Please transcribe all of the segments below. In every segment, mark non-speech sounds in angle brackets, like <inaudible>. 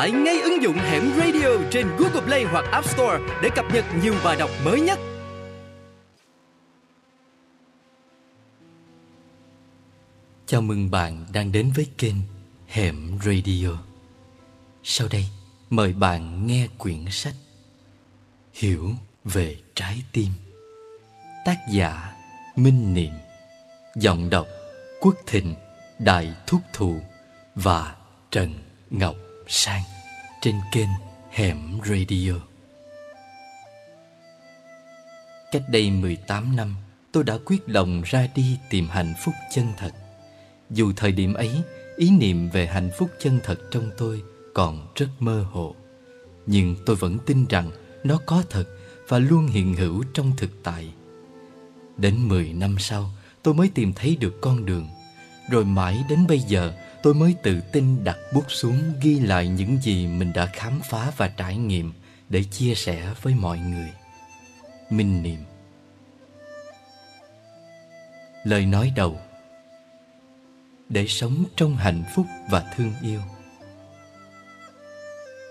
tải ngay ứng dụng Hẻm Radio trên Google Play hoặc App Store để cập nhật nhiều bài đọc mới nhất. Chào mừng bạn đang đến với kênh Hẻm Radio. Sau đây, mời bạn nghe quyển sách Hiểu về trái tim. Tác giả Minh Niệm. Giọng đọc Quốc Thịnh, Đại Thúc Thụ và Trần Ngọc Sang trên kênh Hẻm Radio. Cách đây 18 năm, tôi đã quyết lòng ra đi tìm hạnh phúc chân thật. Dù thời điểm ấy, ý niệm về hạnh phúc chân thật trong tôi còn rất mơ hồ. Nhưng tôi vẫn tin rằng nó có thật và luôn hiện hữu trong thực tại. Đến 10 năm sau, tôi mới tìm thấy được con đường. Rồi mãi đến bây giờ, tôi mới tự tin đặt bút xuống ghi lại những gì mình đã khám phá và trải nghiệm để chia sẻ với mọi người. Minh Niệm. Lời nói đầu. Để sống trong hạnh phúc và thương yêu.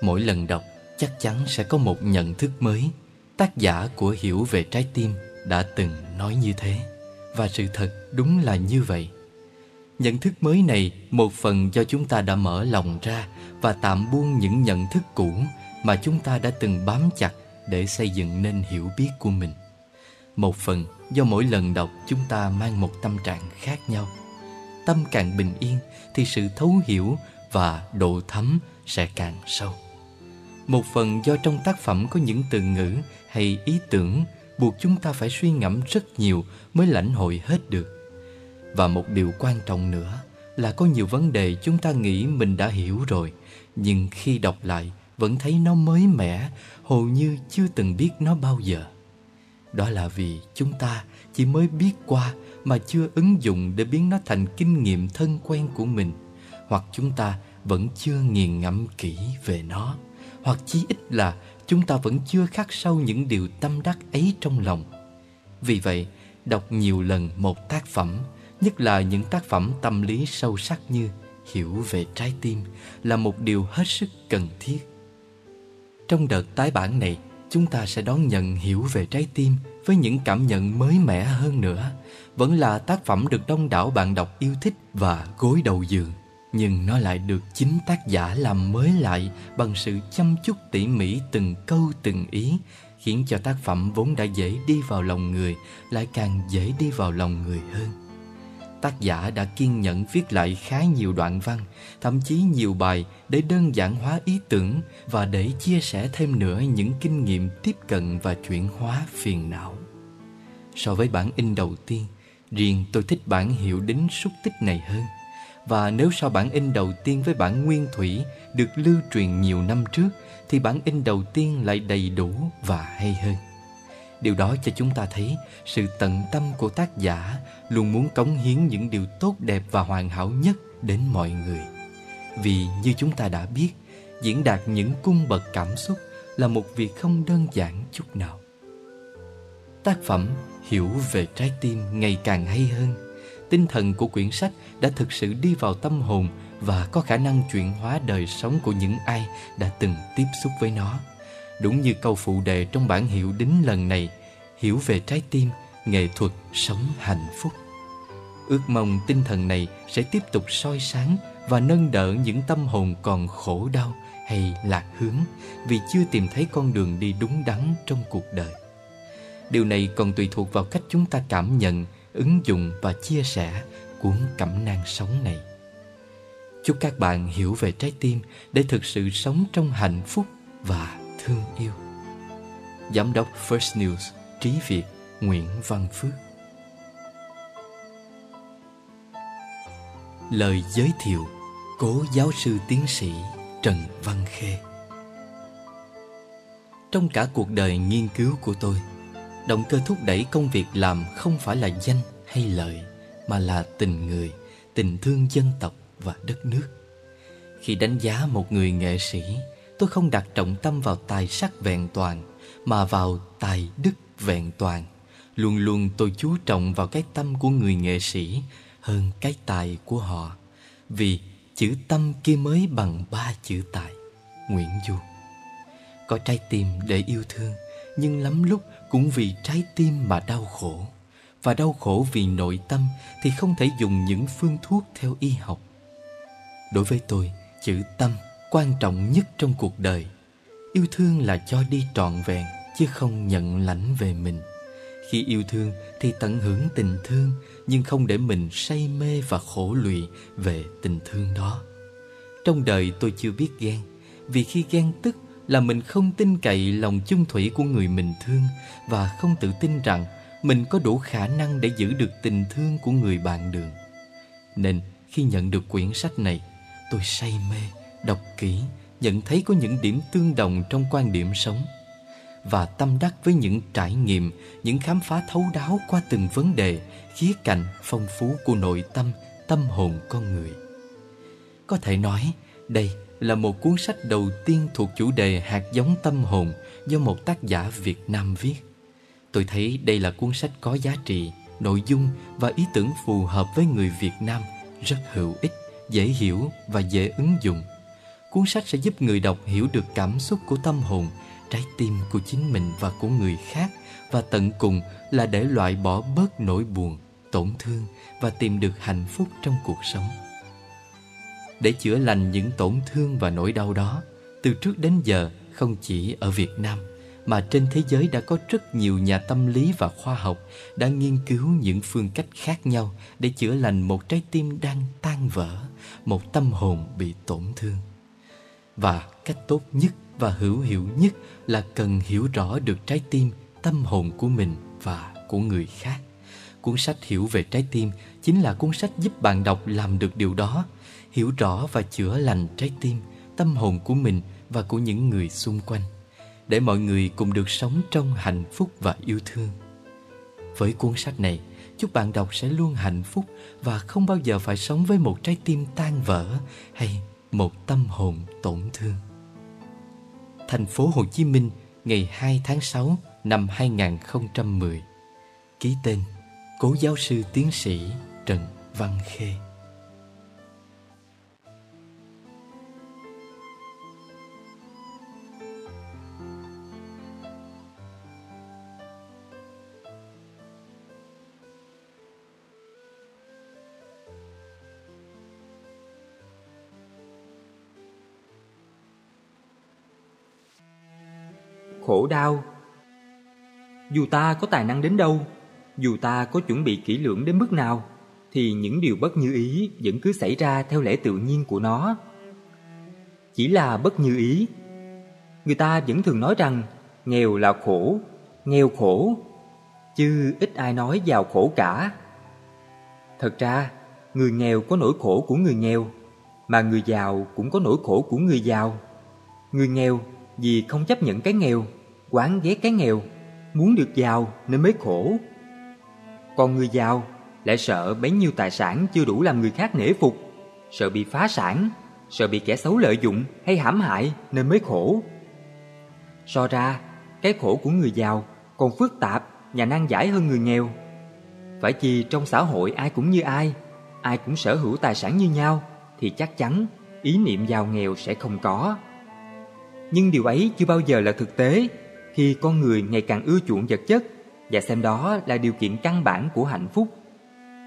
Mỗi lần đọc, chắc chắn sẽ có một nhận thức mới. Tác giả của Hiểu về trái tim đã từng nói như thế. Và sự thật đúng là như vậy. Nhận thức mới này một phần do chúng ta đã mở lòng ra và tạm buông những nhận thức cũ mà chúng ta đã từng bám chặt để xây dựng nên hiểu biết của mình. Một phần do mỗi lần đọc chúng ta mang một tâm trạng khác nhau. Tâm càng bình yên thì sự thấu hiểu và độ thấm sẽ càng sâu. Một phần do trong tác phẩm có những từ ngữ hay ý tưởng buộc chúng ta phải suy ngẫm rất nhiều mới lãnh hội hết được và một điều quan trọng nữa là có nhiều vấn đề chúng ta nghĩ mình đã hiểu rồi, nhưng khi đọc lại vẫn thấy nó mới mẻ, hầu như chưa từng biết nó bao giờ. Đó là vì chúng ta chỉ mới biết qua mà chưa ứng dụng để biến nó thành kinh nghiệm thân quen của mình, hoặc chúng ta vẫn chưa nghiền ngẫm kỹ về nó, hoặc chí ít là chúng ta vẫn chưa khắc sâu những điều tâm đắc ấy trong lòng. Vì vậy, đọc nhiều lần một tác phẩm nhất là những tác phẩm tâm lý sâu sắc như hiểu về trái tim là một điều hết sức cần thiết. Trong đợt tái bản này, chúng ta sẽ đón nhận hiểu về trái tim với những cảm nhận mới mẻ hơn nữa. Vẫn là tác phẩm được đông đảo bạn đọc yêu thích và gối đầu giường. Nhưng nó lại được chính tác giả làm mới lại bằng sự chăm chút tỉ mỉ từng câu từng ý, khiến cho tác phẩm vốn đã dễ đi vào lòng người lại càng dễ đi vào lòng người hơn tác giả đã kiên nhẫn viết lại khá nhiều đoạn văn, thậm chí nhiều bài để đơn giản hóa ý tưởng và để chia sẻ thêm nữa những kinh nghiệm tiếp cận và chuyển hóa phiền não. So với bản in đầu tiên, riêng tôi thích bản hiệu đính xúc tích này hơn. Và nếu so bản in đầu tiên với bản nguyên thủy được lưu truyền nhiều năm trước, thì bản in đầu tiên lại đầy đủ và hay hơn. Điều đó cho chúng ta thấy sự tận tâm của tác giả luôn muốn cống hiến những điều tốt đẹp và hoàn hảo nhất đến mọi người. Vì như chúng ta đã biết, diễn đạt những cung bậc cảm xúc là một việc không đơn giản chút nào. Tác phẩm hiểu về trái tim ngày càng hay hơn. Tinh thần của quyển sách đã thực sự đi vào tâm hồn và có khả năng chuyển hóa đời sống của những ai đã từng tiếp xúc với nó. Đúng như câu phụ đề trong bản hiệu đính lần này, hiểu về trái tim, nghệ thuật sống hạnh phúc. Ước mong tinh thần này sẽ tiếp tục soi sáng và nâng đỡ những tâm hồn còn khổ đau hay lạc hướng vì chưa tìm thấy con đường đi đúng đắn trong cuộc đời. Điều này còn tùy thuộc vào cách chúng ta cảm nhận, ứng dụng và chia sẻ cuốn cẩm nang sống này. Chúc các bạn hiểu về trái tim để thực sự sống trong hạnh phúc và thương yêu. Giám đốc First News Trí Việt Nguyễn Văn Phước. Lời giới thiệu Cố giáo sư tiến sĩ Trần Văn Khê. Trong cả cuộc đời nghiên cứu của tôi Động cơ thúc đẩy công việc làm không phải là danh hay lợi Mà là tình người, tình thương dân tộc và đất nước. Khi đánh giá một người nghệ sĩ Tôi không đặt trọng tâm vào tài sắc vẹn toàn Mà vào tài đức vẹn toàn. Luôn luôn tôi chú trọng vào cái tâm của người nghệ sĩ Hơn cái tài của họ. Vì chữ tâm kia mới bằng ba chữ tài. Nguyễn Du. Có trái tim để yêu thương Nhưng lắm lúc cũng vì trái tim mà đau khổ. Và đau khổ vì nội tâm Thì không thể dùng những phương thuốc theo y học. Đối với tôi, chữ tâm quan trọng nhất trong cuộc đời. Yêu thương là cho đi trọn vẹn Chứ không nhận lãnh về mình. Khi yêu thương thì tận hưởng tình thương Nhưng không để mình say mê và khổ lụy về tình thương đó. Trong đời tôi chưa biết ghen Vì khi ghen tức là mình không tin cậy lòng chung thủy của người mình thương Và không tự tin rằng mình có đủ khả năng để giữ được tình thương của người bạn đường. Nên khi nhận được quyển sách này Tôi say mê, đọc kỹ, nhận thấy có những điểm tương đồng trong quan điểm sống và tâm đắc với những trải nghiệm, những khám phá thấu đáo qua từng vấn đề, khía cạnh phong phú của nội tâm, tâm hồn con người. Có thể nói, đây là một cuốn sách đầu tiên thuộc chủ đề hạt giống tâm hồn do một tác giả Việt Nam viết. Tôi thấy đây là cuốn sách có giá trị, nội dung và ý tưởng phù hợp với người Việt Nam, rất hữu ích, dễ hiểu và dễ ứng dụng. Cuốn sách sẽ giúp người đọc hiểu được cảm xúc của tâm hồn, trái tim của chính mình và của người khác và tận cùng là để loại bỏ bớt nỗi buồn, tổn thương và tìm được hạnh phúc trong cuộc sống. Để chữa lành những tổn thương và nỗi đau đó, từ trước đến giờ không chỉ ở Việt Nam mà trên thế giới đã có rất nhiều nhà tâm lý và khoa học đã nghiên cứu những phương cách khác nhau để chữa lành một trái tim đang tan vỡ, một tâm hồn bị tổn thương. Và cách tốt nhất và hữu hiệu nhất là cần hiểu rõ được trái tim, tâm hồn của mình và của người khác. Cuốn sách Hiểu về trái tim chính là cuốn sách giúp bạn đọc làm được điều đó, hiểu rõ và chữa lành trái tim, tâm hồn của mình và của những người xung quanh, để mọi người cùng được sống trong hạnh phúc và yêu thương. Với cuốn sách này, chúc bạn đọc sẽ luôn hạnh phúc và không bao giờ phải sống với một trái tim tan vỡ hay một tâm hồn tổn thương. Thành phố Hồ Chí Minh, ngày 2 tháng 6 năm 2010. Ký tên Cố giáo sư tiến sĩ Trần Văn Khê. Cao. Dù ta có tài năng đến đâu, dù ta có chuẩn bị kỹ lưỡng đến mức nào, thì những điều bất như ý vẫn cứ xảy ra theo lẽ tự nhiên của nó. Chỉ là bất như ý. Người ta vẫn thường nói rằng nghèo là khổ, nghèo khổ, chứ ít ai nói giàu khổ cả. Thật ra, người nghèo có nỗi khổ của người nghèo, mà người giàu cũng có nỗi khổ của người giàu. Người nghèo vì không chấp nhận cái nghèo, quán ghét cái nghèo, muốn được giàu nên mới khổ. Còn người giàu lại sợ bấy nhiêu tài sản chưa đủ làm người khác nể phục, sợ bị phá sản, sợ bị kẻ xấu lợi dụng hay hãm hại nên mới khổ. So ra, cái khổ của người giàu còn phức tạp và nan giải hơn người nghèo. Phải chi trong xã hội ai cũng như ai, ai cũng sở hữu tài sản như nhau thì chắc chắn ý niệm giàu nghèo sẽ không có. Nhưng điều ấy chưa bao giờ là thực tế khi con người ngày càng ưa chuộng vật chất và xem đó là điều kiện căn bản của hạnh phúc.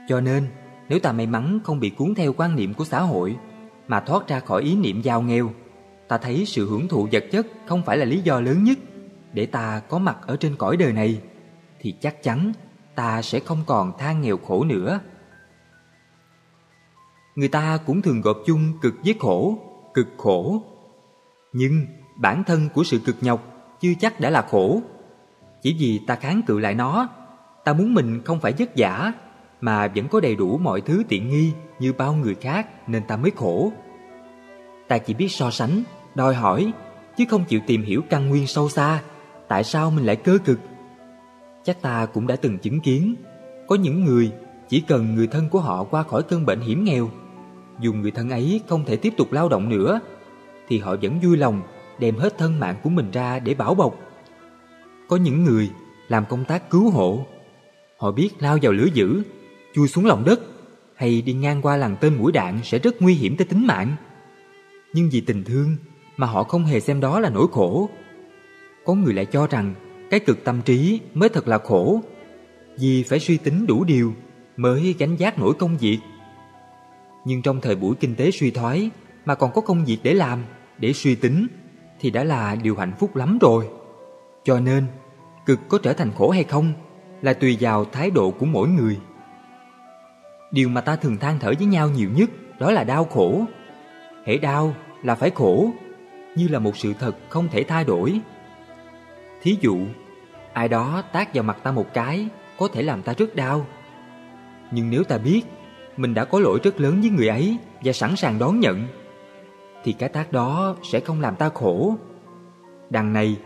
Cho nên, nếu ta may mắn không bị cuốn theo quan niệm của xã hội mà thoát ra khỏi ý niệm giàu nghèo, ta thấy sự hưởng thụ vật chất không phải là lý do lớn nhất để ta có mặt ở trên cõi đời này thì chắc chắn ta sẽ không còn than nghèo khổ nữa. Người ta cũng thường gộp chung cực với khổ, cực khổ. Nhưng bản thân của sự cực nhọc chưa chắc đã là khổ. Chỉ vì ta kháng cự lại nó, ta muốn mình không phải vất vả mà vẫn có đầy đủ mọi thứ tiện nghi như bao người khác nên ta mới khổ. Ta chỉ biết so sánh, đòi hỏi chứ không chịu tìm hiểu căn nguyên sâu xa tại sao mình lại cơ cực. Chắc ta cũng đã từng chứng kiến có những người chỉ cần người thân của họ qua khỏi cơn bệnh hiểm nghèo dù người thân ấy không thể tiếp tục lao động nữa thì họ vẫn vui lòng đem hết thân mạng của mình ra để bảo bọc. Có những người làm công tác cứu hộ, họ biết lao vào lửa dữ, chui xuống lòng đất hay đi ngang qua làng tên mũi đạn sẽ rất nguy hiểm tới tính mạng. Nhưng vì tình thương mà họ không hề xem đó là nỗi khổ. Có người lại cho rằng cái cực tâm trí mới thật là khổ, vì phải suy tính đủ điều mới gánh giác nổi công việc. Nhưng trong thời buổi kinh tế suy thoái mà còn có công việc để làm, để suy tính thì đã là điều hạnh phúc lắm rồi. Cho nên, cực có trở thành khổ hay không là tùy vào thái độ của mỗi người. Điều mà ta thường than thở với nhau nhiều nhất đó là đau khổ. Hễ đau là phải khổ, như là một sự thật không thể thay đổi. Thí dụ, ai đó tác vào mặt ta một cái có thể làm ta rất đau. Nhưng nếu ta biết mình đã có lỗi rất lớn với người ấy và sẵn sàng đón nhận, thì cái tác đó sẽ không làm ta khổ. Đằng này,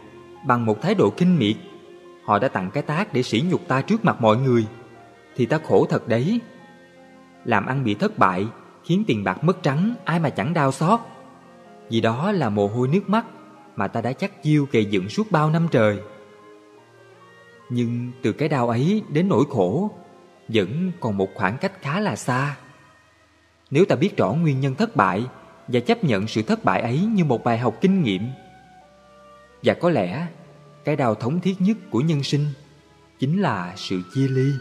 bằng một thái độ kinh miệt, họ đã tặng cái tác để sỉ nhục ta trước mặt mọi người, thì ta khổ thật đấy. Làm ăn bị thất bại, khiến tiền bạc mất trắng, ai mà chẳng đau xót. Vì đó là mồ hôi nước mắt mà ta đã chắc chiêu kề dựng suốt bao năm trời. Nhưng từ cái đau ấy đến nỗi khổ vẫn còn một khoảng cách khá là xa. Nếu ta biết rõ nguyên nhân thất bại và chấp nhận sự thất bại ấy như một bài học kinh nghiệm, và có lẽ cái đau thống thiết nhất của nhân sinh chính là sự chia ly.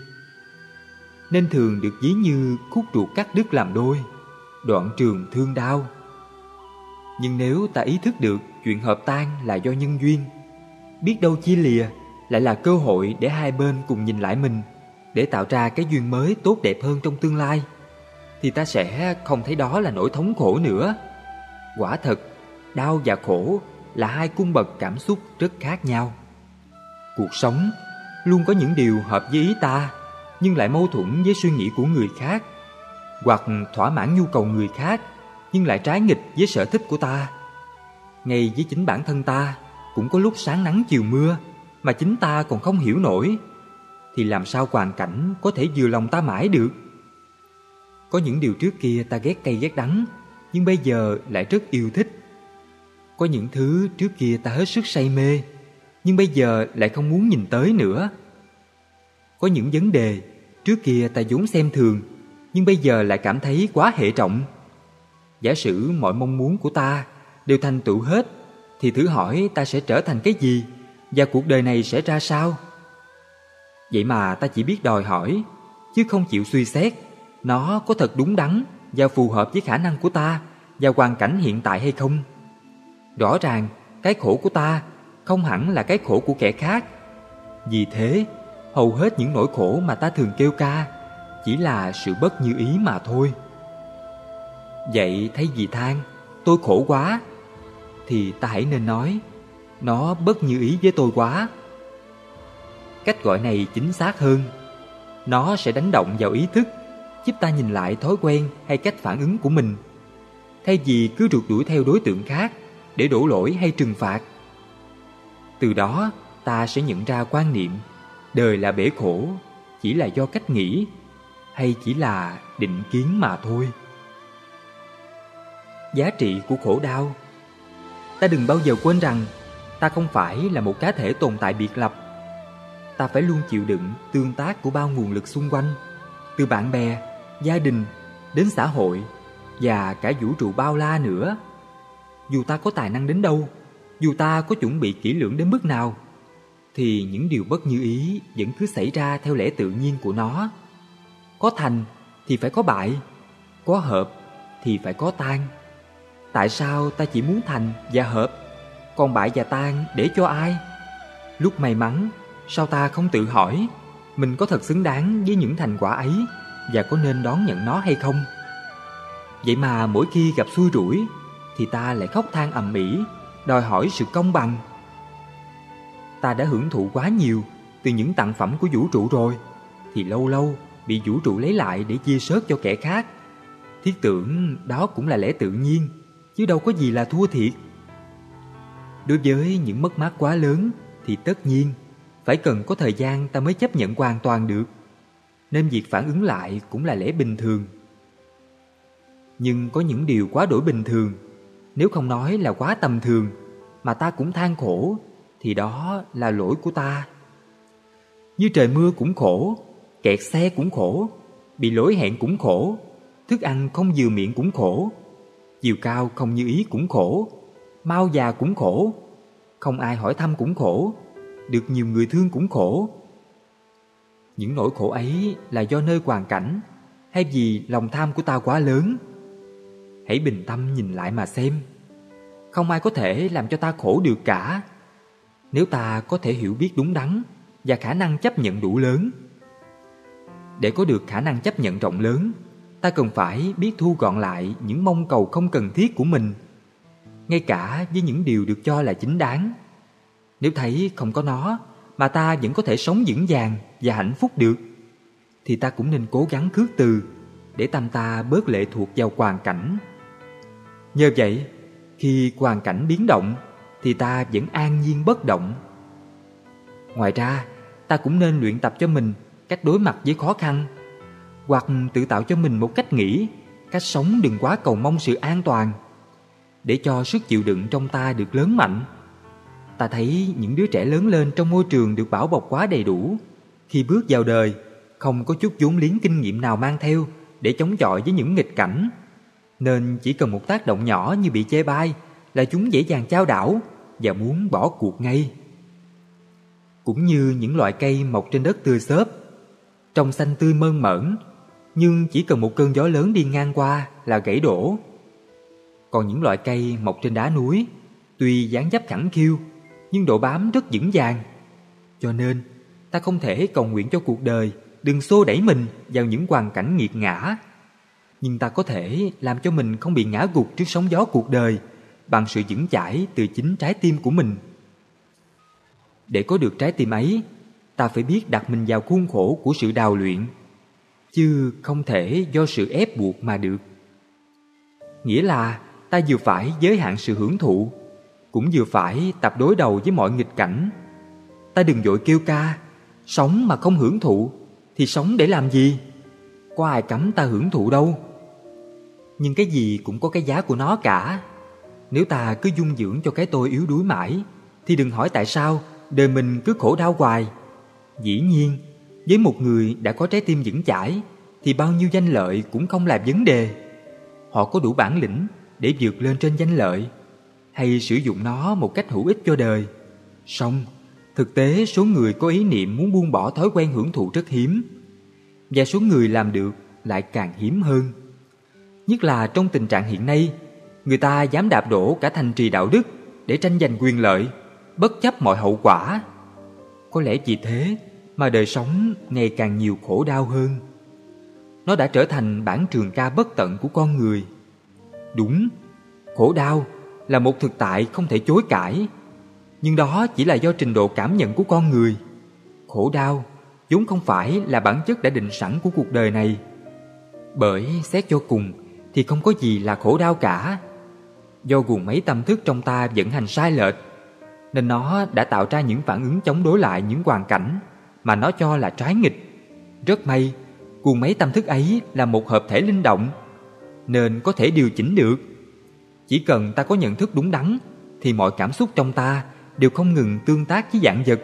Nên thường được ví như khúc ruột cắt đứt làm đôi, đoạn trường thương đau. Nhưng nếu ta ý thức được chuyện hợp tan là do nhân duyên, biết đâu chia lìa lại là cơ hội để hai bên cùng nhìn lại mình để tạo ra cái duyên mới tốt đẹp hơn trong tương lai thì ta sẽ không thấy đó là nỗi thống khổ nữa. Quả thật, đau và khổ là hai cung bậc cảm xúc rất khác nhau. Cuộc sống luôn có những điều hợp với ý ta nhưng lại mâu thuẫn với suy nghĩ của người khác hoặc thỏa mãn nhu cầu người khác nhưng lại trái nghịch với sở thích của ta. Ngay với chính bản thân ta cũng có lúc sáng nắng chiều mưa mà chính ta còn không hiểu nổi thì làm sao hoàn cảnh có thể vừa lòng ta mãi được. Có những điều trước kia ta ghét cay ghét đắng, nhưng bây giờ lại rất yêu thích. Có những thứ trước kia ta hết sức say mê, nhưng bây giờ lại không muốn nhìn tới nữa. Có những vấn đề trước kia ta vốn xem thường, nhưng bây giờ lại cảm thấy quá hệ trọng. Giả sử mọi mong muốn của ta đều thành tựu hết, thì thử hỏi ta sẽ trở thành cái gì và cuộc đời này sẽ ra sao? Vậy mà ta chỉ biết đòi hỏi, chứ không chịu suy xét nó có thật đúng đắn và phù hợp với khả năng của ta và hoàn cảnh hiện tại hay không. Rõ ràng cái khổ của ta không hẳn là cái khổ của kẻ khác. Vì thế, hầu hết những nỗi khổ mà ta thường kêu ca chỉ là sự bất như ý mà thôi. Vậy thay vì than, tôi khổ quá, thì ta hãy nên nói, nó bất như ý với tôi quá. Cách gọi này chính xác hơn. Nó sẽ đánh động vào ý thức, giúp ta nhìn lại thói quen hay cách phản ứng của mình. Thay vì cứ rượt đuổi theo đối tượng khác để đổ lỗi hay trừng phạt. Từ đó, ta sẽ nhận ra quan niệm đời là bể khổ chỉ là do cách nghĩ hay chỉ là định kiến mà thôi. Giá trị của khổ đau Ta đừng bao giờ quên rằng ta không phải là một cá thể tồn tại biệt lập. Ta phải luôn chịu đựng tương tác của bao nguồn lực xung quanh, từ bạn bè, gia đình đến xã hội và cả vũ trụ bao la nữa. Dù ta có tài năng đến đâu, dù ta có chuẩn bị kỹ lưỡng đến mức nào, thì những điều bất như ý vẫn cứ xảy ra theo lẽ tự nhiên của nó. Có thành thì phải có bại, có hợp thì phải có tan. Tại sao ta chỉ muốn thành và hợp, còn bại và tan để cho ai? Lúc may mắn, sao ta không tự hỏi mình có thật xứng đáng với những thành quả ấy và có nên đón nhận nó hay không? Vậy mà mỗi khi gặp xui rủi thì ta lại khóc than ầm ĩ, đòi hỏi sự công bằng. Ta đã hưởng thụ quá nhiều từ những tặng phẩm của vũ trụ rồi, thì lâu lâu bị vũ trụ lấy lại để chia sớt cho kẻ khác. Thiết tưởng đó cũng là lẽ tự nhiên, chứ đâu có gì là thua thiệt. Đối với những mất mát quá lớn thì tất nhiên phải cần có thời gian ta mới chấp nhận hoàn toàn được. Nên việc phản ứng lại cũng là lẽ bình thường. Nhưng có những điều quá đổi bình thường, nếu không nói là quá tầm thường, mà ta cũng than khổ, thì đó là lỗi của ta. Như trời mưa cũng khổ, kẹt xe cũng khổ, bị lỗi hẹn cũng khổ, thức ăn không vừa miệng cũng khổ, chiều cao không như ý cũng khổ, mau già cũng khổ, không ai hỏi thăm cũng khổ, được nhiều người thương cũng khổ. Những nỗi khổ ấy là do nơi hoàn cảnh hay vì lòng tham của ta quá lớn? Hãy bình tâm nhìn lại mà xem. Không ai có thể làm cho ta khổ được cả. Nếu ta có thể hiểu biết đúng đắn và khả năng chấp nhận đủ lớn. Để có được khả năng chấp nhận rộng lớn, ta cần phải biết thu gọn lại những mong cầu không cần thiết của mình, ngay cả với những điều được cho là chính đáng. Nếu thấy không có nó mà ta vẫn có thể sống vững vàng và hạnh phúc được, thì ta cũng nên cố gắng khước từ để tâm ta bớt lệ thuộc vào hoàn cảnh. Nhờ vậy, khi hoàn cảnh biến động thì ta vẫn an nhiên bất động. Ngoài ra, ta cũng nên luyện tập cho mình cách đối mặt với khó khăn hoặc tự tạo cho mình một cách nghĩ, cách sống đừng quá cầu mong sự an toàn để cho sức chịu đựng trong ta được lớn mạnh. Ta thấy những đứa trẻ lớn lên trong môi trường được bảo bọc quá đầy đủ. Khi bước vào đời, không có chút vốn liếng kinh nghiệm nào mang theo để chống chọi với những nghịch cảnh. Nên chỉ cần một tác động nhỏ như bị chê bai là chúng dễ dàng trao đảo và muốn bỏ cuộc ngay. Cũng như những loại cây mọc trên đất tươi xốp, trong xanh tươi mơn mởn, nhưng chỉ cần một cơn gió lớn đi ngang qua là gãy đổ. Còn những loại cây mọc trên đá núi, tuy dáng dấp khẳng khiu, nhưng độ bám rất vững vàng. Cho nên, ta không thể cầu nguyện cho cuộc đời đừng xô đẩy mình vào những hoàn cảnh nghiệt ngã. Nhưng ta có thể làm cho mình không bị ngã gục trước sóng gió cuộc đời bằng sự vững chãi từ chính trái tim của mình. Để có được trái tim ấy, ta phải biết đặt mình vào khuôn khổ của sự đào luyện, chứ không thể do sự ép buộc mà được. Nghĩa là ta vừa phải giới hạn sự hưởng thụ, cũng vừa phải tập đối đầu với mọi nghịch cảnh. Ta đừng vội kêu ca, sống mà không hưởng thụ thì sống để làm gì? Có ai cấm ta hưởng thụ đâu. Nhưng cái gì cũng có cái giá của nó cả. Nếu ta cứ dung dưỡng cho cái tôi yếu đuối mãi, thì đừng hỏi tại sao đời mình cứ khổ đau hoài. Dĩ nhiên, với một người đã có trái tim vững chãi, thì bao nhiêu danh lợi cũng không là vấn đề. Họ có đủ bản lĩnh để vượt lên trên danh lợi, hay sử dụng nó một cách hữu ích cho đời. Xong, Thực tế số người có ý niệm muốn buông bỏ thói quen hưởng thụ rất hiếm Và số người làm được lại càng hiếm hơn. Nhất là trong tình trạng hiện nay Người ta dám đạp đổ cả thành trì đạo đức Để tranh giành quyền lợi Bất chấp mọi hậu quả. Có lẽ vì thế mà đời sống ngày càng nhiều khổ đau hơn. Nó đã trở thành bản trường ca bất tận của con người. Đúng, khổ đau là một thực tại không thể chối cãi nhưng đó chỉ là do trình độ cảm nhận của con người. Khổ đau vốn không phải là bản chất đã định sẵn của cuộc đời này. Bởi xét cho cùng thì không có gì là khổ đau cả. Do guồng máy tâm thức trong ta vận hành sai lệch, nên nó đã tạo ra những phản ứng chống đối lại những hoàn cảnh mà nó cho là trái nghịch. Rất may, guồng máy tâm thức ấy là một hợp thể linh động, nên có thể điều chỉnh được. Chỉ cần ta có nhận thức đúng đắn, thì mọi cảm xúc trong ta đều không ngừng tương tác với dạng vật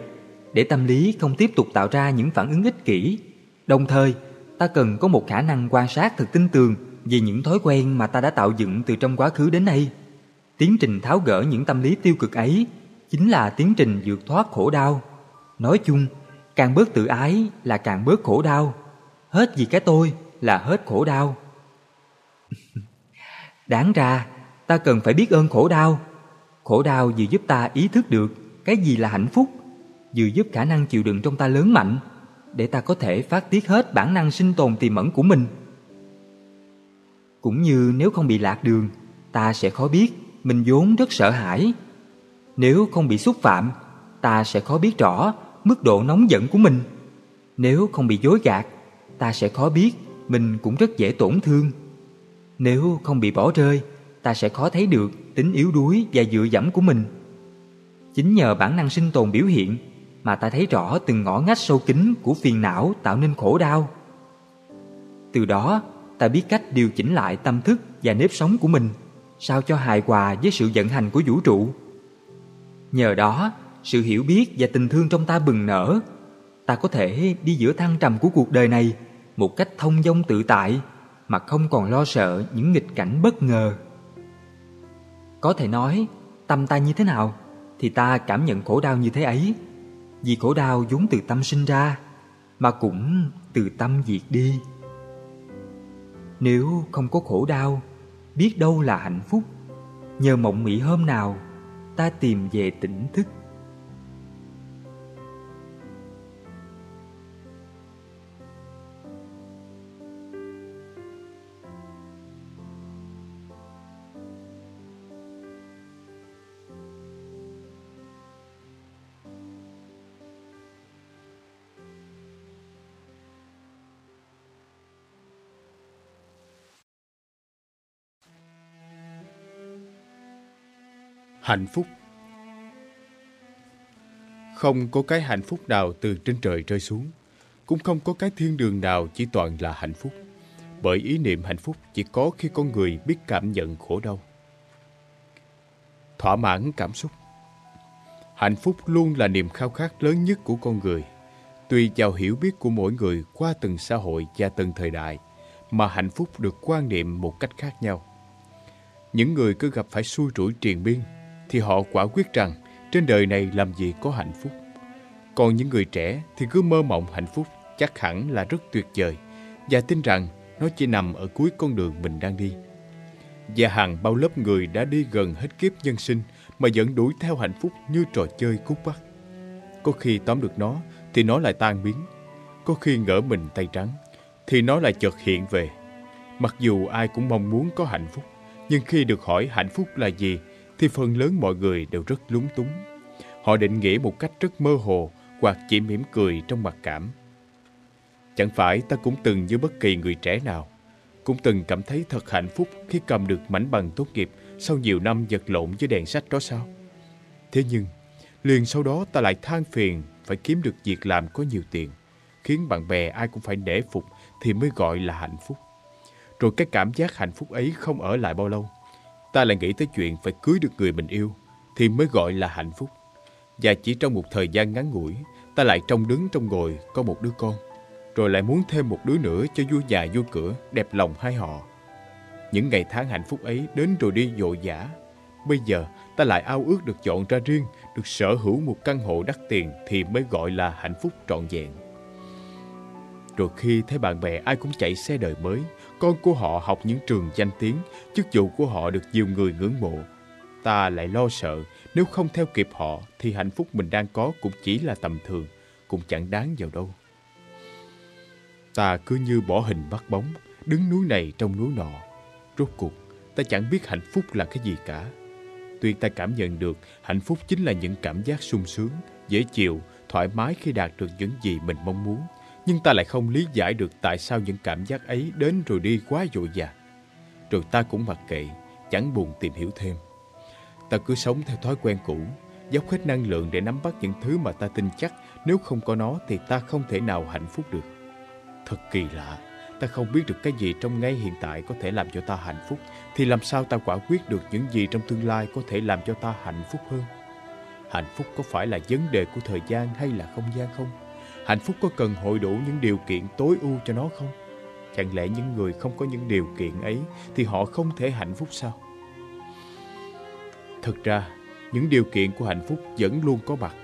để tâm lý không tiếp tục tạo ra những phản ứng ích kỷ. Đồng thời, ta cần có một khả năng quan sát thật tinh tường về những thói quen mà ta đã tạo dựng từ trong quá khứ đến nay. Tiến trình tháo gỡ những tâm lý tiêu cực ấy chính là tiến trình vượt thoát khổ đau. Nói chung, càng bớt tự ái là càng bớt khổ đau. Hết vì cái tôi là hết khổ đau. <laughs> Đáng ra, ta cần phải biết ơn khổ đau Khổ đau vừa giúp ta ý thức được cái gì là hạnh phúc, vừa giúp khả năng chịu đựng trong ta lớn mạnh, để ta có thể phát tiết hết bản năng sinh tồn tiềm ẩn của mình. Cũng như nếu không bị lạc đường, ta sẽ khó biết mình vốn rất sợ hãi. Nếu không bị xúc phạm, ta sẽ khó biết rõ mức độ nóng giận của mình. Nếu không bị dối gạt, ta sẽ khó biết mình cũng rất dễ tổn thương. Nếu không bị bỏ rơi, ta sẽ khó thấy được tính yếu đuối và dựa dẫm của mình. Chính nhờ bản năng sinh tồn biểu hiện mà ta thấy rõ từng ngõ ngách sâu kín của phiền não tạo nên khổ đau. Từ đó, ta biết cách điều chỉnh lại tâm thức và nếp sống của mình sao cho hài hòa với sự vận hành của vũ trụ. Nhờ đó, sự hiểu biết và tình thương trong ta bừng nở, ta có thể đi giữa thăng trầm của cuộc đời này một cách thông dong tự tại mà không còn lo sợ những nghịch cảnh bất ngờ. Có thể nói, tâm ta như thế nào thì ta cảm nhận khổ đau như thế ấy. Vì khổ đau vốn từ tâm sinh ra mà cũng từ tâm diệt đi. Nếu không có khổ đau, biết đâu là hạnh phúc. Nhờ mộng mị hôm nào, ta tìm về tỉnh thức. Hạnh phúc Không có cái hạnh phúc nào từ trên trời rơi xuống, cũng không có cái thiên đường nào chỉ toàn là hạnh phúc. Bởi ý niệm hạnh phúc chỉ có khi con người biết cảm nhận khổ đau. Thỏa mãn cảm xúc Hạnh phúc luôn là niềm khao khát lớn nhất của con người. Tùy vào hiểu biết của mỗi người qua từng xã hội và từng thời đại, mà hạnh phúc được quan niệm một cách khác nhau. Những người cứ gặp phải xui rủi triền biên thì họ quả quyết rằng trên đời này làm gì có hạnh phúc. Còn những người trẻ thì cứ mơ mộng hạnh phúc chắc hẳn là rất tuyệt vời và tin rằng nó chỉ nằm ở cuối con đường mình đang đi. Và hàng bao lớp người đã đi gần hết kiếp nhân sinh mà vẫn đuổi theo hạnh phúc như trò chơi cút bắt. Có khi tóm được nó thì nó lại tan biến. Có khi ngỡ mình tay trắng thì nó lại chợt hiện về. Mặc dù ai cũng mong muốn có hạnh phúc, nhưng khi được hỏi hạnh phúc là gì thì phần lớn mọi người đều rất lúng túng. Họ định nghĩa một cách rất mơ hồ hoặc chỉ mỉm cười trong mặc cảm. Chẳng phải ta cũng từng như bất kỳ người trẻ nào, cũng từng cảm thấy thật hạnh phúc khi cầm được mảnh bằng tốt nghiệp sau nhiều năm vật lộn với đèn sách đó sao? Thế nhưng, liền sau đó ta lại than phiền phải kiếm được việc làm có nhiều tiền, khiến bạn bè ai cũng phải nể phục thì mới gọi là hạnh phúc. Rồi cái cảm giác hạnh phúc ấy không ở lại bao lâu ta lại nghĩ tới chuyện phải cưới được người mình yêu thì mới gọi là hạnh phúc. Và chỉ trong một thời gian ngắn ngủi, ta lại trông đứng trong ngồi có một đứa con, rồi lại muốn thêm một đứa nữa cho vui nhà vui cửa, đẹp lòng hai họ. Những ngày tháng hạnh phúc ấy đến rồi đi dội dã. Bây giờ ta lại ao ước được chọn ra riêng, được sở hữu một căn hộ đắt tiền thì mới gọi là hạnh phúc trọn vẹn. Rồi khi thấy bạn bè ai cũng chạy xe đời mới, con của họ học những trường danh tiếng, chức vụ của họ được nhiều người ngưỡng mộ. Ta lại lo sợ, nếu không theo kịp họ thì hạnh phúc mình đang có cũng chỉ là tầm thường, cũng chẳng đáng vào đâu. Ta cứ như bỏ hình bắt bóng, đứng núi này trong núi nọ. Rốt cuộc, ta chẳng biết hạnh phúc là cái gì cả. Tuy ta cảm nhận được hạnh phúc chính là những cảm giác sung sướng, dễ chịu, thoải mái khi đạt được những gì mình mong muốn, nhưng ta lại không lý giải được tại sao những cảm giác ấy đến rồi đi quá dội dàng. Rồi ta cũng mặc kệ, chẳng buồn tìm hiểu thêm. Ta cứ sống theo thói quen cũ, dốc hết năng lượng để nắm bắt những thứ mà ta tin chắc nếu không có nó thì ta không thể nào hạnh phúc được. Thật kỳ lạ, ta không biết được cái gì trong ngay hiện tại có thể làm cho ta hạnh phúc, thì làm sao ta quả quyết được những gì trong tương lai có thể làm cho ta hạnh phúc hơn? Hạnh phúc có phải là vấn đề của thời gian hay là không gian không? Hạnh phúc có cần hội đủ những điều kiện tối ưu cho nó không? Chẳng lẽ những người không có những điều kiện ấy thì họ không thể hạnh phúc sao? Thực ra, những điều kiện của hạnh phúc vẫn luôn có mặt.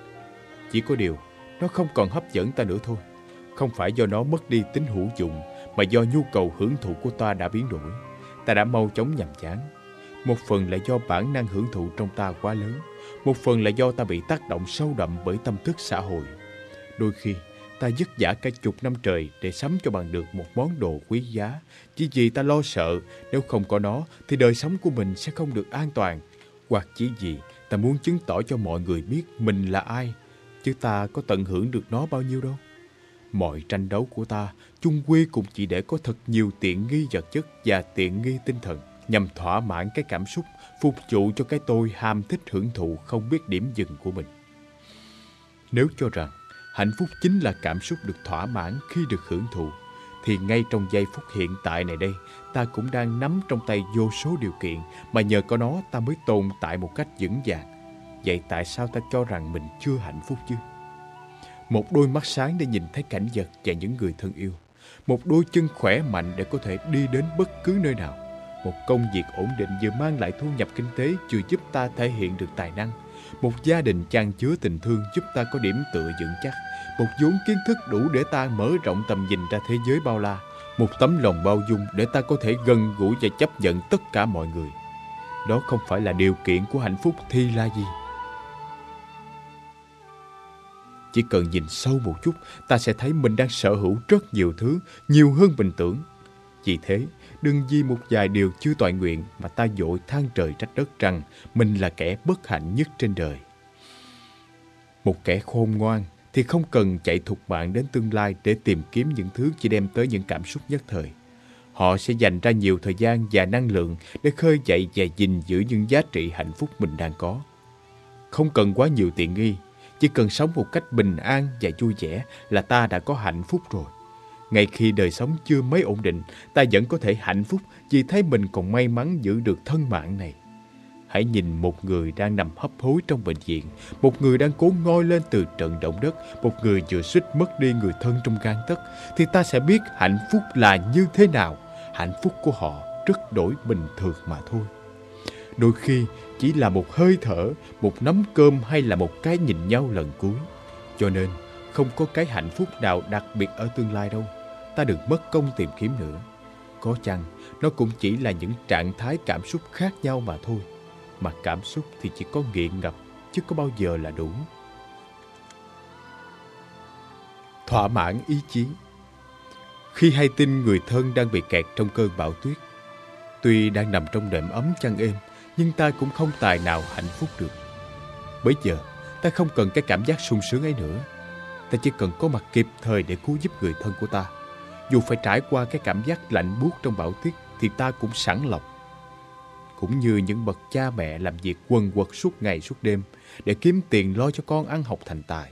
Chỉ có điều, nó không còn hấp dẫn ta nữa thôi. Không phải do nó mất đi tính hữu dụng, mà do nhu cầu hưởng thụ của ta đã biến đổi. Ta đã mau chóng nhàm chán. Một phần là do bản năng hưởng thụ trong ta quá lớn. Một phần là do ta bị tác động sâu đậm bởi tâm thức xã hội. Đôi khi, ta dứt giả cả chục năm trời để sắm cho bằng được một món đồ quý giá. Chỉ vì ta lo sợ nếu không có nó thì đời sống của mình sẽ không được an toàn. Hoặc chỉ vì ta muốn chứng tỏ cho mọi người biết mình là ai, chứ ta có tận hưởng được nó bao nhiêu đâu. Mọi tranh đấu của ta chung quy cũng chỉ để có thật nhiều tiện nghi vật chất và tiện nghi tinh thần nhằm thỏa mãn cái cảm xúc, phục vụ cho cái tôi ham thích hưởng thụ không biết điểm dừng của mình. Nếu cho rằng hạnh phúc chính là cảm xúc được thỏa mãn khi được hưởng thụ. Thì ngay trong giây phút hiện tại này đây, ta cũng đang nắm trong tay vô số điều kiện mà nhờ có nó ta mới tồn tại một cách vững vàng. Vậy tại sao ta cho rằng mình chưa hạnh phúc chứ? Một đôi mắt sáng để nhìn thấy cảnh vật và những người thân yêu. Một đôi chân khỏe mạnh để có thể đi đến bất cứ nơi nào. Một công việc ổn định vừa mang lại thu nhập kinh tế, vừa giúp ta thể hiện được tài năng. Một gia đình chan chứa tình thương giúp ta có điểm tựa vững chắc. Một vốn kiến thức đủ để ta mở rộng tầm nhìn ra thế giới bao la. Một tấm lòng bao dung để ta có thể gần gũi và chấp nhận tất cả mọi người. Đó không phải là điều kiện của hạnh phúc thi la gì? Chỉ cần nhìn sâu một chút, ta sẽ thấy mình đang sở hữu rất nhiều thứ, nhiều hơn bình tưởng. Vì thế, đừng vì một vài điều chưa toại nguyện mà ta dội than trời trách đất rằng mình là kẻ bất hạnh nhất trên đời. Một kẻ khôn ngoan thì không cần chạy thục mạng đến tương lai để tìm kiếm những thứ chỉ đem tới những cảm xúc nhất thời. Họ sẽ dành ra nhiều thời gian và năng lượng để khơi dậy và gìn giữ những giá trị hạnh phúc mình đang có. Không cần quá nhiều tiện nghi, chỉ cần sống một cách bình an và vui vẻ là ta đã có hạnh phúc rồi. Ngay khi đời sống chưa mấy ổn định, ta vẫn có thể hạnh phúc vì thấy mình còn may mắn giữ được thân mạng này. Hãy nhìn một người đang nằm hấp hối trong bệnh viện, một người đang cố ngoi lên từ trận động đất, một người vừa suýt mất đi người thân trong gan tấc, thì ta sẽ biết hạnh phúc là như thế nào. Hạnh phúc của họ rất đổi bình thường mà thôi. Đôi khi chỉ là một hơi thở, một nắm cơm hay là một cái nhìn nhau lần cuối. Cho nên, không có cái hạnh phúc nào đặc biệt ở tương lai đâu. Ta đừng mất công tìm kiếm nữa. Có chăng, nó cũng chỉ là những trạng thái cảm xúc khác nhau mà thôi. Mà cảm xúc thì chỉ có nghiện ngập, chứ có bao giờ là đủ. Thỏa mãn ý chí Khi hay tin người thân đang bị kẹt trong cơn bão tuyết, tuy đang nằm trong đệm ấm chăn êm, nhưng ta cũng không tài nào hạnh phúc được. Bây giờ, ta không cần cái cảm giác sung sướng ấy nữa. Ta chỉ cần có mặt kịp thời để cứu giúp người thân của ta. Dù phải trải qua cái cảm giác lạnh buốt trong bão tuyết thì ta cũng sẵn lòng. Cũng như những bậc cha mẹ làm việc quần quật suốt ngày suốt đêm để kiếm tiền lo cho con ăn học thành tài.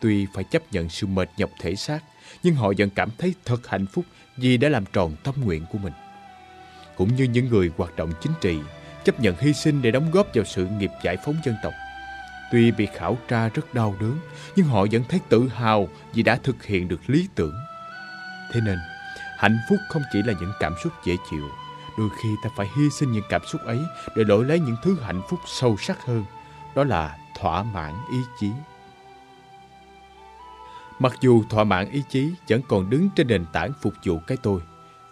Tuy phải chấp nhận sự mệt nhọc thể xác, nhưng họ vẫn cảm thấy thật hạnh phúc vì đã làm tròn tâm nguyện của mình. Cũng như những người hoạt động chính trị, chấp nhận hy sinh để đóng góp vào sự nghiệp giải phóng dân tộc. Tuy bị khảo tra rất đau đớn, nhưng họ vẫn thấy tự hào vì đã thực hiện được lý tưởng. Thế nên, hạnh phúc không chỉ là những cảm xúc dễ chịu. Đôi khi ta phải hy sinh những cảm xúc ấy để đổi lấy những thứ hạnh phúc sâu sắc hơn. Đó là thỏa mãn ý chí. Mặc dù thỏa mãn ý chí vẫn còn đứng trên nền tảng phục vụ cái tôi,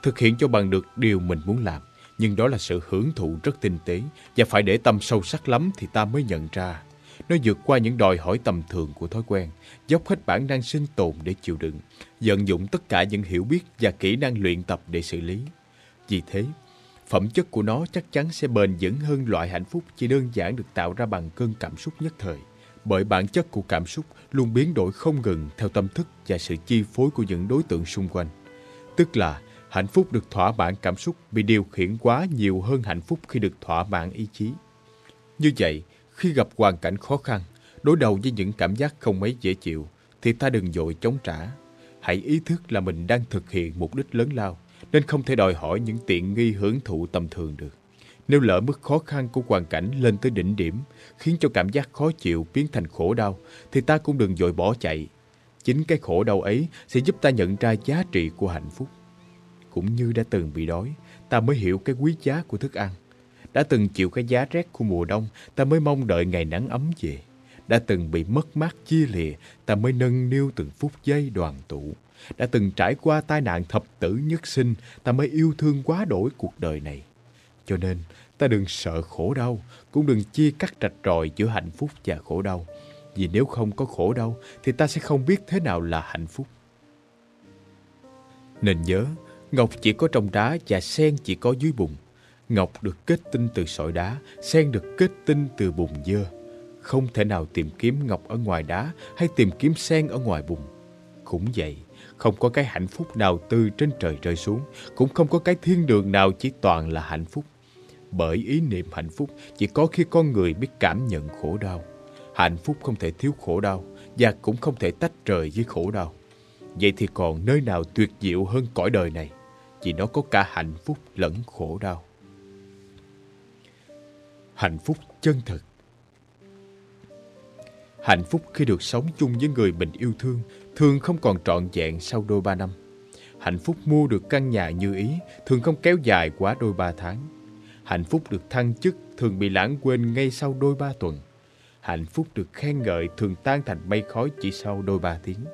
thực hiện cho bằng được điều mình muốn làm nhưng đó là sự hưởng thụ rất tinh tế và phải để tâm sâu sắc lắm thì ta mới nhận ra. Nó vượt qua những đòi hỏi tầm thường của thói quen, dốc hết bản năng sinh tồn để chịu đựng, vận dụng tất cả những hiểu biết và kỹ năng luyện tập để xử lý. Vì thế, phẩm chất của nó chắc chắn sẽ bền vững hơn loại hạnh phúc chỉ đơn giản được tạo ra bằng cơn cảm xúc nhất thời. Bởi bản chất của cảm xúc luôn biến đổi không ngừng theo tâm thức và sự chi phối của những đối tượng xung quanh. Tức là hạnh phúc được thỏa mãn cảm xúc bị điều khiển quá nhiều hơn hạnh phúc khi được thỏa mãn ý chí. Như vậy, khi gặp hoàn cảnh khó khăn, đối đầu với những cảm giác không mấy dễ chịu, thì ta đừng dội chống trả. Hãy ý thức là mình đang thực hiện mục đích lớn lao, nên không thể đòi hỏi những tiện nghi hưởng thụ tầm thường được. Nếu lỡ mức khó khăn của hoàn cảnh lên tới đỉnh điểm, khiến cho cảm giác khó chịu biến thành khổ đau, thì ta cũng đừng dội bỏ chạy. Chính cái khổ đau ấy sẽ giúp ta nhận ra giá trị của hạnh phúc cũng như đã từng bị đói, ta mới hiểu cái quý giá của thức ăn. Đã từng chịu cái giá rét của mùa đông, ta mới mong đợi ngày nắng ấm về. Đã từng bị mất mát chia lìa, ta mới nâng niu từng phút giây đoàn tụ. Đã từng trải qua tai nạn thập tử nhất sinh, ta mới yêu thương quá đổi cuộc đời này. Cho nên, ta đừng sợ khổ đau, cũng đừng chia cắt rạch ròi giữa hạnh phúc và khổ đau. Vì nếu không có khổ đau, thì ta sẽ không biết thế nào là hạnh phúc. Nên nhớ, Ngọc chỉ có trong đá và sen chỉ có dưới bùn. Ngọc được kết tinh từ sỏi đá, sen được kết tinh từ bùn dơ. Không thể nào tìm kiếm ngọc ở ngoài đá hay tìm kiếm sen ở ngoài bùn. Cũng vậy, không có cái hạnh phúc nào từ trên trời rơi xuống, cũng không có cái thiên đường nào chỉ toàn là hạnh phúc. Bởi ý niệm hạnh phúc chỉ có khi con người biết cảm nhận khổ đau. Hạnh phúc không thể thiếu khổ đau và cũng không thể tách rời với khổ đau. Vậy thì còn nơi nào tuyệt diệu hơn cõi đời này? vì nó có cả hạnh phúc lẫn khổ đau. Hạnh phúc chân thực Hạnh phúc khi được sống chung với người mình yêu thương thường không còn trọn vẹn sau đôi ba năm. Hạnh phúc mua được căn nhà như ý thường không kéo dài quá đôi ba tháng. Hạnh phúc được thăng chức thường bị lãng quên ngay sau đôi ba tuần. Hạnh phúc được khen ngợi thường tan thành mây khói chỉ sau đôi ba tiếng.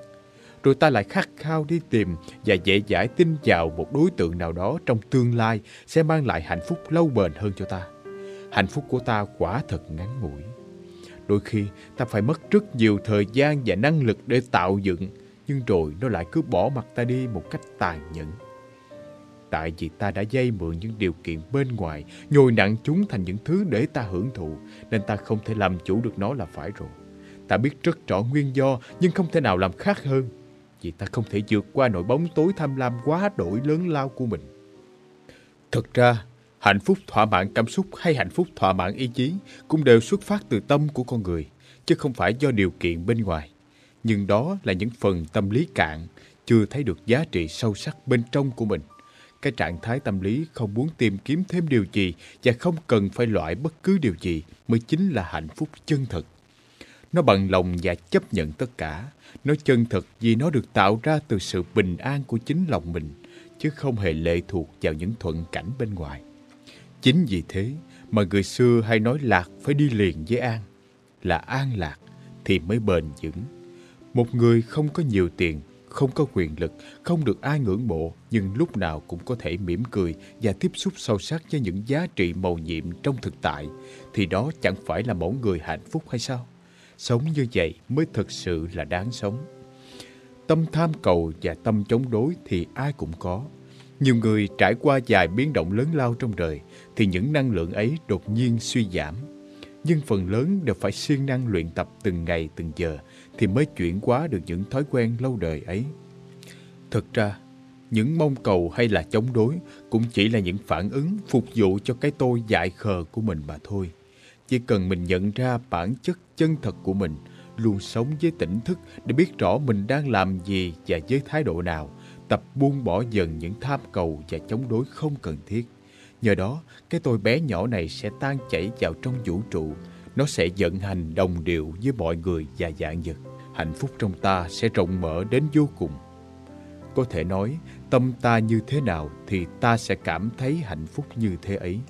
Rồi ta lại khát khao đi tìm và dễ dãi tin vào một đối tượng nào đó trong tương lai sẽ mang lại hạnh phúc lâu bền hơn cho ta. Hạnh phúc của ta quả thật ngắn ngủi. Đôi khi ta phải mất rất nhiều thời gian và năng lực để tạo dựng, nhưng rồi nó lại cứ bỏ mặt ta đi một cách tàn nhẫn. Tại vì ta đã dây mượn những điều kiện bên ngoài, nhồi nặng chúng thành những thứ để ta hưởng thụ, nên ta không thể làm chủ được nó là phải rồi. Ta biết rất rõ nguyên do, nhưng không thể nào làm khác hơn, vì ta không thể vượt qua nỗi bóng tối tham lam quá đổi lớn lao của mình. Thật ra, hạnh phúc thỏa mãn cảm xúc hay hạnh phúc thỏa mãn ý chí cũng đều xuất phát từ tâm của con người, chứ không phải do điều kiện bên ngoài. Nhưng đó là những phần tâm lý cạn, chưa thấy được giá trị sâu sắc bên trong của mình. Cái trạng thái tâm lý không muốn tìm kiếm thêm điều gì và không cần phải loại bất cứ điều gì mới chính là hạnh phúc chân thật. Nó bằng lòng và chấp nhận tất cả. Nó chân thật vì nó được tạo ra từ sự bình an của chính lòng mình, chứ không hề lệ thuộc vào những thuận cảnh bên ngoài. Chính vì thế mà người xưa hay nói lạc phải đi liền với an. Là an lạc thì mới bền vững. Một người không có nhiều tiền, không có quyền lực, không được ai ngưỡng mộ, nhưng lúc nào cũng có thể mỉm cười và tiếp xúc sâu sắc với những giá trị màu nhiệm trong thực tại, thì đó chẳng phải là mẫu người hạnh phúc hay sao? Sống như vậy mới thực sự là đáng sống. Tâm tham cầu và tâm chống đối thì ai cũng có. Nhiều người trải qua vài biến động lớn lao trong đời thì những năng lượng ấy đột nhiên suy giảm. Nhưng phần lớn đều phải siêng năng luyện tập từng ngày từng giờ thì mới chuyển hóa được những thói quen lâu đời ấy. Thực ra, những mong cầu hay là chống đối cũng chỉ là những phản ứng phục vụ cho cái tôi dại khờ của mình mà thôi. Chỉ cần mình nhận ra bản chất chân thật của mình, luôn sống với tỉnh thức để biết rõ mình đang làm gì và với thái độ nào, tập buông bỏ dần những tham cầu và chống đối không cần thiết. Nhờ đó, cái tôi bé nhỏ này sẽ tan chảy vào trong vũ trụ, nó sẽ vận hành đồng điệu với mọi người và dạng vật. Hạnh phúc trong ta sẽ rộng mở đến vô cùng. Có thể nói, tâm ta như thế nào thì ta sẽ cảm thấy hạnh phúc như thế ấy.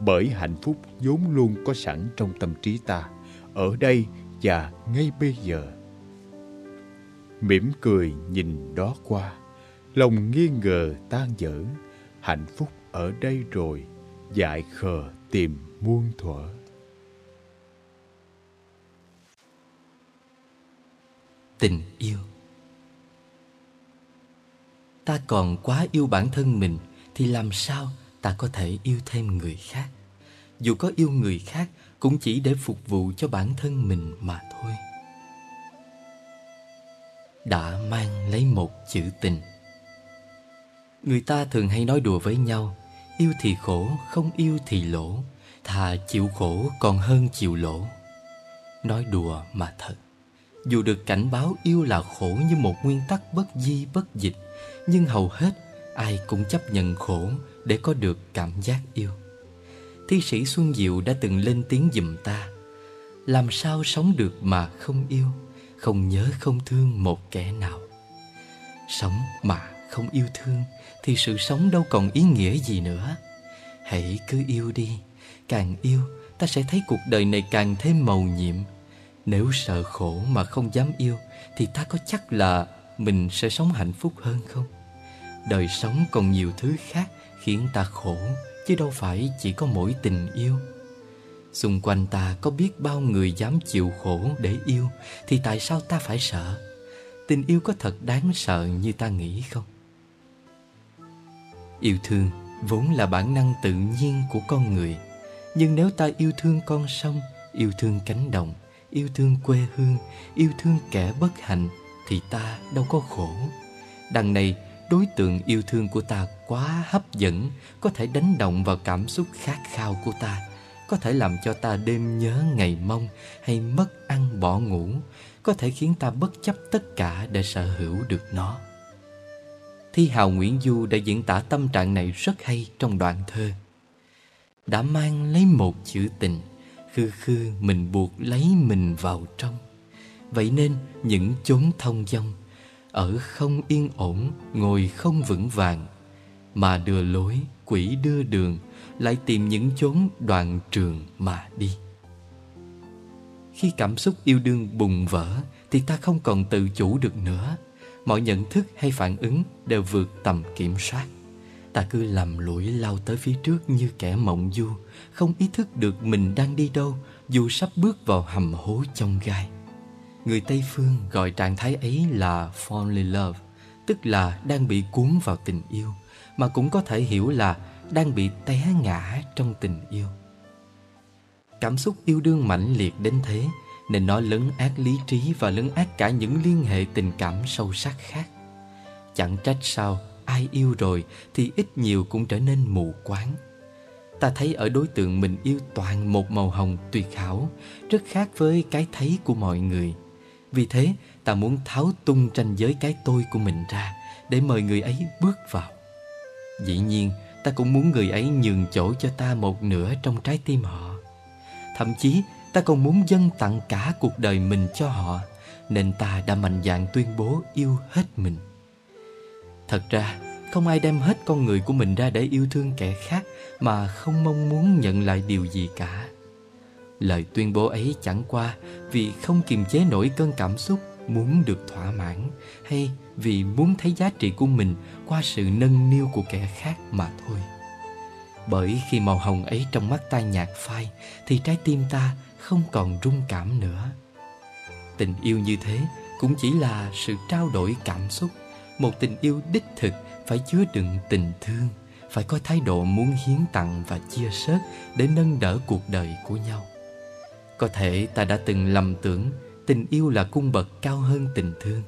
Bởi hạnh phúc vốn luôn có sẵn trong tâm trí ta, ở đây và ngay bây giờ. Mỉm cười nhìn đó qua, lòng nghi ngờ tan dở, hạnh phúc ở đây rồi, dại khờ tìm muôn thuở. tình yêu. Ta còn quá yêu bản thân mình thì làm sao ta có thể yêu thêm người khác? Dù có yêu người khác cũng chỉ để phục vụ cho bản thân mình mà thôi. Đã mang lấy một chữ tình người ta thường hay nói đùa với nhau, yêu thì khổ, không yêu thì lỗ, thà chịu khổ còn hơn chịu lỗ. Nói đùa mà thật, dù được cảnh báo yêu là khổ như một nguyên tắc bất di bất dịch, Nhưng hầu hết ai cũng chấp nhận khổ để có được cảm giác yêu. Thi sĩ Xuân Diệu đã từng lên tiếng giùm ta, Làm sao sống được mà không yêu, Không nhớ không thương một kẻ nào. Sống mà không yêu thương thì sự sống đâu còn ý nghĩa gì nữa Hãy cứ yêu đi Càng yêu, ta sẽ thấy cuộc đời này càng thêm màu nhiệm nếu sợ khổ mà không dám yêu, Thì ta có chắc là mình sẽ sống hạnh phúc hơn không? Đời sống còn nhiều thứ khác khiến ta khổ, Chứ đâu phải chỉ có mỗi tình yêu Xung quanh ta có biết bao người dám chịu khổ để yêu, Thì tại sao ta phải sợ? Tình yêu có thật đáng sợ như ta nghĩ không? Yêu thương vốn là bản năng tự nhiên của con người Nhưng nếu ta yêu thương con sông Yêu thương cánh đồng yêu thương quê hương, yêu thương kẻ bất hạnh thì ta đâu có khổ. Đằng này, đối tượng yêu thương của ta quá hấp dẫn, có thể đánh động vào cảm xúc khát khao của ta, có thể làm cho ta đêm nhớ ngày mong hay mất ăn bỏ ngủ, có thể khiến ta bất chấp tất cả để sở hữu được nó. Thi hào Nguyễn Du đã diễn tả tâm trạng này rất hay trong đoạn thơ. Đã mang lấy một chữ tình, khư khư mình buộc lấy mình vào trong. Vậy nên những chốn thông dong, ở không yên ổn, ngồi không vững vàng, mà đưa lối, quỷ đưa đường, lại tìm những chốn đoạn trường mà đi. Khi cảm xúc yêu đương bùng vỡ, thì ta không còn tự chủ được nữa mọi nhận thức hay phản ứng đều vượt tầm kiểm soát. Ta cứ lầm lũi lao tới phía trước như kẻ mộng du, không ý thức được mình đang đi đâu, dù sắp bước vào hầm hố trong gai. Người tây phương gọi trạng thái ấy là fall in love, tức là đang bị cuốn vào tình yêu, mà cũng có thể hiểu là đang bị té ngã trong tình yêu. Cảm xúc yêu đương mãnh liệt đến thế nên nó lấn át lý trí và lấn át cả những liên hệ tình cảm sâu sắc khác. Chẳng trách sao, ai yêu rồi thì ít nhiều cũng trở nên mù quáng. Ta thấy ở đối tượng mình yêu toàn một màu hồng tuyệt hảo, rất khác với cái thấy của mọi người. Vì thế, ta muốn tháo tung tranh giới cái tôi của mình ra để mời người ấy bước vào. Dĩ nhiên, ta cũng muốn người ấy nhường chỗ cho ta một nửa trong trái tim họ. Thậm chí ta còn muốn dâng tặng cả cuộc đời mình cho họ, nên ta đã mạnh dạn tuyên bố yêu hết mình. Thật ra, không ai đem hết con người của mình ra để yêu thương kẻ khác mà không mong muốn nhận lại điều gì cả. Lời tuyên bố ấy chẳng qua vì không kiềm chế nổi cơn cảm xúc muốn được thỏa mãn, hay vì muốn thấy giá trị của mình qua sự nâng niu của kẻ khác mà thôi. Bởi khi màu hồng ấy trong mắt ta nhạt phai, thì trái tim ta không còn rung cảm nữa. Tình yêu như thế cũng chỉ là sự trao đổi cảm xúc. Một tình yêu đích thực phải chứa đựng tình thương, phải có thái độ muốn hiến tặng và chia sớt để nâng đỡ cuộc đời của nhau. Có thể ta đã từng lầm tưởng tình yêu là cung bậc cao hơn tình thương.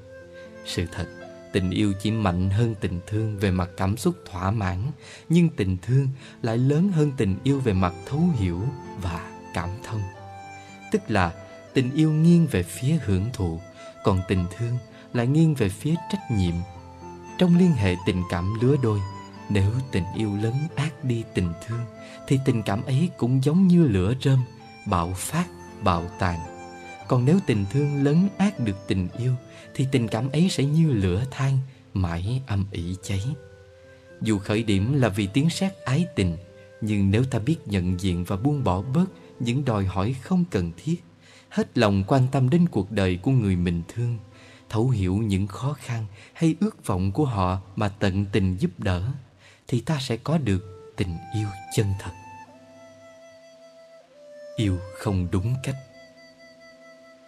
Sự thật, tình yêu chỉ mạnh hơn tình thương về mặt cảm xúc thỏa mãn, nhưng tình thương lại lớn hơn tình yêu về mặt thấu hiểu và cảm thông tức là tình yêu nghiêng về phía hưởng thụ, còn tình thương lại nghiêng về phía trách nhiệm. Trong liên hệ tình cảm lứa đôi, nếu tình yêu lớn ác đi tình thương, thì tình cảm ấy cũng giống như lửa rơm, bạo phát, bạo tàn. Còn nếu tình thương lớn ác được tình yêu, thì tình cảm ấy sẽ như lửa than, mãi âm ỉ cháy. Dù khởi điểm là vì tiếng sét ái tình, nhưng nếu ta biết nhận diện và buông bỏ bớt những đòi hỏi không cần thiết, hết lòng quan tâm đến cuộc đời của người mình thương, thấu hiểu những khó khăn hay ước vọng của họ mà tận tình giúp đỡ, thì ta sẽ có được tình yêu chân thật. Yêu không đúng cách.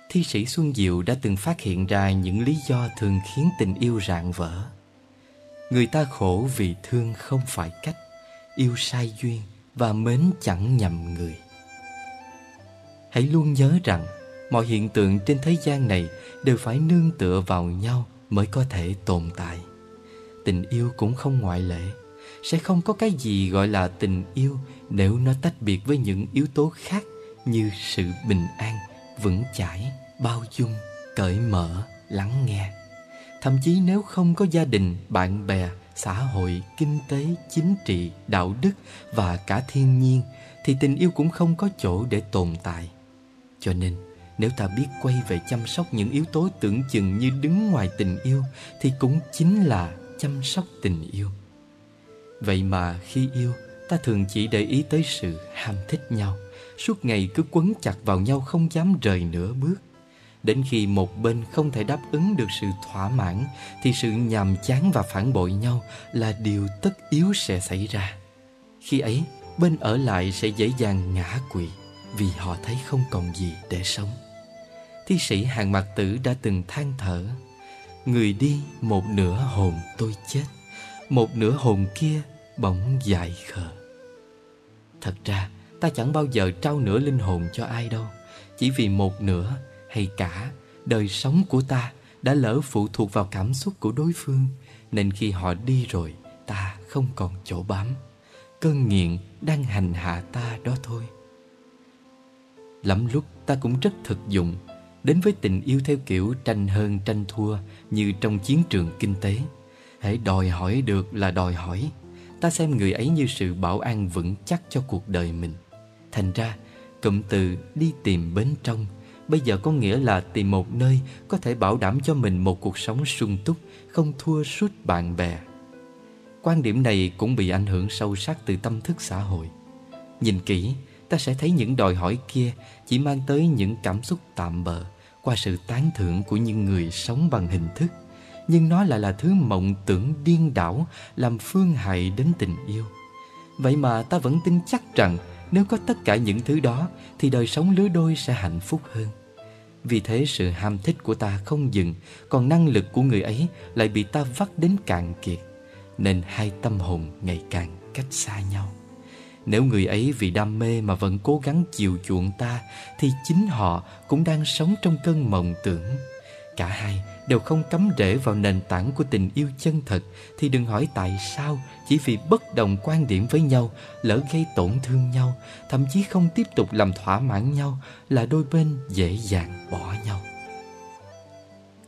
Thi sĩ xuân diệu đã từng phát hiện ra những lý do thường khiến tình yêu rạn vỡ. Người ta khổ vì thương không phải cách, yêu sai duyên và mến chẳng nhầm người hãy luôn nhớ rằng, mọi hiện tượng trên thế gian này đều phải nương tựa vào nhau mới có thể tồn tại. Tình yêu cũng không ngoại lệ. Sẽ không có cái gì gọi là tình yêu nếu nó tách biệt với những yếu tố khác như sự bình an, vững chãi, bao dung, cởi mở, lắng nghe. Thậm chí nếu không có gia đình, bạn bè, xã hội, kinh tế, chính trị, đạo đức và cả thiên nhiên, thì tình yêu cũng không có chỗ để tồn tại cho nên, nếu ta biết quay về chăm sóc những yếu tố tưởng chừng như đứng ngoài tình yêu, thì cũng chính là chăm sóc tình yêu. Vậy mà khi yêu, ta thường chỉ để ý tới sự ham thích nhau. Suốt ngày cứ quấn chặt vào nhau không dám rời nửa bước. Đến khi một bên không thể đáp ứng được sự thỏa mãn, thì sự nhàm chán và phản bội nhau là điều tất yếu sẽ xảy ra. Khi ấy, bên ở lại sẽ dễ dàng ngã quỵ vì họ thấy không còn gì để sống. Thi sĩ hàng mặt tử đã từng than thở, người đi một nửa hồn tôi chết, một nửa hồn kia bỗng dại khờ. Thật ra, ta chẳng bao giờ trao nửa linh hồn cho ai đâu, chỉ vì một nửa hay cả đời sống của ta đã lỡ phụ thuộc vào cảm xúc của đối phương, nên khi họ đi rồi, ta không còn chỗ bám. Cơn nghiện đang hành hạ ta đó thôi lắm lúc ta cũng rất thực dụng đến với tình yêu theo kiểu tranh hơn tranh thua như trong chiến trường kinh tế hãy đòi hỏi được là đòi hỏi ta xem người ấy như sự bảo an vững chắc cho cuộc đời mình thành ra cụm từ đi tìm bến trong bây giờ có nghĩa là tìm một nơi có thể bảo đảm cho mình một cuộc sống sung túc, không thua suốt bạn bè. Quan điểm này cũng bị ảnh hưởng sâu sắc từ tâm thức xã hội. Nhìn kỹ, ta sẽ thấy những đòi hỏi kia chỉ mang tới những cảm xúc tạm bợ qua sự tán thưởng của những người sống bằng hình thức. Nhưng nó lại là thứ mộng tưởng điên đảo làm phương hại đến tình yêu. Vậy mà ta vẫn tin chắc rằng nếu có tất cả những thứ đó thì đời sống lứa đôi sẽ hạnh phúc hơn. Vì thế sự ham thích của ta không dừng, còn năng lực của người ấy lại bị ta vắt đến cạn kiệt, nên hai tâm hồn ngày càng cách xa nhau. Nếu người ấy vì đam mê mà vẫn cố gắng chiều chuộng ta, thì chính họ cũng đang sống trong cơn mộng tưởng. Cả hai đều không cắm rễ vào nền tảng của tình yêu chân thật, thì đừng hỏi tại sao, chỉ vì bất đồng quan điểm với nhau, lỡ gây tổn thương nhau, thậm chí không tiếp tục làm thỏa mãn nhau, là đôi bên dễ dàng bỏ nhau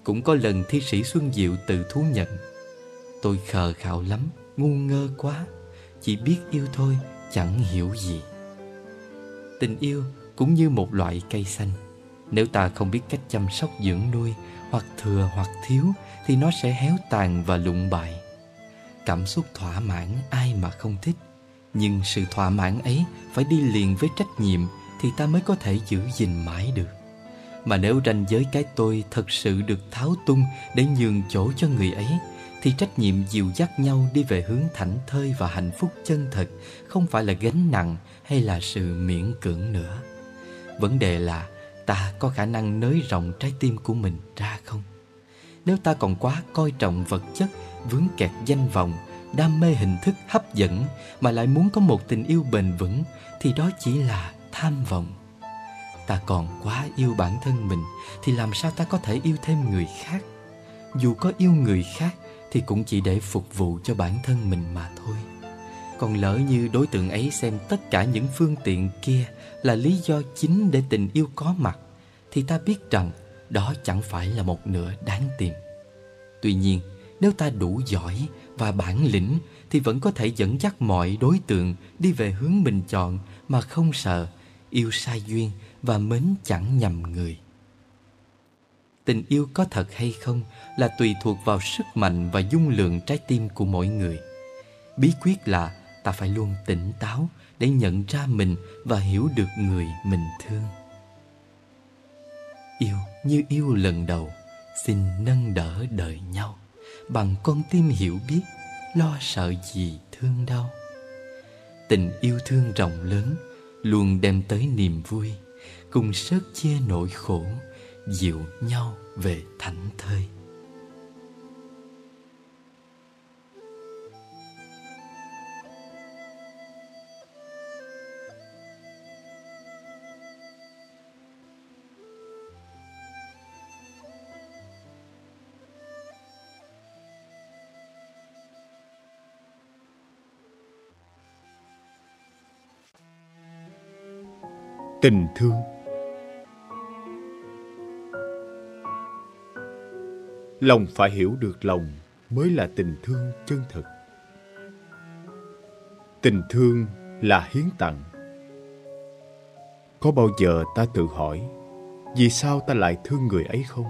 cũng có lần thi sĩ xuân diệu tự thú nhận, tôi khờ khạo lắm, ngu ngơ quá, chỉ biết yêu thôi chẳng hiểu gì tình yêu cũng như một loại cây xanh nếu ta không biết cách chăm sóc dưỡng nuôi hoặc thừa hoặc thiếu thì nó sẽ héo tàn và lụng bại. Cảm xúc thỏa mãn ai mà không thích, nhưng sự thỏa mãn ấy phải đi liền với trách nhiệm thì ta mới có thể giữ gìn mãi được. Mà nếu ranh giới cái tôi thật sự được tháo tung để nhường chỗ cho người ấy thì trách nhiệm dìu dắt nhau đi về hướng thảnh thơi và hạnh phúc chân thật không phải là gánh nặng hay là sự miễn cưỡng nữa. Vấn đề là ta có khả năng nới rộng trái tim của mình ra không? Nếu ta còn quá coi trọng vật chất, vướng kẹt danh vọng, đam mê hình thức hấp dẫn mà lại muốn có một tình yêu bền vững thì đó chỉ là tham vọng. Ta còn quá yêu bản thân mình thì làm sao ta có thể yêu thêm người khác? Dù có yêu người khác thì cũng chỉ để phục vụ cho bản thân mình mà thôi. Còn lỡ như đối tượng ấy xem tất cả những phương tiện kia là lý do chính để tình yêu có mặt thì ta biết rằng đó chẳng phải là một nửa đáng tìm. Tuy nhiên, nếu ta đủ giỏi và bản lĩnh thì vẫn có thể dẫn dắt mọi đối tượng đi về hướng mình chọn mà không sợ yêu sai duyên và mến chẳng nhầm người. Tình yêu có thật hay không là tùy thuộc vào sức mạnh và dung lượng trái tim của mỗi người. Bí quyết là ta phải luôn tỉnh táo để nhận ra mình và hiểu được người mình thương. Yêu như yêu lần đầu, xin nâng đỡ đời nhau bằng con tim hiểu biết, lo sợ gì thương đau. Tình yêu thương rộng lớn luôn đem tới niềm vui, cùng sớt chia nỗi khổ, dịu nhau về thảnh thơi. tình thương lòng phải hiểu được lòng mới là tình thương chân thực. Tình thương là hiến tặng. Có bao giờ ta tự hỏi, vì sao ta lại thương người ấy không?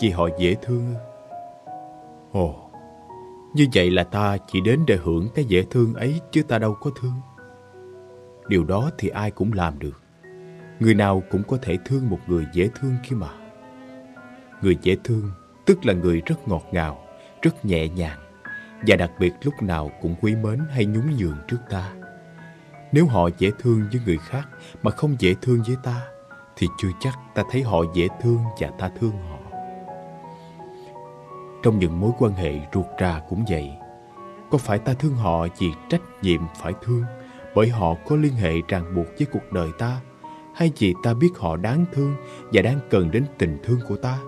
Vì họ dễ thương ồ, như vậy là ta chỉ đến để hưởng cái dễ thương ấy chứ ta đâu có thương. Điều đó thì ai cũng làm được. Người nào cũng có thể thương một người dễ thương kia mà. Người dễ thương tức là người rất ngọt ngào, rất nhẹ nhàng và đặc biệt lúc nào cũng quý mến hay nhún nhường trước ta. Nếu họ dễ thương với người khác mà không dễ thương với ta thì chưa chắc ta thấy họ dễ thương và ta thương họ. Trong những mối quan hệ ruột rà cũng vậy. Có phải ta thương họ vì trách nhiệm phải thương bởi họ có liên hệ ràng buộc với cuộc đời ta hay vì ta biết họ đáng thương và đang cần đến tình thương của ta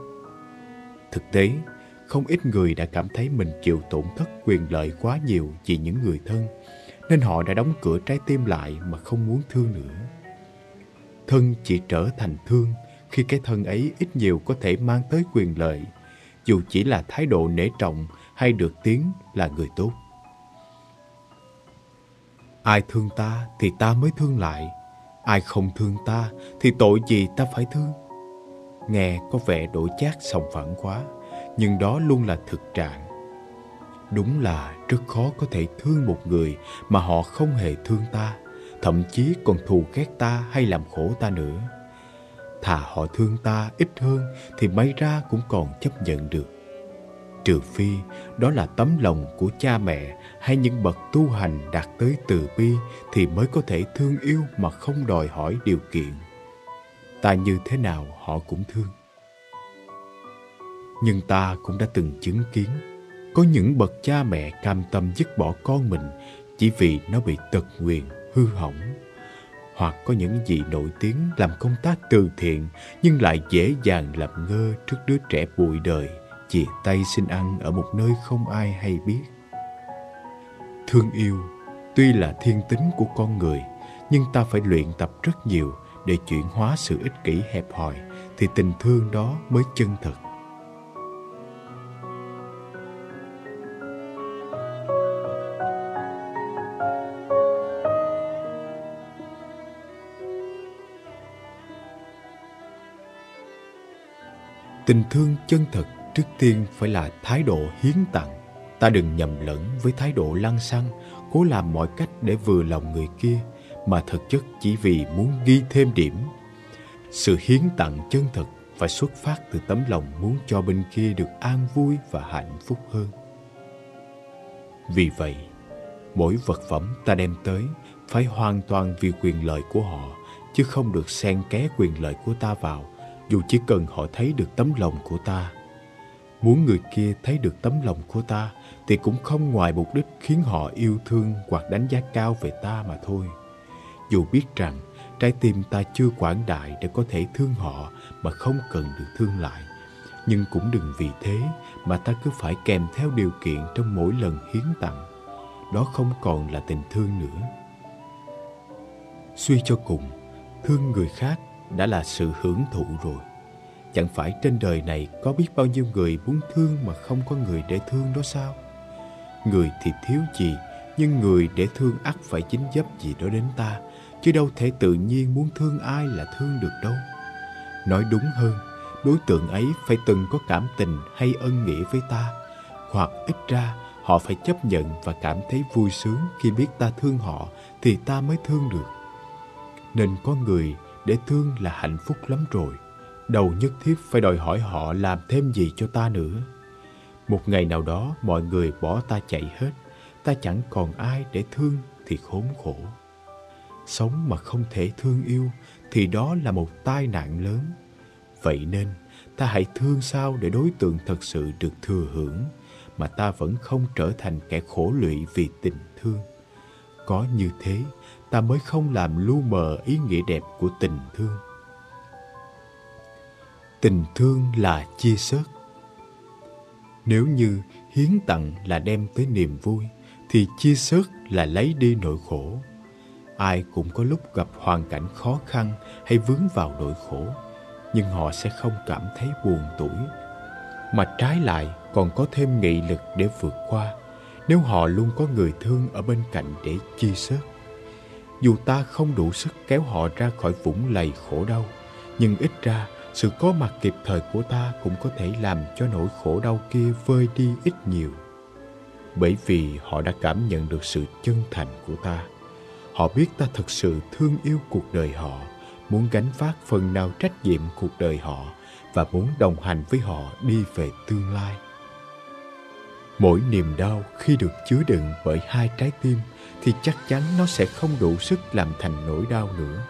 thực tế, không ít người đã cảm thấy mình chịu tổn thất quyền lợi quá nhiều vì những người thân, nên họ đã đóng cửa trái tim lại mà không muốn thương nữa thân chỉ trở thành thương khi cái thân ấy ít nhiều có thể mang tới quyền lợi, dù chỉ là thái độ nể trọng hay được tiếng là người tốt Ai thương ta thì ta mới thương lại. Ai không thương ta thì tội gì ta phải thương? Nghe có vẻ đổi chát sòng phẳng quá, nhưng đó luôn là thực trạng. Đúng là rất khó có thể thương một người mà họ không hề thương ta, thậm chí còn thù ghét ta hay làm khổ ta nữa. Thà họ thương ta ít hơn thì may ra cũng còn chấp nhận được. Trừ phi đó là tấm lòng của cha mẹ hay những bậc tu hành đạt tới từ bi thì mới có thể thương yêu mà không đòi hỏi điều kiện. Ta như thế nào họ cũng thương. Nhưng ta cũng đã từng chứng kiến có những bậc cha mẹ cam tâm dứt bỏ con mình chỉ vì nó bị tật nguyền, hư hỏng. Hoặc có những vị nổi tiếng làm công tác từ thiện nhưng lại dễ dàng làm ngơ trước đứa trẻ bụi đời, chìa tay xin ăn ở một nơi không ai hay biết. Thương yêu tuy là thiên tính của con người nhưng ta phải luyện tập rất nhiều để chuyển hóa sự ích kỷ hẹp hòi thì tình thương đó mới chân thật. Tình thương chân thật trước tiên phải là thái độ hiến tặng. Ta đừng nhầm lẫn với thái độ lăng xăng, cố làm mọi cách để vừa lòng người kia, mà thực chất chỉ vì muốn ghi thêm điểm. Sự hiến tặng chân thật phải xuất phát từ tấm lòng muốn cho bên kia được an vui và hạnh phúc hơn. Vì vậy, mỗi vật phẩm ta đem tới phải hoàn toàn vì quyền lợi của họ, chứ không được xen ké quyền lợi của ta vào dù chỉ cần họ thấy được tấm lòng của ta. Muốn người kia thấy được tấm lòng của ta thì cũng không ngoài mục đích khiến họ yêu thương hoặc đánh giá cao về ta mà thôi. Dù biết rằng trái tim ta chưa quảng đại để có thể thương họ mà không cần được thương lại. Nhưng cũng đừng vì thế mà ta cứ phải kèm theo điều kiện trong mỗi lần hiến tặng. Đó không còn là tình thương nữa. Suy cho cùng, thương người khác đã là sự hưởng thụ rồi. Chẳng phải trên đời này có biết bao nhiêu người muốn thương mà không có người để thương đó sao? Người thì thiếu gì, nhưng người để thương ắt phải chính dấp gì đó đến ta, chứ đâu thể tự nhiên muốn thương ai là thương được đâu. Nói đúng hơn, đối tượng ấy phải từng có cảm tình hay ân nghĩa với ta, hoặc ít ra họ phải chấp nhận và cảm thấy vui sướng khi biết ta thương họ thì ta mới thương được. Nên có người để thương là hạnh phúc lắm rồi. Đầu nhất thiết phải đòi hỏi họ làm thêm gì cho ta nữa. Một ngày nào đó mọi người bỏ ta chạy hết, ta chẳng còn ai để thương thì khốn khổ. Sống mà không thể thương yêu thì đó là một tai nạn lớn. Vậy nên ta hãy thương sao để đối tượng thật sự được thừa hưởng mà ta vẫn không trở thành kẻ khổ lụy vì tình thương. Có như thế ta mới không làm lu mờ ý nghĩa đẹp của tình thương. Tình thương là chia sớt. Nếu như hiến tặng là đem tới niềm vui, thì chia sớt là lấy đi nỗi khổ. Ai cũng có lúc gặp hoàn cảnh khó khăn hay vướng vào nỗi khổ, nhưng họ sẽ không cảm thấy buồn tủi, mà trái lại còn có thêm nghị lực để vượt qua nếu họ luôn có người thương ở bên cạnh để chia sớt. Dù ta không đủ sức kéo họ ra khỏi vũng lầy khổ đau, nhưng ít ra sự có mặt kịp thời của ta cũng có thể làm cho nỗi khổ đau kia vơi đi ít nhiều. Bởi vì họ đã cảm nhận được sự chân thành của ta. Họ biết ta thật sự thương yêu cuộc đời họ, muốn gánh vác phần nào trách nhiệm cuộc đời họ và muốn đồng hành với họ đi về tương lai. Mỗi niềm đau khi được chứa đựng bởi hai trái tim thì chắc chắn nó sẽ không đủ sức làm thành nỗi đau nữa.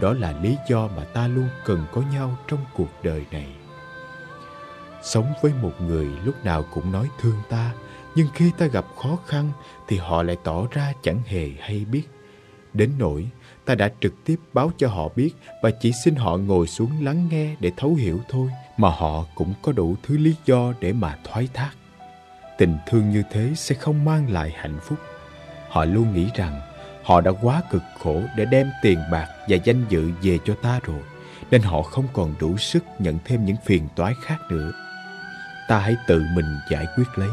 Đó là lý do mà ta luôn cần có nhau trong cuộc đời này. Sống với một người lúc nào cũng nói thương ta, nhưng khi ta gặp khó khăn thì họ lại tỏ ra chẳng hề hay biết. Đến nỗi ta đã trực tiếp báo cho họ biết và chỉ xin họ ngồi xuống lắng nghe để thấu hiểu thôi, mà họ cũng có đủ thứ lý do để mà thoái thác. Tình thương như thế sẽ không mang lại hạnh phúc Họ luôn nghĩ rằng họ đã quá cực khổ để đem tiền bạc và danh dự về cho ta rồi, nên họ không còn đủ sức nhận thêm những phiền toái khác nữa. Ta hãy tự mình giải quyết lấy.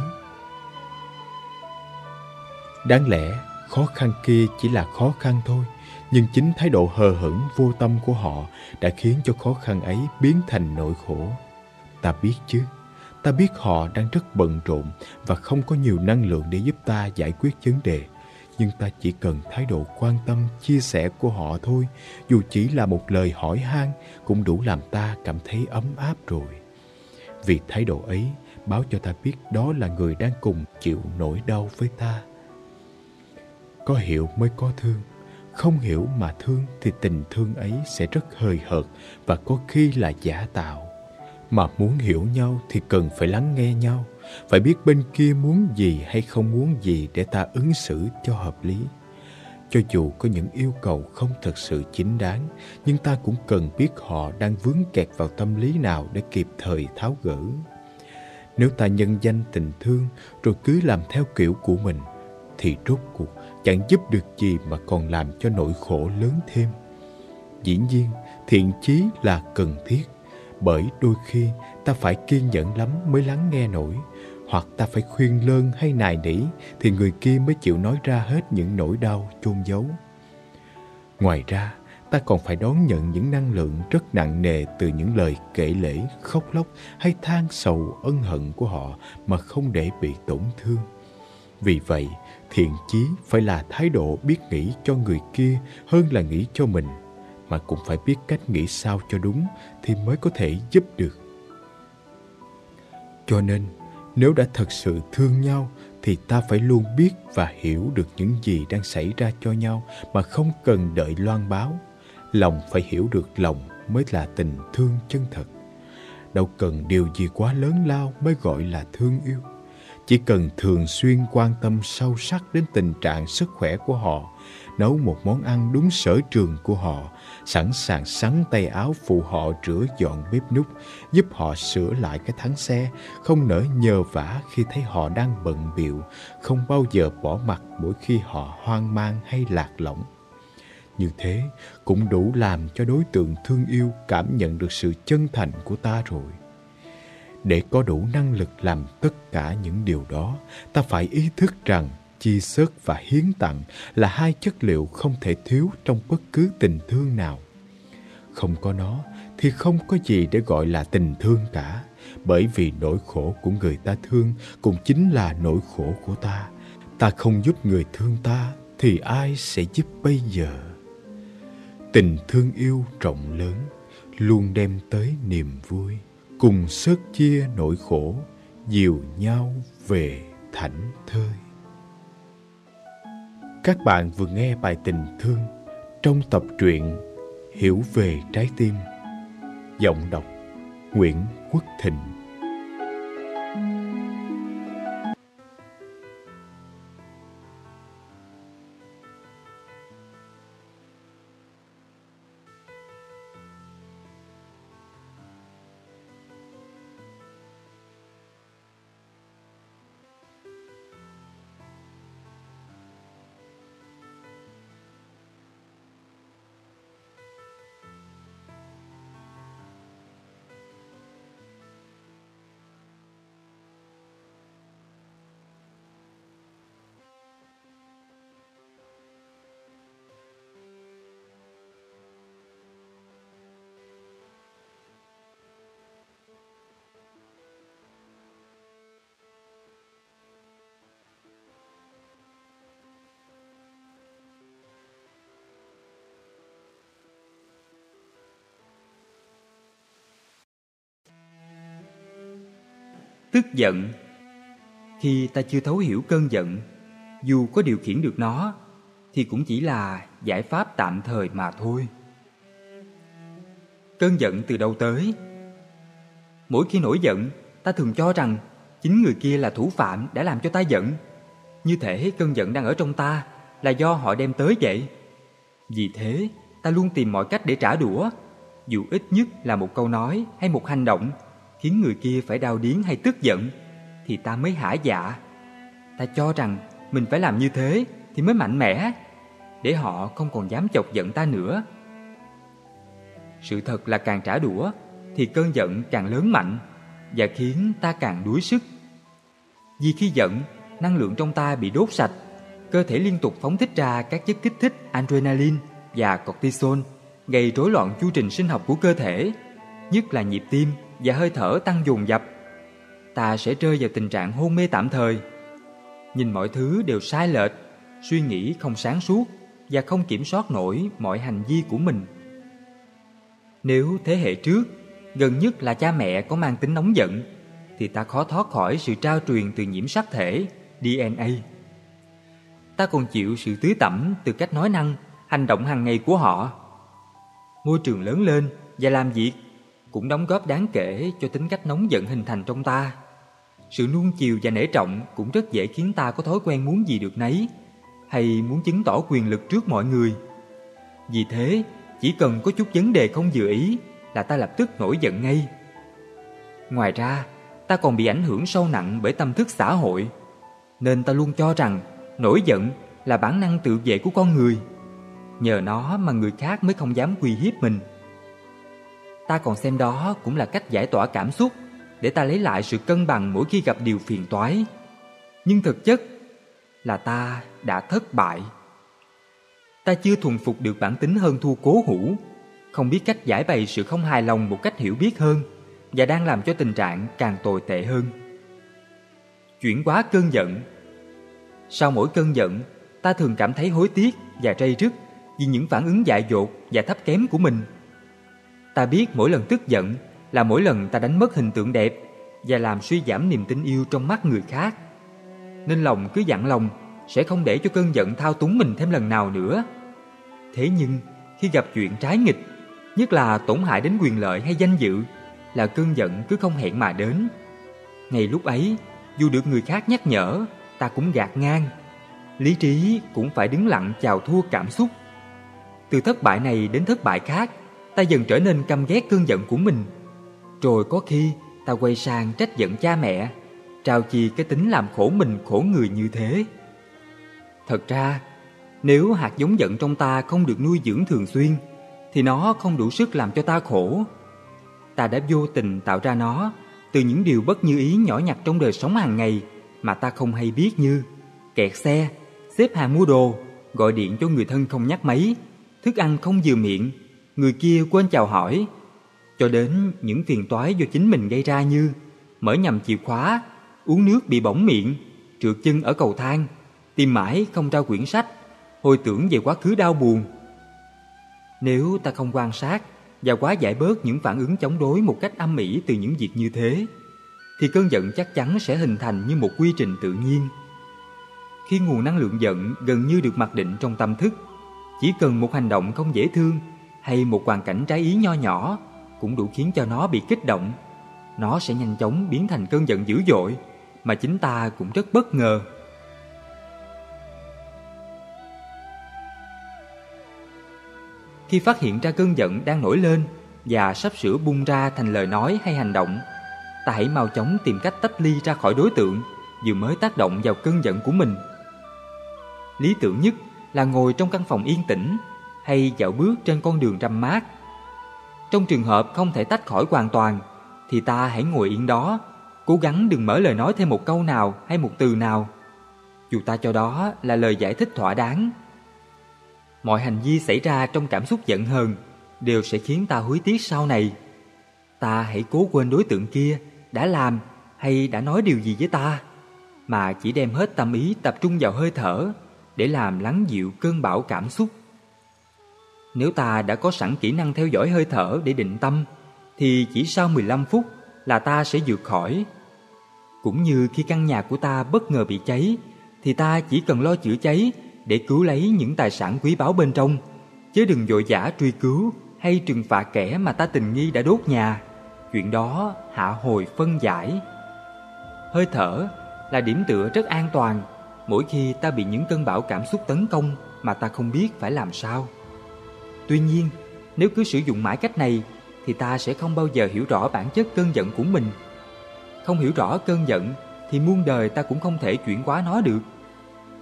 Đáng lẽ, khó khăn kia chỉ là khó khăn thôi, nhưng chính thái độ hờ hững vô tâm của họ đã khiến cho khó khăn ấy biến thành nỗi khổ. Ta biết chứ, ta biết họ đang rất bận rộn và không có nhiều năng lượng để giúp ta giải quyết vấn đề. Nhưng ta chỉ cần thái độ quan tâm, chia sẻ của họ thôi, dù chỉ là một lời hỏi han cũng đủ làm ta cảm thấy ấm áp rồi. Vì thái độ ấy báo cho ta biết đó là người đang cùng chịu nỗi đau với ta. Có hiểu mới có thương, không hiểu mà thương thì tình thương ấy sẽ rất hời hợt và có khi là giả tạo. Mà muốn hiểu nhau thì cần phải lắng nghe nhau, phải biết bên kia muốn gì hay không muốn gì để ta ứng xử cho hợp lý. Cho dù có những yêu cầu không thật sự chính đáng, nhưng ta cũng cần biết họ đang vướng kẹt vào tâm lý nào để kịp thời tháo gỡ. Nếu ta nhân danh tình thương rồi cứ làm theo kiểu của mình, thì rốt cuộc chẳng giúp được gì mà còn làm cho nỗi khổ lớn thêm. Dĩ nhiên, thiện chí là cần thiết, bởi đôi khi ta phải kiên nhẫn lắm mới lắng nghe nổi, hoặc ta phải khuyên lơn hay nài nỉ thì người kia mới chịu nói ra hết những nỗi đau chôn giấu. Ngoài ra, ta còn phải đón nhận những năng lượng rất nặng nề từ những lời kể lễ, khóc lóc hay than sầu ân hận của họ mà không để bị tổn thương. Vì vậy, thiện chí phải là thái độ biết nghĩ cho người kia hơn là nghĩ cho mình, mà cũng phải biết cách nghĩ sao cho đúng thì mới có thể giúp được. Cho nên, nếu đã thật sự thương nhau thì ta phải luôn biết và hiểu được những gì đang xảy ra cho nhau mà không cần đợi loan báo. Lòng phải hiểu được lòng mới là tình thương chân thật. Đâu cần điều gì quá lớn lao mới gọi là thương yêu. Chỉ cần thường xuyên quan tâm sâu sắc đến tình trạng sức khỏe của họ, nấu một món ăn đúng sở trường của họ, sẵn sàng sắn tay áo phụ họ rửa dọn bếp nút, giúp họ sửa lại cái thắng xe, không nỡ nhờ vả khi thấy họ đang bận biệu, không bao giờ bỏ mặt mỗi khi họ hoang mang hay lạc lõng. Như thế cũng đủ làm cho đối tượng thương yêu cảm nhận được sự chân thành của ta rồi. Để có đủ năng lực làm tất cả những điều đó, ta phải ý thức rằng chi sớt và hiến tặng là hai chất liệu không thể thiếu trong bất cứ tình thương nào. Không có nó thì không có gì để gọi là tình thương cả, bởi vì nỗi khổ của người ta thương cũng chính là nỗi khổ của ta. Ta không giúp người thương ta thì ai sẽ giúp bây giờ? Tình thương yêu rộng lớn luôn đem tới niềm vui cùng sớt chia nỗi khổ, dìu nhau về thảnh thơi. Các bạn vừa nghe bài tình thương trong tập truyện hiểu về trái tim. Giọng đọc nguyễn quốc thịnh. Tức giận. Khi ta chưa thấu hiểu cơn giận, dù có điều khiển được nó, thì cũng chỉ là giải pháp tạm thời mà thôi. Cơn giận từ đâu tới? Mỗi khi nổi giận, ta thường cho rằng chính người kia là thủ phạm đã làm cho ta giận. Như thể cơn giận đang ở trong ta là do họ đem tới vậy. Vì thế, ta luôn tìm mọi cách để trả đũa, dù ít nhất là một câu nói hay một hành động khiến người kia phải đau điếng hay tức giận thì ta mới hả dạ. Ta cho rằng mình phải làm như thế thì mới mạnh mẽ để họ không còn dám chọc giận ta nữa. Sự thật là càng trả đũa thì cơn giận càng lớn mạnh và khiến ta càng đuối sức. Vì khi giận, năng lượng trong ta bị đốt sạch, cơ thể liên tục phóng thích ra các chất kích thích adrenaline và cortisol, gây rối loạn chu trình sinh học của cơ thể, nhất là nhịp tim và hơi thở tăng dồn dập. Ta sẽ rơi vào tình trạng hôn mê tạm thời. Nhìn mọi thứ đều sai lệch, suy nghĩ không sáng suốt và không kiểm soát nổi mọi hành vi của mình. Nếu thế hệ trước, gần nhất là cha mẹ có mang tính nóng giận, thì ta khó thoát khỏi sự trao truyền từ nhiễm sắc thể, DNA. Ta còn chịu sự tưới tẩm từ cách nói năng, hành động hàng ngày của họ. Môi trường lớn lên và làm việc cũng đóng góp đáng kể cho tính cách nóng giận hình thành trong ta. Sự nuông chiều và nể trọng cũng rất dễ khiến ta có thói quen muốn gì được nấy, hay muốn chứng tỏ quyền lực trước mọi người. Vì thế, chỉ cần có chút vấn đề không dự ý là ta lập tức nổi giận ngay. Ngoài ra, ta còn bị ảnh hưởng sâu nặng bởi tâm thức xã hội, nên ta luôn cho rằng nổi giận là bản năng tự vệ của con người. Nhờ nó mà người khác mới không dám uy hiếp mình. Ta còn xem đó cũng là cách giải tỏa cảm xúc để ta lấy lại sự cân bằng mỗi khi gặp điều phiền toái. Nhưng thực chất là ta đã thất bại. Ta chưa thuần phục được bản tính hơn thua cố hữu, không biết cách giải bày sự không hài lòng một cách hiểu biết hơn và đang làm cho tình trạng càng tồi tệ hơn. Chuyển quá cơn giận Sau mỗi cơn giận, ta thường cảm thấy hối tiếc và trây rứt vì những phản ứng dại dột và thấp kém của mình. Ta biết mỗi lần tức giận là mỗi lần ta đánh mất hình tượng đẹp và làm suy giảm niềm tin yêu trong mắt người khác. Nên lòng cứ dặn lòng sẽ không để cho cơn giận thao túng mình thêm lần nào nữa. Thế nhưng khi gặp chuyện trái nghịch, nhất là tổn hại đến quyền lợi hay danh dự, là cơn giận cứ không hẹn mà đến. Ngay lúc ấy, dù được người khác nhắc nhở, ta cũng gạt ngang. Lý trí cũng phải đứng lặng chào thua cảm xúc. Từ thất bại này đến thất bại khác, ta dần trở nên căm ghét cơn giận của mình. Rồi có khi ta quay sang trách giận cha mẹ, trao chi cái tính làm khổ mình khổ người như thế. Thật ra, nếu hạt giống giận trong ta không được nuôi dưỡng thường xuyên, thì nó không đủ sức làm cho ta khổ. Ta đã vô tình tạo ra nó từ những điều bất như ý nhỏ nhặt trong đời sống hàng ngày mà ta không hay biết như kẹt xe, xếp hàng mua đồ, gọi điện cho người thân không nhắc máy, thức ăn không vừa miệng, người kia quên chào hỏi, cho đến những phiền toái do chính mình gây ra như mở nhầm chìa khóa, uống nước bị bỏng miệng, trượt chân ở cầu thang, tìm mãi không ra quyển sách, hồi tưởng về quá khứ đau buồn. Nếu ta không quan sát và quá giải bớt những phản ứng chống đối một cách âm ỉ từ những việc như thế, thì cơn giận chắc chắn sẽ hình thành như một quy trình tự nhiên. Khi nguồn năng lượng giận gần như được mặc định trong tâm thức, chỉ cần một hành động không dễ thương hay một hoàn cảnh trái ý nho nhỏ cũng đủ khiến cho nó bị kích động. Nó sẽ nhanh chóng biến thành cơn giận dữ dội mà chính ta cũng rất bất ngờ. Khi phát hiện ra cơn giận đang nổi lên và sắp sửa bung ra thành lời nói hay hành động, ta hãy mau chóng tìm cách tách ly ra khỏi đối tượng vừa mới tác động vào cơn giận của mình. Lý tưởng nhất là ngồi trong căn phòng yên tĩnh hay dạo bước trên con đường râm mát. Trong trường hợp không thể tách khỏi hoàn toàn thì ta hãy ngồi yên đó, cố gắng đừng mở lời nói thêm một câu nào hay một từ nào. Dù ta cho đó là lời giải thích thỏa đáng mọi hành vi xảy ra trong cảm xúc giận hờn đều sẽ khiến ta hối tiếc sau này. Ta hãy cố quên đối tượng kia đã làm hay đã nói điều gì với ta, mà chỉ đem hết tâm ý tập trung vào hơi thở để làm lắng dịu cơn bão cảm xúc. Nếu ta đã có sẵn kỹ năng theo dõi hơi thở để định tâm, thì chỉ sau 15 phút là ta sẽ vượt khỏi. Cũng như khi căn nhà của ta bất ngờ bị cháy, thì ta chỉ cần lo chữa cháy để cứu lấy những tài sản quý báu bên trong, chứ đừng vội vã truy cứu hay trừng phạt kẻ mà ta tình nghi đã đốt nhà. Chuyện đó hạ hồi phân giải. Hơi thở là điểm tựa rất an toàn mỗi khi ta bị những cơn bão cảm xúc tấn công mà ta không biết phải làm sao. Tuy nhiên, nếu cứ sử dụng mãi cách này thì ta sẽ không bao giờ hiểu rõ bản chất cơn giận của mình. Không hiểu rõ cơn giận thì muôn đời ta cũng không thể chuyển hóa nó được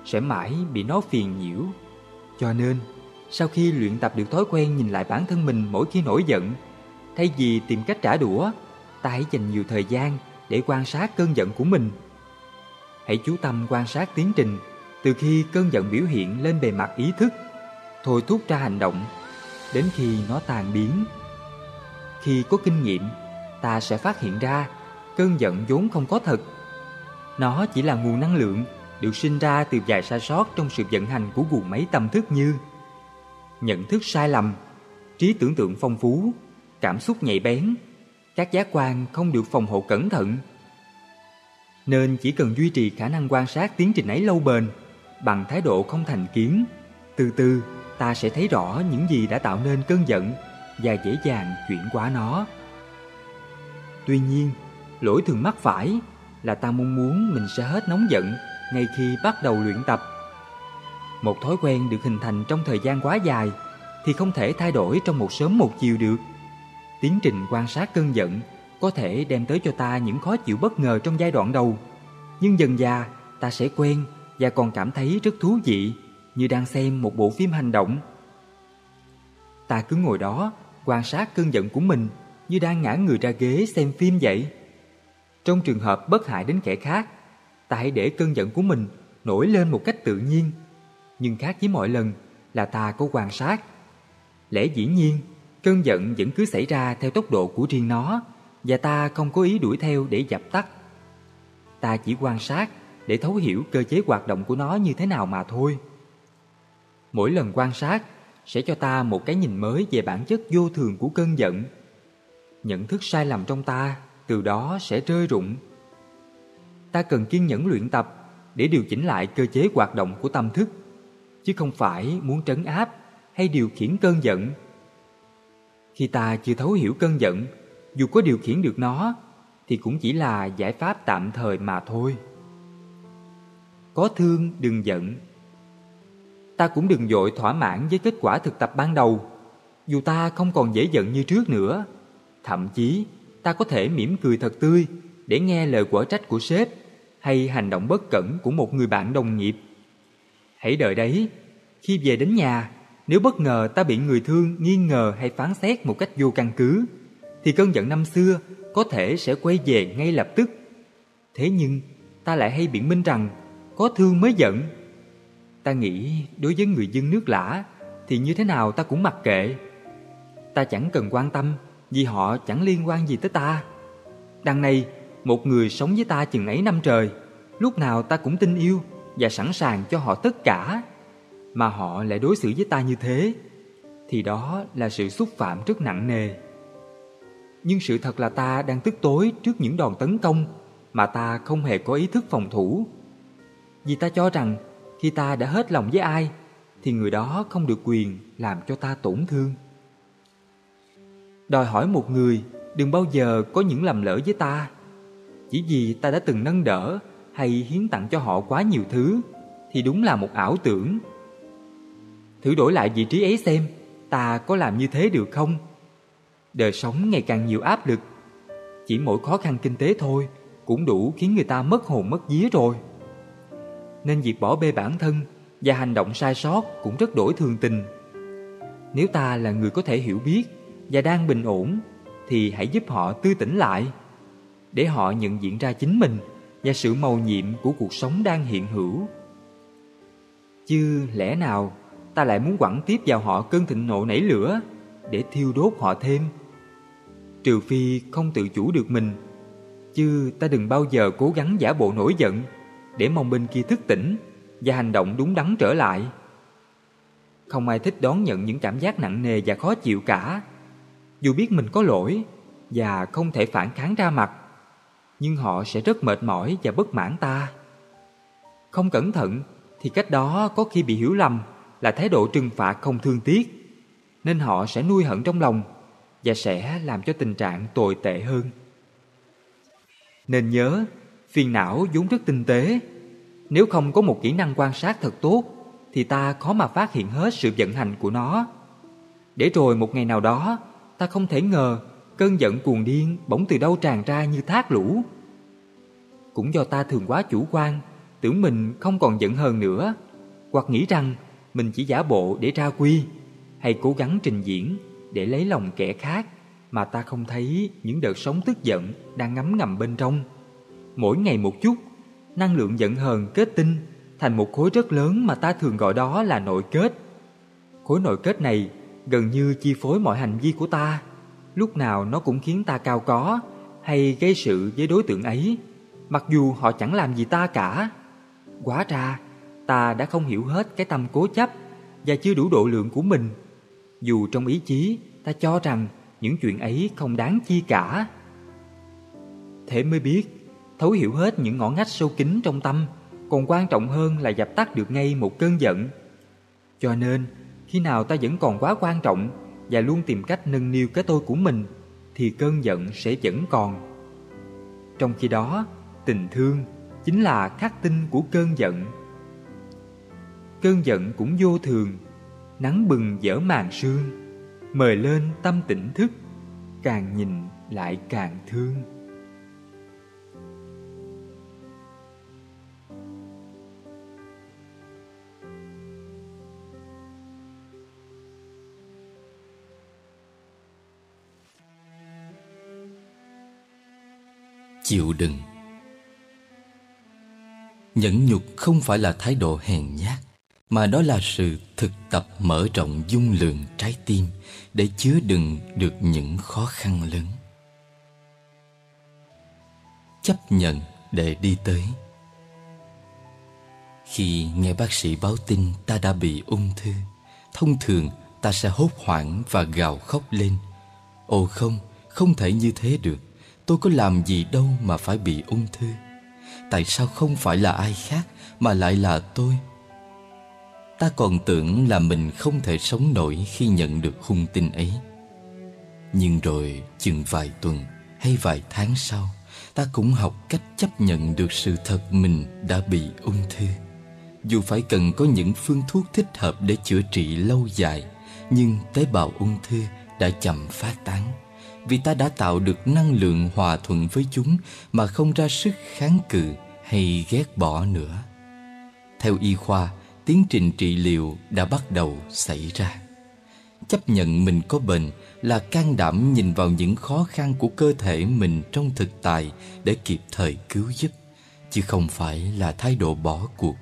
sẽ mãi bị nó phiền nhiễu. Cho nên, sau khi luyện tập được thói quen nhìn lại bản thân mình mỗi khi nổi giận, thay vì tìm cách trả đũa, ta hãy dành nhiều thời gian để quan sát cơn giận của mình. Hãy chú tâm quan sát tiến trình Từ khi cơn giận biểu hiện lên bề mặt ý thức, thôi thúc ra hành động, đến khi nó tàn biến. Khi có kinh nghiệm, ta sẽ phát hiện ra cơn giận vốn không có thật. Nó chỉ là nguồn năng lượng được sinh ra từ vài sai sót trong sự vận hành của guồng máy tâm thức như nhận thức sai lầm, trí tưởng tượng phong phú, cảm xúc nhạy bén, các giác quan không được phòng hộ cẩn thận. Nên chỉ cần duy trì khả năng quan sát tiến trình ấy lâu bền bằng thái độ không thành kiến, từ từ ta sẽ thấy rõ những gì đã tạo nên cơn giận và dễ dàng chuyển qua nó. Tuy nhiên, lỗi thường mắc phải là ta mong muốn mình sẽ hết nóng giận ngay khi bắt đầu luyện tập. Một thói quen được hình thành trong thời gian quá dài thì không thể thay đổi trong một sớm một chiều được. Tiến trình quan sát cơn giận có thể đem tới cho ta những khó chịu bất ngờ trong giai đoạn đầu, nhưng dần dà ta sẽ quen và còn cảm thấy rất thú vị như đang xem một bộ phim hành động. Ta cứ ngồi đó quan sát cơn giận của mình như đang ngã người ra ghế xem phim vậy. Trong trường hợp bất hại đến kẻ khác, ta hãy để cơn giận của mình nổi lên một cách tự nhiên. Nhưng khác với mọi lần là ta có quan sát. Lẽ dĩ nhiên, cơn giận vẫn cứ xảy ra theo tốc độ của riêng nó và ta không có ý đuổi theo để dập tắt. Ta chỉ quan sát để thấu hiểu cơ chế hoạt động của nó như thế nào mà thôi. Mỗi lần quan sát sẽ cho ta một cái nhìn mới về bản chất vô thường của cơn giận. Nhận thức sai lầm trong ta từ đó sẽ rơi rụng. Ta cần kiên nhẫn luyện tập để điều chỉnh lại cơ chế hoạt động của tâm thức, chứ không phải muốn trấn áp hay điều khiển cơn giận. Khi ta chưa thấu hiểu cơn giận, dù có điều khiển được nó thì cũng chỉ là giải pháp tạm thời mà thôi. Có thương đừng giận. Ta cũng đừng dội thỏa mãn với kết quả thực tập ban đầu, dù ta không còn dễ giận như trước nữa. Thậm chí, ta có thể mỉm cười thật tươi để nghe lời quở trách của sếp hay hành động bất cẩn của một người bạn đồng nghiệp. Hãy đợi đấy, khi về đến nhà, nếu bất ngờ ta bị người thương nghi ngờ hay phán xét một cách vô căn cứ, thì cơn giận năm xưa có thể sẽ quay về ngay lập tức. Thế nhưng, ta lại hay biện minh rằng có thương mới giận. Ta nghĩ đối với người dân nước lã thì như thế nào ta cũng mặc kệ. Ta chẳng cần quan tâm vì họ chẳng liên quan gì tới ta. Đằng này, một người sống với ta chừng ấy năm trời, lúc nào ta cũng tin yêu và sẵn sàng cho họ tất cả. Mà họ lại đối xử với ta như thế, thì đó là sự xúc phạm rất nặng nề. Nhưng sự thật là ta đang tức tối trước những đòn tấn công mà ta không hề có ý thức phòng thủ. Vì ta cho rằng khi ta đã hết lòng với ai, thì người đó không được quyền làm cho ta tổn thương. Đòi hỏi một người, đừng bao giờ có những lầm lỡ với ta. Chỉ vì ta đã từng nâng đỡ hay hiến tặng cho họ quá nhiều thứ, thì đúng là một ảo tưởng. Thử đổi lại vị trí ấy xem, ta có làm như thế được không? Đời sống ngày càng nhiều áp lực Chỉ mỗi khó khăn kinh tế thôi Cũng đủ khiến người ta mất hồn, mất vía rồi nên việc bỏ bê bản thân Và hành động sai sót Cũng rất đổi thường tình. Nếu ta là người có thể hiểu biết Và đang bình ổn, Thì hãy giúp họ tư tỉnh lại, Để họ nhận diện ra chính mình Và sự màu nhiệm của cuộc sống đang hiện hữu. Chứ lẽ nào ta lại muốn quẳng tiếp vào họ cơn thịnh nộ nảy lửa để thiêu đốt họ thêm? Trừ phi không tự chủ được mình. Chứ ta đừng bao giờ cố gắng giả bộ nổi giận để mong bên kia thức tỉnh và hành động đúng đắn trở lại. Không ai thích đón nhận những cảm giác nặng nề và khó chịu cả. Dù biết mình có lỗi và không thể phản kháng ra mặt, nhưng họ sẽ rất mệt mỏi và bất mãn ta. Không cẩn thận thì cách đó có khi bị hiểu lầm là thái độ trừng phạt không thương tiếc, nên họ sẽ nuôi hận trong lòng và sẽ làm cho tình trạng tồi tệ hơn. Nên nhớ, phiền não vốn rất tinh tế. Nếu không có một kỹ năng quan sát thật tốt, thì ta khó mà phát hiện hết sự vận hành của nó. Để rồi một ngày nào đó, ta không thể ngờ cơn giận cuồng điên bỗng từ đâu tràn ra như thác lũ. Cũng do ta thường quá chủ quan, tưởng mình không còn giận hơn nữa, hoặc nghĩ rằng mình chỉ giả bộ để ra quy, hay cố gắng trình diễn để lấy lòng kẻ khác mà ta không thấy những đợt sóng tức giận đang ngấm ngầm bên trong. Mỗi ngày một chút, năng lượng giận hờn kết tinh thành một khối rất lớn mà ta thường gọi đó là nội kết. Khối nội kết này gần như chi phối mọi hành vi của ta. Lúc nào nó cũng khiến ta cao có hay gây sự với đối tượng ấy, mặc dù họ chẳng làm gì ta cả. Quá ra, ta đã không hiểu hết cái tâm cố chấp và chưa đủ độ lượng của mình. Dù trong ý chí ta cho rằng những chuyện ấy không đáng chi cả. Thế mới biết, thấu hiểu hết những ngõ ngách sâu kín trong tâm còn quan trọng hơn là dập tắt được ngay một cơn giận. Cho nên, khi nào ta vẫn còn quá quan trọng và luôn tìm cách nâng niu cái tôi của mình thì cơn giận sẽ vẫn còn. Trong khi đó, tình thương chính là khắc tinh của cơn giận. Cơn giận cũng vô thường, nắng bừng dở màn sương, mời lên tâm tỉnh thức, càng nhìn lại càng thương. Chịu đựng. Nhẫn nhục không phải là thái độ hèn nhát, mà đó là sự thực tập mở rộng dung lượng trái tim để chứa đựng được những khó khăn lớn. Chấp nhận để đi tới. Khi nghe bác sĩ báo tin ta đã bị ung thư, thông thường ta sẽ hốt hoảng và gào khóc lên. Ồ không không thể như thế được. Tôi có làm gì đâu mà phải bị ung thư. Tại sao không phải là ai khác Mà lại là tôi? Ta còn tưởng là mình không thể sống nổi Khi nhận được hung tin ấy. Nhưng rồi chừng vài tuần Hay vài tháng sau, Ta cũng học cách chấp nhận được sự thật mình đã bị ung thư. Dù phải cần có những phương thuốc thích hợp để chữa trị lâu dài, Nhưng tế bào ung thư đã chậm phát tán vì ta đã tạo được năng lượng hòa thuận với chúng mà không ra sức kháng cự hay ghét bỏ nữa. Theo y khoa, tiến trình trị liệu đã bắt đầu xảy ra. Chấp nhận mình có bệnh là can đảm nhìn vào những khó khăn của cơ thể mình trong thực tại để kịp thời cứu giúp, chứ không phải là thái độ bỏ cuộc.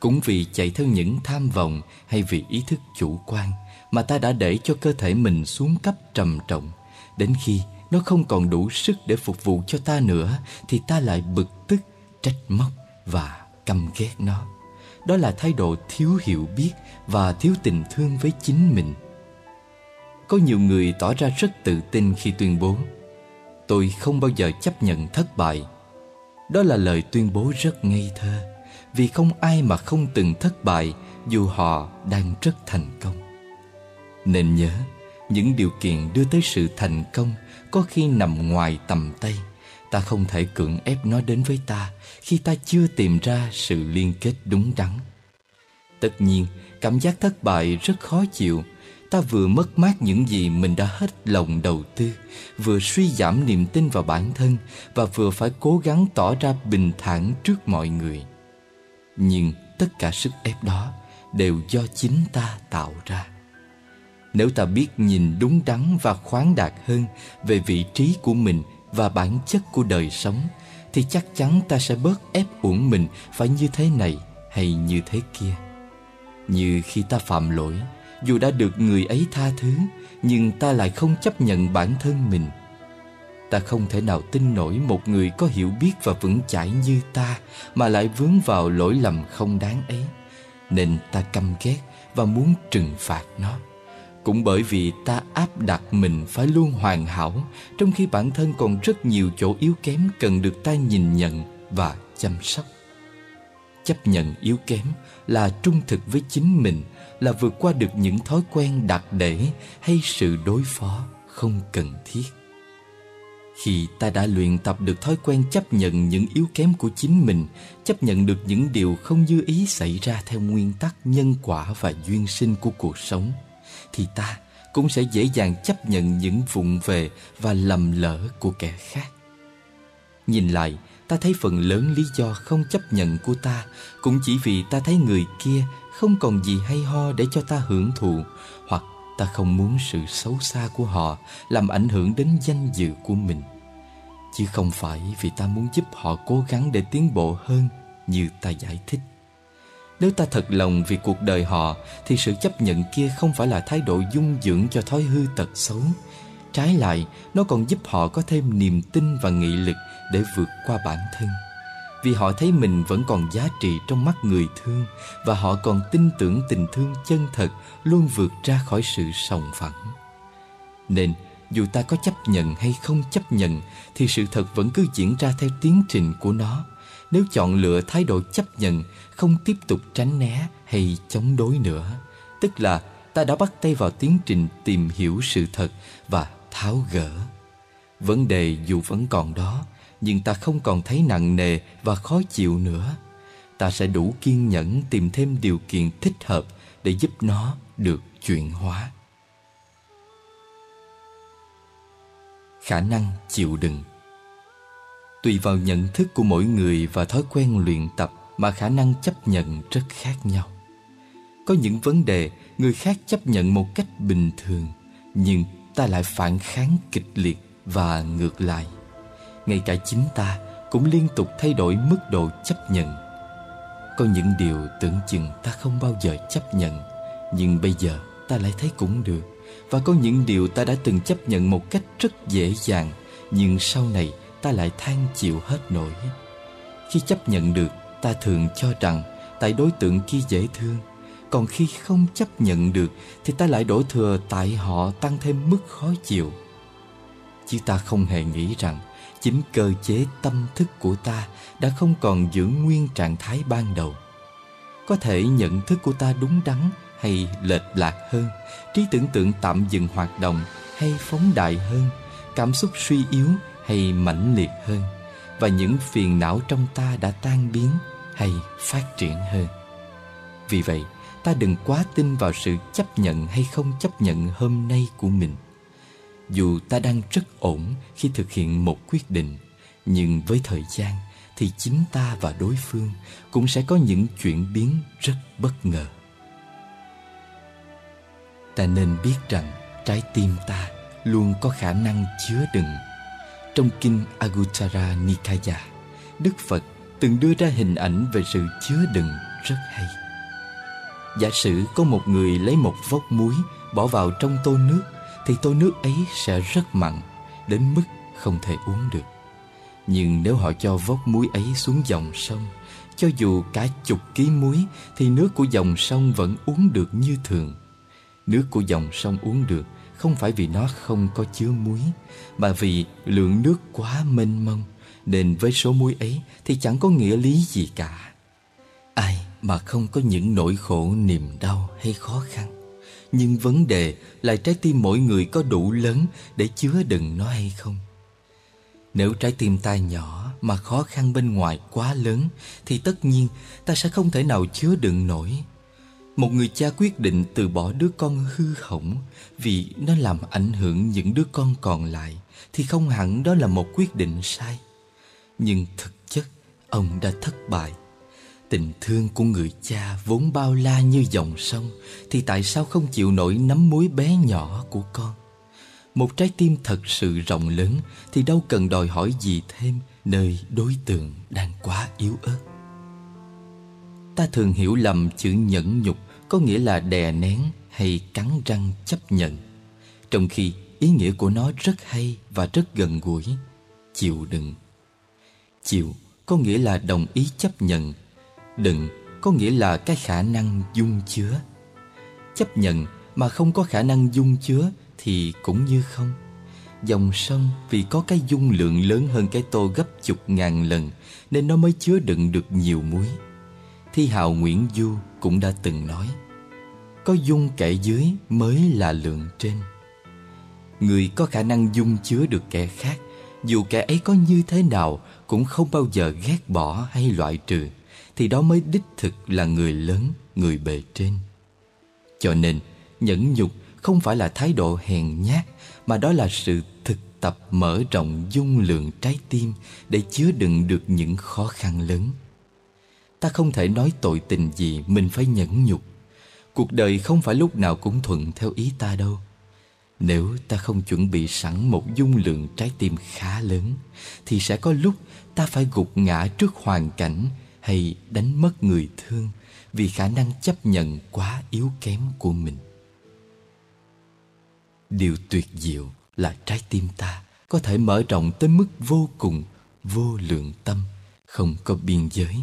Cũng vì chạy theo những tham vọng hay vì ý thức chủ quan mà ta đã để cho cơ thể mình xuống cấp trầm trọng Đến khi nó không còn đủ sức để phục vụ cho ta nữa Thì ta lại bực tức, trách móc và căm ghét nó. Đó là thái độ thiếu hiểu biết và thiếu tình thương với chính mình. Có nhiều người tỏ ra rất tự tin khi tuyên bố Tôi không bao giờ chấp nhận thất bại. Đó là lời tuyên bố rất ngây thơ Vì không ai mà không từng thất bại Dù họ đang rất thành công. Nên nhớ những điều kiện đưa tới sự thành công có khi nằm ngoài tầm tay. Ta không thể cưỡng ép nó đến với ta khi ta chưa tìm ra sự liên kết đúng đắn. Tất nhiên, cảm giác thất bại rất khó chịu. Ta vừa mất mát những gì mình đã hết lòng đầu tư, vừa suy giảm niềm tin vào bản thân và vừa phải cố gắng tỏ ra bình thản trước mọi người. Nhưng tất cả sức ép đó đều do chính ta tạo ra nếu ta biết nhìn đúng đắn và khoáng đạt hơn về vị trí của mình và bản chất của đời sống thì chắc chắn ta sẽ bớt ép uổng mình phải như thế này hay như thế kia. Như khi ta phạm lỗi, dù đã được người ấy tha thứ, nhưng ta lại không chấp nhận bản thân mình. Ta không thể nào tin nổi một người có hiểu biết và vững chãi như ta mà lại vướng vào lỗi lầm không đáng ấy. Nên ta căm ghét và muốn trừng phạt nó. Cũng bởi vì ta áp đặt mình phải luôn hoàn hảo, Trong khi bản thân còn rất nhiều chỗ yếu kém cần được ta nhìn nhận và chăm sóc. Chấp nhận yếu kém là trung thực với chính mình, Là vượt qua được những thói quen đặt để hay sự đối phó không cần thiết. Khi ta đã luyện tập được thói quen chấp nhận những yếu kém của chính mình, chấp nhận được những điều không như ý xảy ra theo nguyên tắc nhân quả và duyên sinh của cuộc sống thì ta cũng sẽ dễ dàng chấp nhận những vụng về và lầm lỡ của kẻ khác. Nhìn lại, ta thấy phần lớn lý do không chấp nhận của ta cũng chỉ vì ta thấy người kia không còn gì hay ho để cho ta hưởng thụ hoặc ta không muốn sự xấu xa của họ làm ảnh hưởng đến danh dự của mình. Chứ không phải vì ta muốn giúp họ cố gắng để tiến bộ hơn như ta giải thích. Nếu ta thật lòng vì cuộc đời họ Thì sự chấp nhận kia không phải là thái độ dung dưỡng cho thói hư tật xấu. Trái lại, nó còn giúp họ có thêm niềm tin và nghị lực để vượt qua bản thân. Vì họ thấy mình vẫn còn giá trị trong mắt người thương Và họ còn tin tưởng tình thương chân thật luôn vượt ra khỏi sự sòng phẳng. Nên dù ta có chấp nhận hay không chấp nhận Thì sự thật vẫn cứ diễn ra theo tiến trình của nó. Nếu chọn lựa thái độ chấp nhận không tiếp tục tránh né hay chống đối nữa. Tức là ta đã bắt tay vào tiến trình tìm hiểu sự thật và tháo gỡ. Vấn đề dù vẫn còn đó, Nhưng ta không còn thấy nặng nề và khó chịu nữa. Ta sẽ đủ kiên nhẫn tìm thêm điều kiện thích hợp Để giúp nó được chuyển hóa. Khả năng chịu đựng. Tùy vào nhận thức của mỗi người và thói quen luyện tập mà khả năng chấp nhận rất khác nhau. Có những vấn đề người khác chấp nhận một cách bình thường, nhưng ta lại phản kháng kịch liệt và ngược lại. Ngay cả chính ta cũng liên tục thay đổi mức độ chấp nhận. Có những điều tưởng chừng ta không bao giờ chấp nhận, nhưng bây giờ ta lại thấy cũng được. Và có những điều ta đã từng chấp nhận một cách rất dễ dàng, Nhưng sau này ta lại than chịu hết nổi Khi chấp nhận được ta thường cho rằng Tại đối tượng kia dễ thương. Còn khi không chấp nhận được, Thì ta lại đổ thừa tại họ tăng thêm mức khó chịu. Chứ ta không hề nghĩ rằng Chính cơ chế tâm thức của ta Đã không còn giữ nguyên trạng thái ban đầu. Có thể nhận thức của ta đúng đắn hay lệch lạc hơn, trí tưởng tượng tạm dừng hoạt động hay phóng đại hơn, cảm xúc suy yếu hay mãnh liệt hơn, và những phiền não trong ta đã tan biến hay phát triển hơn. Vì vậy ta đừng quá tin vào sự chấp nhận hay không chấp nhận hôm nay của mình. Dù ta đang rất ổn khi thực hiện một quyết định nhưng với thời gian thì chính ta và đối phương cũng sẽ có những chuyển biến rất bất ngờ. Ta nên biết rằng trái tim ta luôn có khả năng chứa đựng. Trong kinh Aguttara Nikaya, Đức Phật từng đưa ra hình ảnh về sự chứa đựng rất hay. Giả sử có một người lấy một vốc muối bỏ vào trong tô nước thì tô nước ấy sẽ rất mặn đến mức không thể uống được. Nhưng nếu họ cho vốc muối ấy xuống dòng sông, cho dù cả chục ký muối thì nước của dòng sông vẫn uống được như thường. Nước của dòng sông uống được không phải vì nó không có chứa muối, mà vì lượng nước quá mênh mông, nên với số muối ấy thì chẳng có nghĩa lý gì cả. Ai mà không có những nỗi khổ niềm đau hay khó khăn, nhưng vấn đề là trái tim mỗi người có đủ lớn để chứa đựng nó hay không. Nếu trái tim ta nhỏ mà khó khăn bên ngoài quá lớn thì tất nhiên ta sẽ không thể nào chứa đựng nổi một người cha quyết định từ bỏ đứa con hư hỏng vì nó làm ảnh hưởng những đứa con còn lại thì không hẳn đó là một quyết định sai. Nhưng thực chất, ông đã thất bại. Tình thương của người cha vốn bao la như dòng sông, thì tại sao không chịu nổi nắm muối bé nhỏ của con? Một trái tim thật sự rộng lớn, thì đâu cần đòi hỏi gì thêm nơi đối tượng đang quá yếu ớt. Ta thường hiểu lầm chữ nhẫn nhục, có nghĩa là đè nén hay cắn răng chấp nhận trong khi ý nghĩa của nó rất hay và rất gần gũi, chịu đựng chịu, có nghĩa là đồng ý chấp nhận. Đựng có nghĩa là cái khả năng dung chứa. Chấp nhận mà không có khả năng dung chứa thì cũng như không. Dòng sông vì có cái dung lượng lớn hơn cái tô gấp chục ngàn lần nên nó mới chứa đựng được nhiều muối. Thi hào nguyễn du cũng đã từng nói, có dung kẻ dưới mới là lượng trên. Người có khả năng dung chứa được kẻ khác, dù kẻ ấy có như thế nào cũng không bao giờ ghét bỏ hay loại trừ, thì đó mới đích thực là người lớn, người bề trên. Cho nên, nhẫn nhục không phải là thái độ hèn nhát, mà đó là sự thực tập mở rộng dung lượng trái tim để chứa đựng được những khó khăn lớn. Ta không thể nói tội tình gì mình phải nhẫn nhục. Cuộc đời không phải lúc nào cũng thuận theo ý ta đâu. Nếu ta không chuẩn bị sẵn một dung lượng trái tim khá lớn, thì sẽ có lúc ta phải gục ngã trước hoàn cảnh hay đánh mất người thương vì khả năng chấp nhận quá yếu kém của mình. Điều tuyệt diệu là trái tim ta có thể mở rộng tới mức vô cùng, vô lượng tâm, không có biên giới.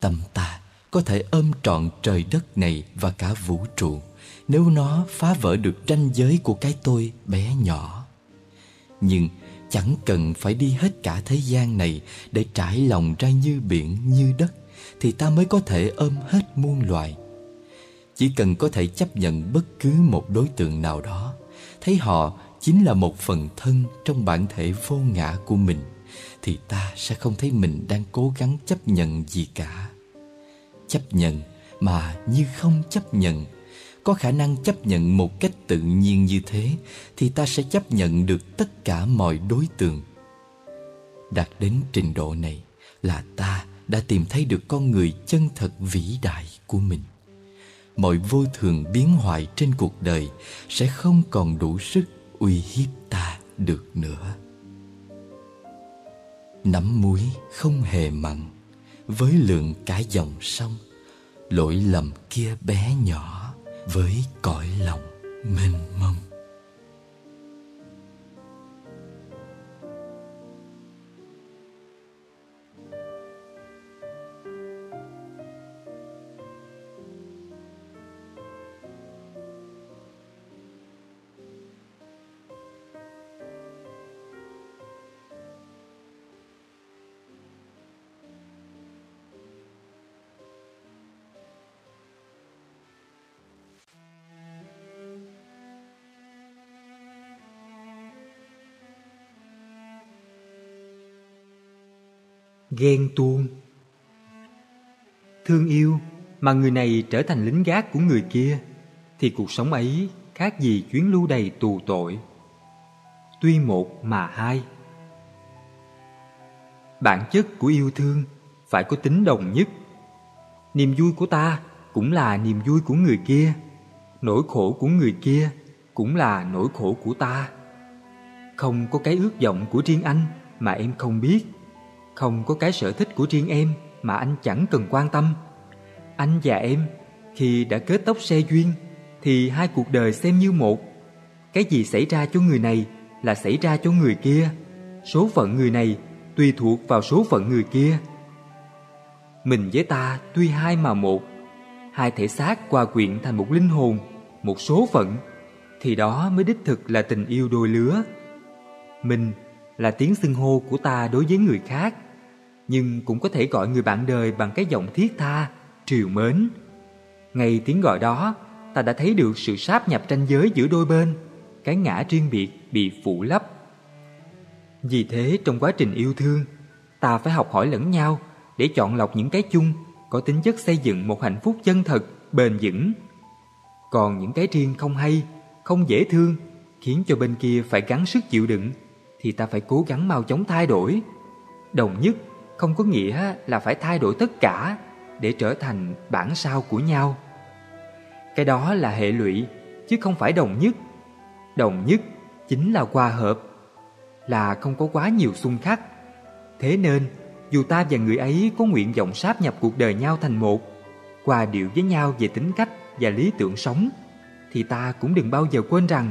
Tâm ta có thể ôm trọn trời đất này và cả vũ trụ nếu nó phá vỡ được ranh giới của cái tôi bé nhỏ. Nhưng chẳng cần phải đi hết cả thế gian này để trải lòng ra như biển, như đất, thì ta mới có thể ôm hết muôn loài. Chỉ cần có thể chấp nhận bất cứ một đối tượng nào đó, thấy họ chính là một phần thân trong bản thể vô ngã của mình, thì ta sẽ không thấy mình đang cố gắng chấp nhận gì cả. Chấp nhận mà như không chấp nhận có khả năng chấp nhận một cách tự nhiên như thế, thì ta sẽ chấp nhận được tất cả mọi đối tượng. Đạt đến trình độ này là ta đã tìm thấy được con người chân thật vĩ đại của mình. Mọi vô thường biến hoại trên cuộc đời sẽ không còn đủ sức uy hiếp ta được nữa. Nắm muối không hề mặn, với lượng cả dòng sông, lỗi lầm kia bé nhỏ với cõi lòng mênh mông. Ghen tuông. Thương yêu mà người này trở thành lính gác của người kia, thì cuộc sống ấy khác gì chuyến lưu đầy tù tội. Tuy một mà hai. Bản chất của yêu thương phải có tính đồng nhất. Niềm vui của ta cũng là niềm vui của người kia, nỗi khổ của người kia cũng là nỗi khổ của ta. Không có cái ước vọng của riêng anh mà em không biết không có cái sở thích của riêng em mà anh chẳng cần quan tâm. Anh và em khi đã kết tóc xe duyên thì hai cuộc đời xem như một. Cái gì xảy ra cho người này là xảy ra cho người kia. Số phận người này tùy thuộc vào số phận người kia. Mình với ta tuy hai mà một, hai thể xác hòa quyện thành một linh hồn, một số phận, thì đó mới đích thực là tình yêu đôi lứa. Mình là tiếng xưng hô của ta đối với người khác nhưng cũng có thể gọi người bạn đời bằng cái giọng thiết tha, triều mến. Ngay tiếng gọi đó, ta đã thấy được sự sáp nhập tranh giới giữa đôi bên, cái ngã riêng biệt bị phủ lấp. Vì thế trong quá trình yêu thương, ta phải học hỏi lẫn nhau để chọn lọc những cái chung có tính chất xây dựng một hạnh phúc chân thật, bền vững. Còn những cái riêng không hay, không dễ thương, khiến cho bên kia phải gắng sức chịu đựng, thì ta phải cố gắng mau chóng thay đổi. Đồng nhất không có nghĩa là phải thay đổi tất cả để trở thành bản sao của nhau. Cái đó là hệ lụy chứ không phải đồng nhất. Đồng nhất chính là hòa hợp, là không có quá nhiều xung khắc. Thế nên, dù ta và người ấy có nguyện vọng sáp nhập cuộc đời nhau thành một, hòa điệu với nhau về tính cách và lý tưởng sống, thì ta cũng đừng bao giờ quên rằng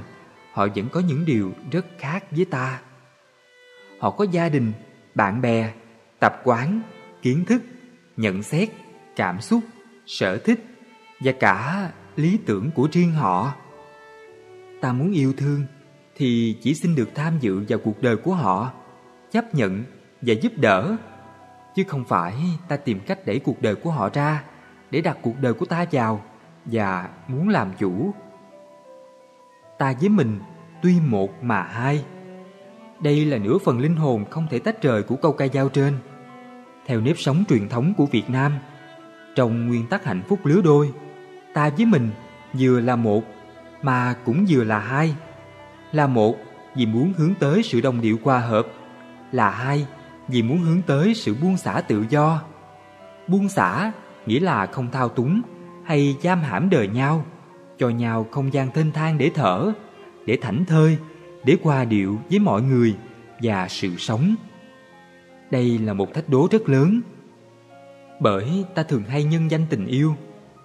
họ vẫn có những điều rất khác với ta. Họ có gia đình, bạn bè tập quán, kiến thức, nhận xét, cảm xúc, sở thích và cả lý tưởng của riêng họ. Ta muốn yêu thương thì chỉ xin được tham dự vào cuộc đời của họ, chấp nhận và giúp đỡ, chứ không phải ta tìm cách đẩy cuộc đời của họ ra để đặt cuộc đời của ta vào và muốn làm chủ. Ta với mình tuy một mà hai. Đây là nửa phần linh hồn không thể tách rời của câu ca dao trên theo nếp sống truyền thống của Việt Nam. Trong nguyên tắc hạnh phúc lứa đôi, ta với mình vừa là một mà cũng vừa là hai. Là một vì muốn hướng tới sự đồng điệu hòa hợp, là hai vì muốn hướng tới sự buông xả tự do. Buông xả nghĩa là không thao túng hay giam hãm đời nhau, cho nhau không gian thênh thang để thở, để thảnh thơi, để hòa điệu với mọi người và sự sống. Đây là một thách đố rất lớn. Bởi ta thường hay nhân danh tình yêu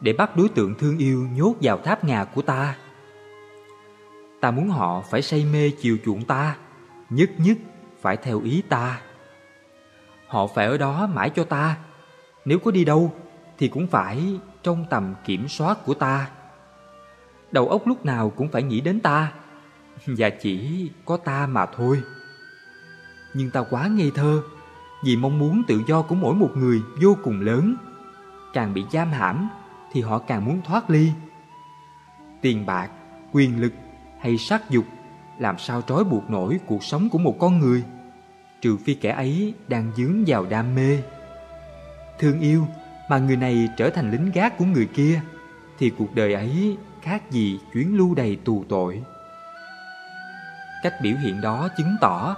để bắt đối tượng thương yêu nhốt vào tháp ngà của ta. Ta muốn họ phải say mê chiều chuộng ta, nhất nhất phải theo ý ta. Họ phải ở đó mãi cho ta, nếu có đi đâu thì cũng phải trong tầm kiểm soát của ta. Đầu óc lúc nào cũng phải nghĩ đến ta, <laughs> và chỉ có ta mà thôi. Nhưng ta quá ngây thơ, vì mong muốn tự do của mỗi một người vô cùng lớn. Càng bị giam hãm thì họ càng muốn thoát ly. Tiền bạc, quyền lực hay sắc dục làm sao trói buộc nổi cuộc sống của một con người, trừ phi kẻ ấy đang dướng vào đam mê. Thương yêu mà người này trở thành lính gác của người kia thì cuộc đời ấy khác gì chuyến lưu đầy tù tội. Cách biểu hiện đó chứng tỏ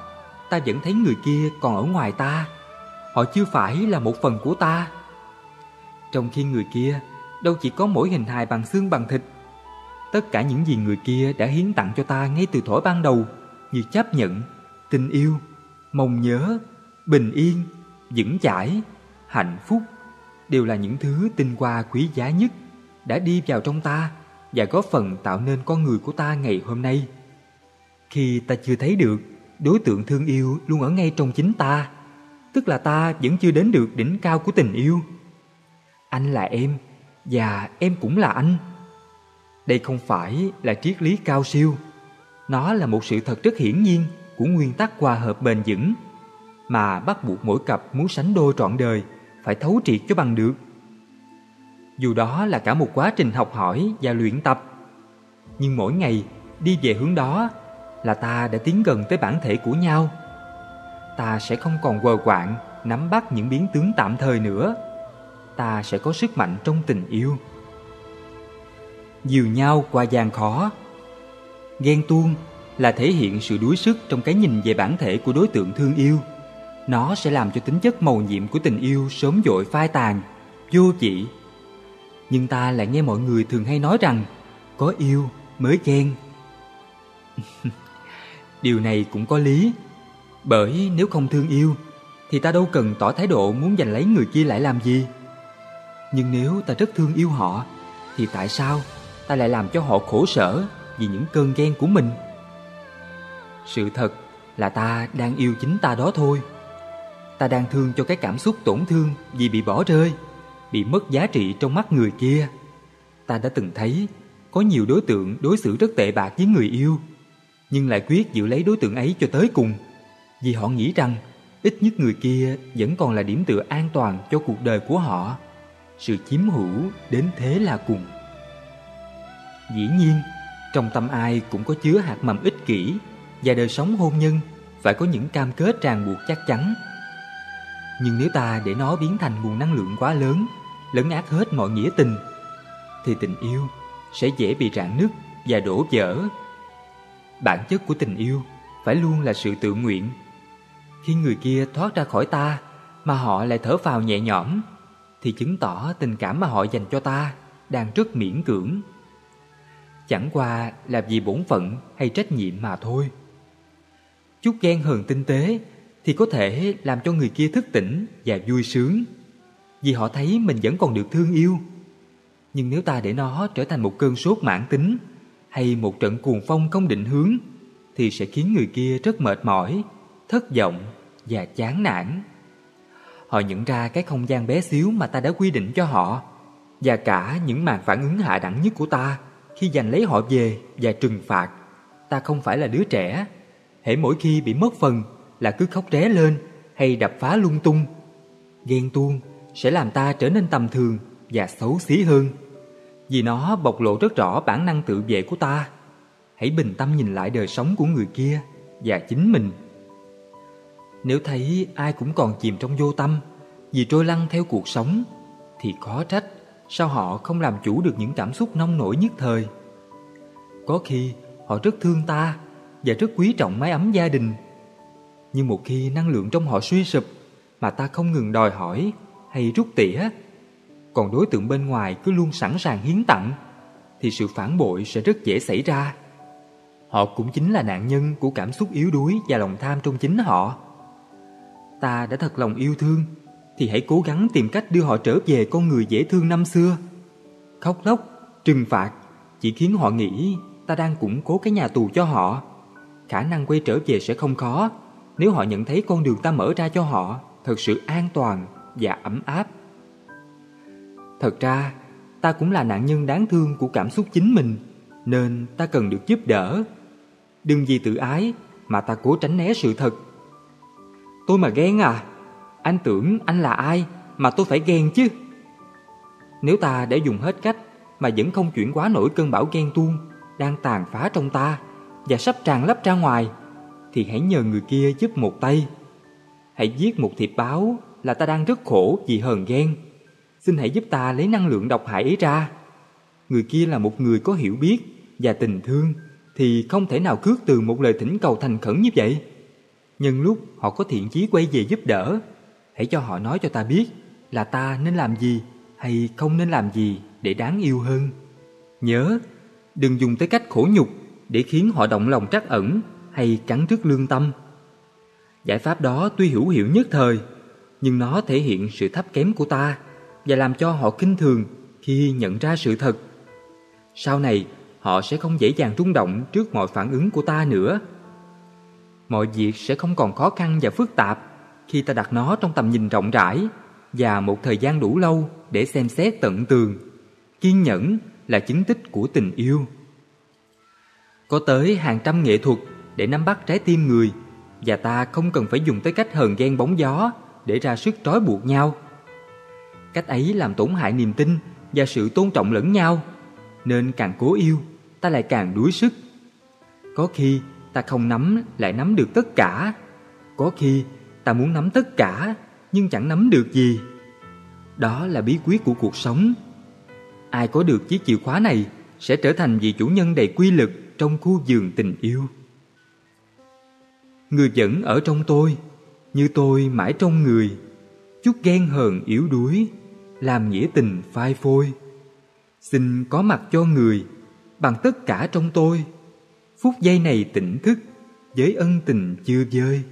ta vẫn thấy người kia còn ở ngoài ta. Họ chưa phải là một phần của ta. Trong khi người kia đâu chỉ có mỗi hình hài bằng xương bằng thịt. Tất cả những gì người kia đã hiến tặng cho ta ngay từ thổi ban đầu như chấp nhận, tình yêu, mong nhớ, bình yên, vững chãi, hạnh phúc đều là những thứ tinh hoa quý giá nhất đã đi vào trong ta và góp phần tạo nên con người của ta ngày hôm nay. Khi ta chưa thấy được, đối tượng thương yêu luôn ở ngay trong chính ta, tức là ta vẫn chưa đến được đỉnh cao của tình yêu. Anh là em, và em cũng là anh. Đây không phải là triết lý cao siêu, nó là một sự thật rất hiển nhiên của nguyên tắc hòa hợp bền vững mà bắt buộc mỗi cặp muốn sánh đôi trọn đời phải thấu triệt cho bằng được. Dù đó là cả một quá trình học hỏi và luyện tập, nhưng mỗi ngày đi về hướng đó là ta đã tiến gần tới bản thể của nhau. Ta sẽ không còn quờ quạng nắm bắt những biến tướng tạm thời nữa. Ta sẽ có sức mạnh trong tình yêu. Dìu nhau qua gian khó Ghen tuông là thể hiện sự đuối sức trong cái nhìn về bản thể của đối tượng thương yêu. Nó sẽ làm cho tính chất màu nhiệm của tình yêu sớm dội phai tàn, vô chỉ. Nhưng ta lại nghe mọi người thường hay nói rằng có yêu mới ghen. <laughs> Điều này cũng có lý, bởi nếu không thương yêu thì ta đâu cần tỏ thái độ muốn giành lấy người kia lại làm gì. Nhưng nếu ta rất thương yêu họ thì tại sao ta lại làm cho họ khổ sở vì những cơn ghen của mình? Sự thật là ta đang yêu chính ta đó thôi. Ta đang thương cho cái cảm xúc tổn thương vì bị bỏ rơi, bị mất giá trị trong mắt người kia. Ta đã từng thấy có nhiều đối tượng đối xử rất tệ bạc với người yêu, nhưng lại quyết giữ lấy đối tượng ấy cho tới cùng, vì họ nghĩ rằng ít nhất người kia vẫn còn là điểm tựa an toàn cho cuộc đời của họ. Sự chiếm hữu đến thế là cùng. Dĩ nhiên, trong tâm ai cũng có chứa hạt mầm ích kỷ và đời sống hôn nhân phải có những cam kết ràng buộc chắc chắn. Nhưng nếu ta để nó biến thành nguồn năng lượng quá lớn, lấn át hết mọi nghĩa tình, thì tình yêu sẽ dễ bị rạn nứt và đổ vỡ. Bản chất của tình yêu phải luôn là sự tự nguyện. Khi người kia thoát ra khỏi ta mà họ lại thở phào nhẹ nhõm, thì chứng tỏ tình cảm mà họ dành cho ta đang rất miễn cưỡng. Chẳng qua là vì bổn phận hay trách nhiệm mà thôi. Chút ghen hờn tinh tế thì có thể làm cho người kia thức tỉnh và vui sướng vì họ thấy mình vẫn còn được thương yêu. Nhưng nếu ta để nó trở thành một cơn sốt mãn tính hay một trận cuồng phong không định hướng thì sẽ khiến người kia rất mệt mỏi, thất vọng và chán nản. Họ nhận ra cái không gian bé xíu mà ta đã quy định cho họ và cả những màn phản ứng hạ đẳng nhất của ta khi giành lấy họ về và trừng phạt. Ta không phải là đứa trẻ. Hễ mỗi khi bị mất phần là cứ khóc ré lên hay đập phá lung tung. Ghen tuông sẽ làm ta trở nên tầm thường và xấu xí hơn. Vì nó bộc lộ rất rõ bản năng tự vệ của ta. Hãy bình tâm nhìn lại đời sống của người kia và chính mình. Nếu thấy ai cũng còn chìm trong vô tâm vì trôi lăn theo cuộc sống thì khó trách sao họ không làm chủ được những cảm xúc nông nổi nhất thời. Có khi họ rất thương ta và rất quý trọng mái ấm gia đình. Nhưng một khi năng lượng trong họ suy sụp mà ta không ngừng đòi hỏi hay rút tỉa, còn đối tượng bên ngoài cứ luôn sẵn sàng hiến tặng, thì sự phản bội sẽ rất dễ xảy ra. Họ cũng chính là nạn nhân của cảm xúc yếu đuối và lòng tham trong chính họ. Ta đã thật lòng yêu thương, thì hãy cố gắng tìm cách đưa họ trở về con người dễ thương năm xưa. Khóc lóc, trừng phạt chỉ khiến họ nghĩ ta đang củng cố cái nhà tù cho họ. Khả năng quay trở về sẽ không khó nếu họ nhận thấy con đường ta mở ra cho họ thật sự an toàn và ấm áp. Thật ra, ta cũng là nạn nhân đáng thương của cảm xúc chính mình, nên ta cần được giúp đỡ. Đừng vì tự ái mà ta cố tránh né sự thật. Tôi mà ghen à? Anh tưởng anh là ai mà tôi phải ghen chứ? Nếu ta đã dùng hết cách mà vẫn không chuyển quá nổi cơn bão ghen tuông đang tàn phá trong ta và sắp tràn lấp ra ngoài, thì hãy nhờ người kia giúp một tay. Hãy viết một thiệp báo là ta đang rất khổ vì hờn ghen. Xin hãy giúp ta lấy năng lượng độc hại ấy ra. Người kia là một người có hiểu biết và tình thương thì không thể nào cướp từ một lời thỉnh cầu thành khẩn như vậy. Nhân lúc họ có thiện chí quay về giúp đỡ, hãy cho họ nói cho ta biết là ta nên làm gì hay không nên làm gì để đáng yêu hơn. Nhớ, đừng dùng tới cách khổ nhục để khiến họ động lòng trắc ẩn hay cắn rứt lương tâm. Giải pháp đó tuy hữu hiệu nhất thời, nhưng nó thể hiện sự thấp kém của ta và làm cho họ kinh thường khi nhận ra sự thật. Sau này, họ sẽ không dễ dàng rung động trước mọi phản ứng của ta nữa. Mọi việc sẽ không còn khó khăn và phức tạp khi ta đặt nó trong tầm nhìn rộng rãi và một thời gian đủ lâu để xem xét tận tường. Kiên nhẫn là chứng tích của tình yêu. Có tới hàng trăm nghệ thuật để nắm bắt trái tim người và ta không cần phải dùng tới cách hờn ghen bóng gió để ra sức trói buộc nhau. Cách ấy làm tổn hại niềm tin và sự tôn trọng lẫn nhau, nên càng cố yêu, ta lại càng đuối sức. Có khi ta không nắm lại nắm được tất cả, có khi ta muốn nắm tất cả nhưng chẳng nắm được gì. Đó là bí quyết của cuộc sống. Ai có được chiếc chìa khóa này sẽ trở thành vị chủ nhân đầy quy lực trong khu vườn tình yêu. Người vẫn ở trong tôi, như tôi mãi trong người, chút ghen hờn yếu đuối, làm nghĩa tình phai phôi. Xin có mặt cho người, bằng tất cả trong tôi, phút giây này tỉnh thức, với ân tình chưa vơi.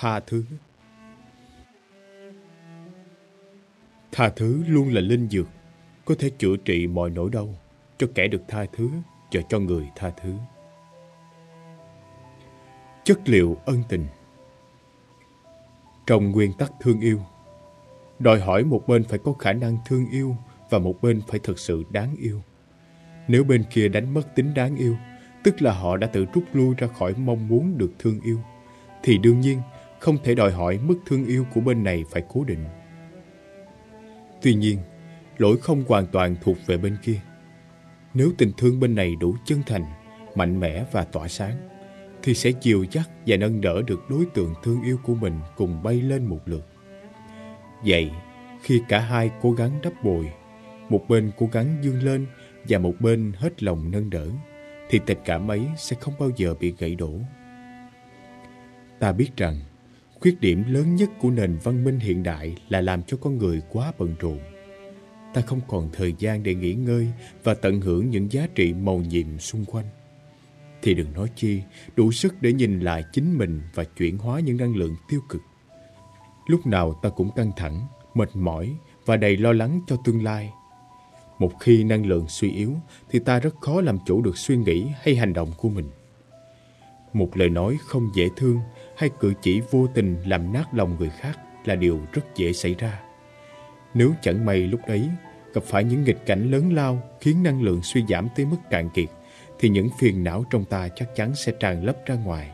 Tha thứ. Tha thứ luôn là linh dược, có thể chữa trị mọi nỗi đau cho kẻ được tha thứ và cho người tha thứ. Chất liệu ân tình. Trong nguyên tắc thương yêu, đòi hỏi một bên phải có khả năng thương yêu và một bên phải thực sự đáng yêu. Nếu bên kia đánh mất tính đáng yêu, tức là họ đã tự rút lui ra khỏi mong muốn được thương yêu, thì đương nhiên không thể đòi hỏi mức thương yêu của bên này phải cố định. Tuy nhiên, lỗi không hoàn toàn thuộc về bên kia. Nếu tình thương bên này đủ chân thành, mạnh mẽ và tỏa sáng, thì sẽ chiều dắt và nâng đỡ được đối tượng thương yêu của mình cùng bay lên một lượt. Vậy, khi cả hai cố gắng đắp bồi, một bên cố gắng dương lên và một bên hết lòng nâng đỡ, thì tình cảm ấy sẽ không bao giờ bị gãy đổ. Ta biết rằng, Khuyết điểm lớn nhất của nền văn minh hiện đại là làm cho con người quá bận rộn. Ta không còn thời gian để nghỉ ngơi và tận hưởng những giá trị màu nhiệm xung quanh. Thì đừng nói chi đủ sức để nhìn lại chính mình và chuyển hóa những năng lượng tiêu cực. Lúc nào ta cũng căng thẳng, mệt mỏi và đầy lo lắng cho tương lai. Một khi năng lượng suy yếu thì ta rất khó làm chủ được suy nghĩ hay hành động của mình. Một lời nói không dễ thương hay cử chỉ vô tình làm nát lòng người khác là điều rất dễ xảy ra. Nếu chẳng may lúc đấy gặp phải những nghịch cảnh lớn lao khiến năng lượng suy giảm tới mức cạn kiệt, thì những phiền não trong ta chắc chắn sẽ tràn lấp ra ngoài.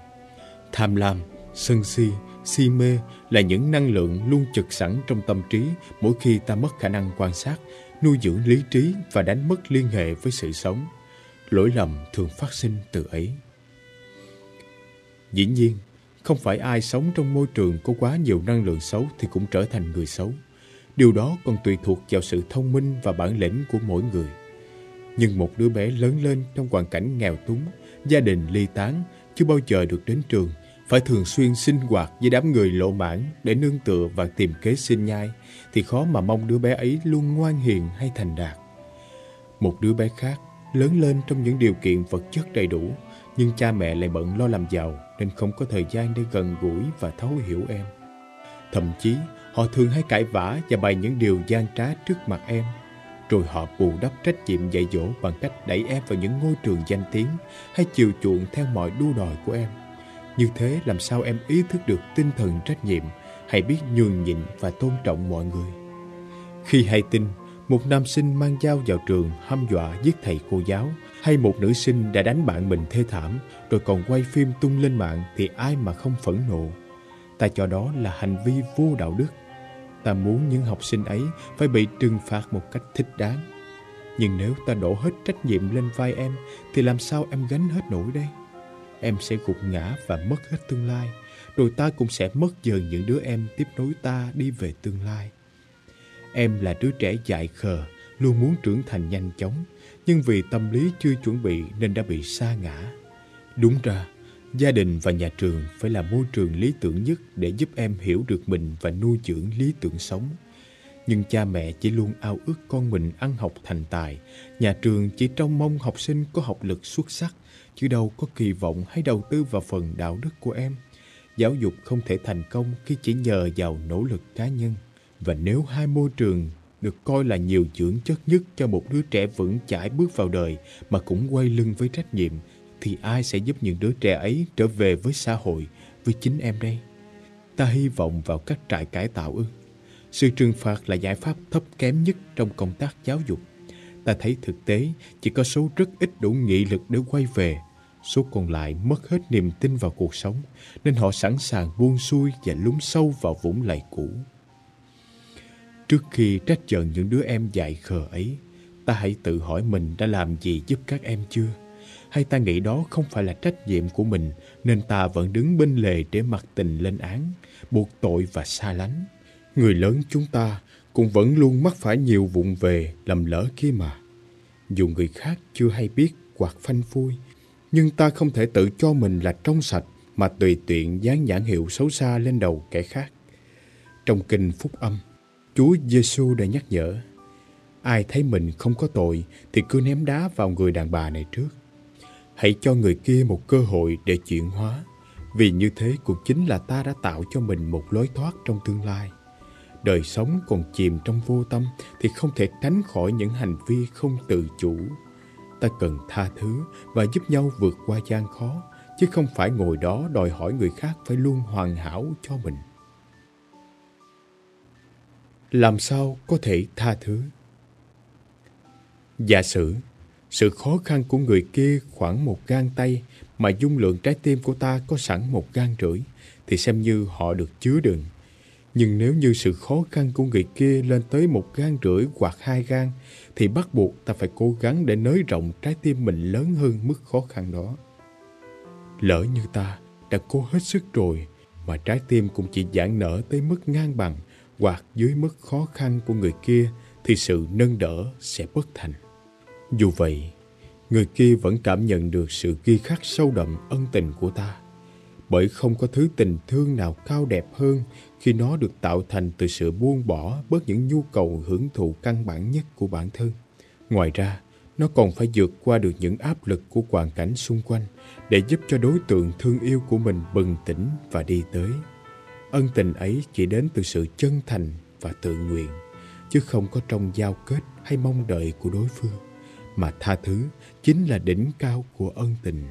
Tham lam, sân si, si mê là những năng lượng luôn trực sẵn trong tâm trí mỗi khi ta mất khả năng quan sát, nuôi dưỡng lý trí và đánh mất liên hệ với sự sống. Lỗi lầm thường phát sinh từ ấy. Dĩ nhiên, không phải ai sống trong môi trường có quá nhiều năng lượng xấu thì cũng trở thành người xấu. Điều đó còn tùy thuộc vào sự thông minh và bản lĩnh của mỗi người. Nhưng một đứa bé lớn lên trong hoàn cảnh nghèo túng, gia đình ly tán, chưa bao giờ được đến trường, phải thường xuyên sinh hoạt với đám người lộ mãn để nương tựa và tìm kế sinh nhai, thì khó mà mong đứa bé ấy luôn ngoan hiền hay thành đạt. Một đứa bé khác lớn lên trong những điều kiện vật chất đầy đủ, nhưng cha mẹ lại bận lo làm giàu nên không có thời gian để gần gũi và thấu hiểu em. Thậm chí, họ thường hay cãi vã và bày những điều gian trá trước mặt em. Rồi họ bù đắp trách nhiệm dạy dỗ bằng cách đẩy em vào những ngôi trường danh tiếng hay chiều chuộng theo mọi đua đòi của em. Như thế làm sao em ý thức được tinh thần trách nhiệm, hay biết nhường nhịn và tôn trọng mọi người. Khi hay tin, một nam sinh mang dao vào trường hăm dọa giết thầy cô giáo, hay một nữ sinh đã đánh bạn mình thê thảm rồi còn quay phim tung lên mạng thì ai mà không phẫn nộ. Ta cho đó là hành vi vô đạo đức. Ta muốn những học sinh ấy phải bị trừng phạt một cách thích đáng. Nhưng nếu ta đổ hết trách nhiệm lên vai em thì làm sao em gánh hết nổi đây? Em sẽ gục ngã và mất hết tương lai, rồi ta cũng sẽ mất dần những đứa em tiếp nối ta đi về tương lai. Em là đứa trẻ dại khờ, luôn muốn trưởng thành nhanh chóng, nhưng vì tâm lý chưa chuẩn bị nên đã bị sa ngã. Đúng ra, gia đình và nhà trường phải là môi trường lý tưởng nhất để giúp em hiểu được mình và nuôi dưỡng lý tưởng sống. Nhưng cha mẹ chỉ luôn ao ước con mình ăn học thành tài, nhà trường chỉ trông mong học sinh có học lực xuất sắc, chứ đâu có kỳ vọng hay đầu tư vào phần đạo đức của em. Giáo dục không thể thành công khi chỉ nhờ vào nỗ lực cá nhân. Và nếu hai môi trường được coi là nhiều dưỡng chất nhất cho một đứa trẻ vững chãi bước vào đời mà cũng quay lưng với trách nhiệm, thì ai sẽ giúp những đứa trẻ ấy trở về với xã hội, với chính em đây? Ta hy vọng vào các trại cải tạo ư? Sự trừng phạt là giải pháp thấp kém nhất trong công tác giáo dục. Ta thấy thực tế chỉ có số rất ít đủ nghị lực để quay về, số còn lại mất hết niềm tin vào cuộc sống, nên họ sẵn sàng buông xuôi và lún sâu vào vũng lầy cũ. Trước khi trách giận những đứa em dại khờ ấy, ta hãy tự hỏi mình đã làm gì giúp các em chưa? Hay ta nghĩ đó không phải là trách nhiệm của mình nên ta vẫn đứng bên lề để mặc tình lên án, buộc tội và xa lánh? Người lớn chúng ta cũng vẫn luôn mắc phải nhiều vụng về lầm lỡ kia mà. Dù người khác chưa hay biết hoặc phanh phui, nhưng ta không thể tự cho mình là trong sạch mà tùy tiện dán nhãn hiệu xấu xa lên đầu kẻ khác. Trong kinh Phúc Âm, Chúa Giêsu đã nhắc nhở, ai thấy mình không có tội thì cứ ném đá vào người đàn bà này trước. Hãy cho người kia một cơ hội để chuyển hóa, vì như thế cũng chính là ta đã tạo cho mình một lối thoát trong tương lai. Đời sống còn chìm trong vô tâm thì không thể tránh khỏi những hành vi không tự chủ. Ta cần tha thứ và giúp nhau vượt qua gian khó, chứ không phải ngồi đó đòi hỏi người khác phải luôn hoàn hảo cho mình làm sao có thể tha thứ? Giả sử, sự khó khăn của người kia khoảng một gang tay mà dung lượng trái tim của ta có sẵn một gang rưỡi thì xem như họ được chứa đựng. Nhưng nếu như sự khó khăn của người kia lên tới một gan rưỡi hoặc hai gan thì bắt buộc ta phải cố gắng để nới rộng trái tim mình lớn hơn mức khó khăn đó. Lỡ như ta đã cố hết sức rồi mà trái tim cũng chỉ giãn nở tới mức ngang bằng hoặc dưới mức khó khăn của người kia thì sự nâng đỡ sẽ bất thành. Dù vậy, người kia vẫn cảm nhận được sự ghi khắc sâu đậm ân tình của ta. Bởi không có thứ tình thương nào cao đẹp hơn khi nó được tạo thành từ sự buông bỏ bớt những nhu cầu hưởng thụ căn bản nhất của bản thân. Ngoài ra, nó còn phải vượt qua được những áp lực của hoàn cảnh xung quanh để giúp cho đối tượng thương yêu của mình bừng tỉnh và đi tới. Ân tình ấy chỉ đến từ sự chân thành và tự nguyện, chứ không có trong giao kết hay mong đợi của đối phương, mà tha thứ chính là đỉnh cao của ân tình.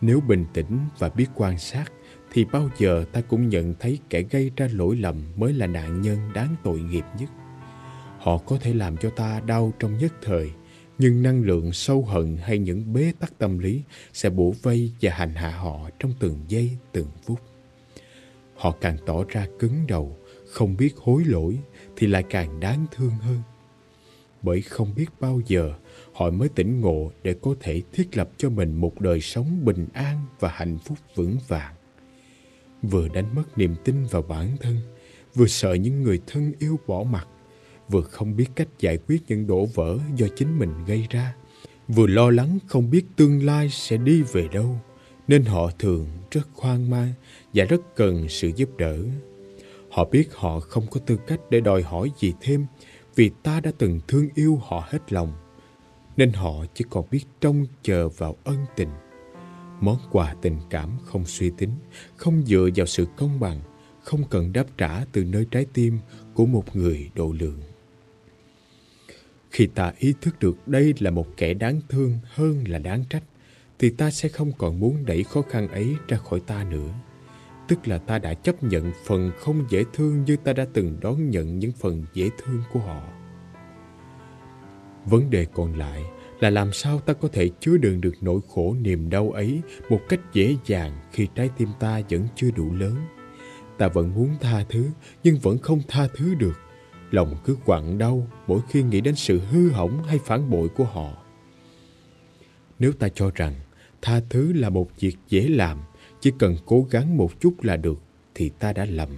Nếu bình tĩnh và biết quan sát, thì bao giờ ta cũng nhận thấy kẻ gây ra lỗi lầm mới là nạn nhân đáng tội nghiệp nhất. Họ có thể làm cho ta đau trong nhất thời, nhưng năng lượng sâu hận hay những bế tắc tâm lý sẽ bổ vây và hành hạ họ trong từng giây, từng phút. Họ càng tỏ ra cứng đầu, không biết hối lỗi thì lại càng đáng thương hơn. Bởi không biết bao giờ họ mới tỉnh ngộ để có thể thiết lập cho mình một đời sống bình an và hạnh phúc vững vàng. Vừa đánh mất niềm tin vào bản thân, vừa sợ những người thân yêu bỏ mặt, vừa không biết cách giải quyết những đổ vỡ do chính mình gây ra, vừa lo lắng không biết tương lai sẽ đi về đâu, nên họ thường rất hoang mang và rất cần sự giúp đỡ. Họ biết họ không có tư cách để đòi hỏi gì thêm vì ta đã từng thương yêu họ hết lòng, nên họ chỉ còn biết trông chờ vào ân tình. Món quà tình cảm không suy tính, không dựa vào sự công bằng, không cần đáp trả từ nơi trái tim của một người độ lượng. Khi ta ý thức được đây là một kẻ đáng thương hơn là đáng trách, thì ta sẽ không còn muốn đẩy khó khăn ấy ra khỏi ta nữa. Tức là ta đã chấp nhận phần không dễ thương như ta đã từng đón nhận những phần dễ thương của họ. Vấn đề còn lại là làm sao ta có thể chứa đựng được nỗi khổ niềm đau ấy một cách dễ dàng khi trái tim ta vẫn chưa đủ lớn. Ta vẫn muốn tha thứ nhưng vẫn không tha thứ được Lòng cứ quặn đau mỗi khi nghĩ đến sự hư hỏng hay phản bội của họ. Nếu ta cho rằng tha thứ là một việc dễ làm, chỉ cần cố gắng một chút là được, thì ta đã lầm.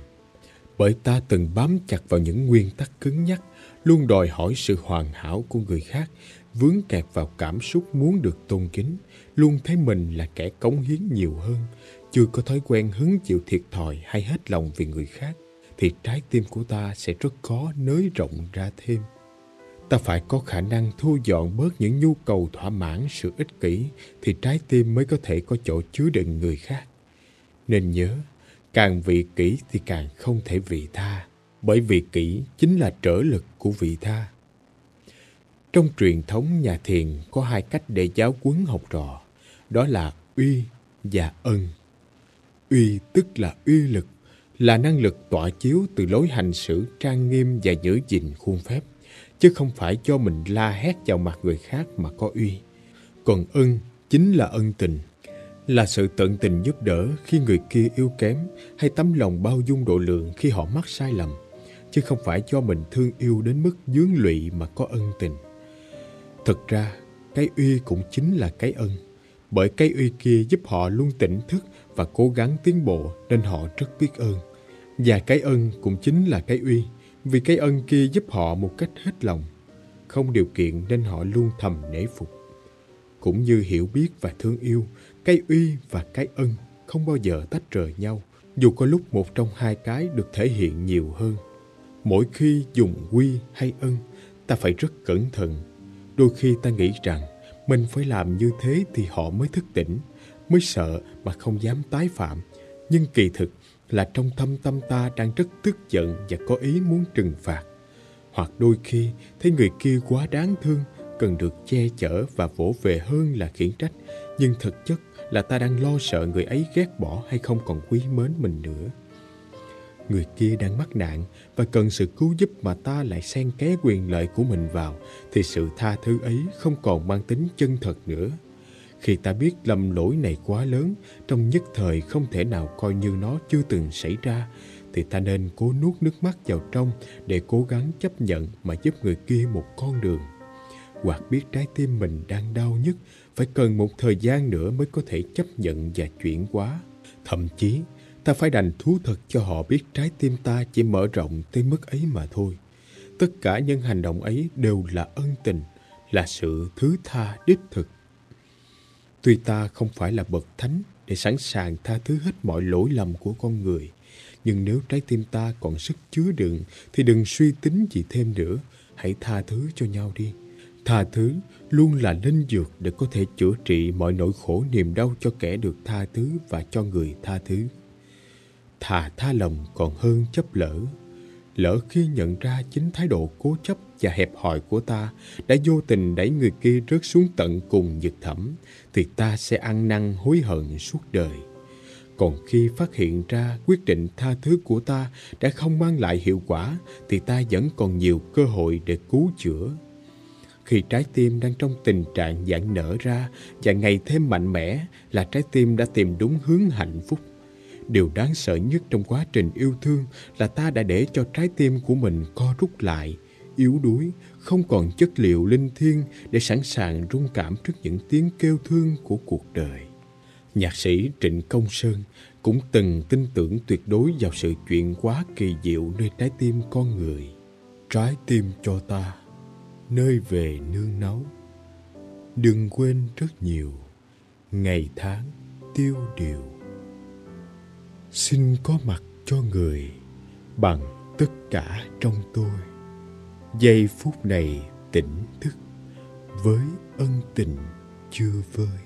Bởi ta từng bám chặt vào những nguyên tắc cứng nhắc, luôn đòi hỏi sự hoàn hảo của người khác, vướng kẹt vào cảm xúc muốn được tôn kính, luôn thấy mình là kẻ cống hiến nhiều hơn, chưa có thói quen hứng chịu thiệt thòi hay hết lòng vì người khác thì trái tim của ta sẽ rất khó nới rộng ra thêm. Ta phải có khả năng thu dọn bớt những nhu cầu thỏa mãn sự ích kỷ thì trái tim mới có thể có chỗ chứa đựng người khác. Nên nhớ, càng vị kỷ thì càng không thể vị tha, bởi vị kỷ chính là trở lực của vị tha. Trong truyền thống nhà thiền có hai cách để giáo huấn học trò, đó là uy và ân. Uy tức là uy lực là năng lực tỏa chiếu từ lối hành xử trang nghiêm và giữ gìn khuôn phép, chứ không phải cho mình la hét vào mặt người khác mà có uy. Còn ân chính là ân tình, là sự tận tình giúp đỡ khi người kia yếu kém hay tấm lòng bao dung độ lượng khi họ mắc sai lầm, chứ không phải cho mình thương yêu đến mức dướng lụy mà có ân tình. Thực ra, cái uy cũng chính là cái ân, bởi cái uy kia giúp họ luôn tỉnh thức và cố gắng tiến bộ nên họ rất biết ơn. Và cái ân cũng chính là cái uy, vì cái ân kia giúp họ một cách hết lòng. Không điều kiện nên họ luôn thầm nể phục. Cũng như hiểu biết và thương yêu, cái uy và cái ân không bao giờ tách rời nhau, dù có lúc một trong hai cái được thể hiện nhiều hơn. Mỗi khi dùng uy hay ân, ta phải rất cẩn thận. Đôi khi ta nghĩ rằng mình phải làm như thế thì họ mới thức tỉnh, mới sợ mà không dám tái phạm. Nhưng kỳ thực là trong thâm tâm ta đang rất tức giận và có ý muốn trừng phạt. Hoặc đôi khi thấy người kia quá đáng thương, cần được che chở và vỗ về hơn là khiển trách, nhưng thực chất là ta đang lo sợ người ấy ghét bỏ hay không còn quý mến mình nữa. Người kia đang mắc nạn và cần sự cứu giúp mà ta lại xen ké quyền lợi của mình vào, thì sự tha thứ ấy không còn mang tính chân thật nữa. Khi ta biết lầm lỗi này quá lớn, trong nhất thời không thể nào coi như nó chưa từng xảy ra, thì ta nên cố nuốt nước mắt vào trong để cố gắng chấp nhận mà giúp người kia một con đường. Hoặc biết trái tim mình đang đau nhất, phải cần một thời gian nữa mới có thể chấp nhận và chuyển hóa. Thậm chí, ta phải đành thú thật cho họ biết trái tim ta chỉ mở rộng tới mức ấy mà thôi. Tất cả những hành động ấy đều là ân tình, là sự thứ tha đích thực. Tuy ta không phải là bậc thánh để sẵn sàng tha thứ hết mọi lỗi lầm của con người, nhưng nếu trái tim ta còn sức chứa đựng thì đừng suy tính gì thêm nữa, hãy tha thứ cho nhau đi. Tha thứ luôn là linh dược để có thể chữa trị mọi nỗi khổ niềm đau cho kẻ được tha thứ và cho người tha thứ. Thà tha lòng còn hơn chấp lỡ. Lỡ khi nhận ra chính thái độ cố chấp và hẹp hòi của ta đã vô tình đẩy người kia rớt xuống tận cùng vực thẳm, thì ta sẽ ăn năn hối hận suốt đời. Còn khi phát hiện ra quyết định tha thứ của ta đã không mang lại hiệu quả, thì ta vẫn còn nhiều cơ hội để cứu chữa. Khi trái tim đang trong tình trạng giãn nở ra và ngày thêm mạnh mẽ là trái tim đã tìm đúng hướng hạnh phúc. Điều đáng sợ nhất trong quá trình yêu thương là ta đã để cho trái tim của mình co rút lại, yếu đuối, không còn chất liệu linh thiêng để sẵn sàng rung cảm trước những tiếng kêu thương của cuộc đời. Nhạc sĩ Trịnh Công Sơn cũng từng tin tưởng tuyệt đối vào sự chuyện quá kỳ diệu nơi trái tim con người. Trái tim cho ta, nơi về nương náu. Đừng quên rất nhiều, ngày tháng tiêu điều. Xin có mặt cho người bằng tất cả trong tôi. Giây phút này tỉnh thức với ân tình chưa vơi.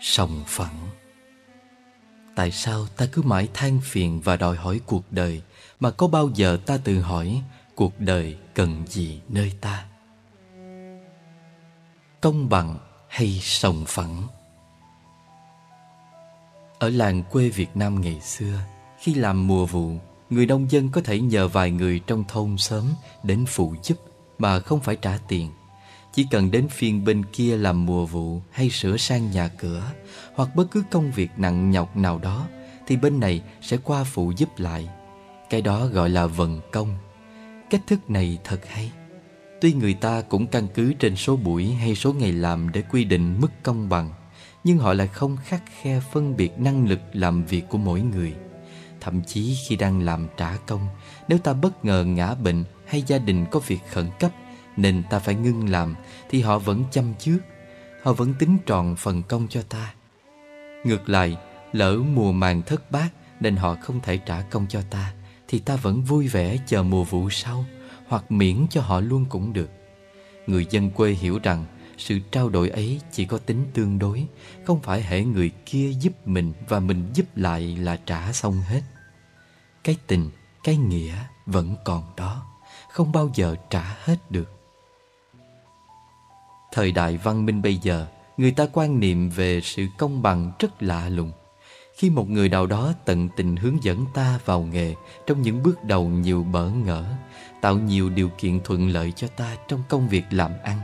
Sòng phẳng. Tại sao ta cứ mãi than phiền và đòi hỏi cuộc đời, mà có bao giờ ta tự hỏi cuộc đời cần gì nơi ta? Công bằng hay sòng phẳng? Ở làng quê việt nam ngày xưa, khi làm mùa vụ, người nông dân có thể nhờ vài người trong thôn xóm đến phụ giúp mà không phải trả tiền chỉ cần đến phiên bên kia làm mùa vụ hay sửa sang nhà cửa hoặc bất cứ công việc nặng nhọc nào đó thì bên này sẽ qua phụ giúp lại. Cái đó gọi là vần công. Cách thức này thật hay. Tuy người ta cũng căn cứ trên số buổi hay số ngày làm để quy định mức công bằng, nhưng họ lại không khắc khe phân biệt năng lực làm việc của mỗi người. Thậm chí khi đang làm trả công, nếu ta bất ngờ ngã bệnh hay gia đình có việc khẩn cấp nên ta phải ngưng làm thì họ vẫn chăm trước, họ vẫn tính tròn phần công cho ta. Ngược lại, lỡ mùa màng thất bát nên họ không thể trả công cho ta thì ta vẫn vui vẻ chờ mùa vụ sau hoặc miễn cho họ luôn cũng được. Người dân quê hiểu rằng sự trao đổi ấy chỉ có tính tương đối, không phải hệ người kia giúp mình và mình giúp lại là trả xong hết. Cái tình, cái nghĩa vẫn còn đó, không bao giờ trả hết được. Thời đại văn minh bây giờ, người ta quan niệm về sự công bằng rất lạ lùng. Khi một người nào đó tận tình hướng dẫn ta vào nghề trong những bước đầu nhiều bỡ ngỡ, tạo nhiều điều kiện thuận lợi cho ta trong công việc làm ăn,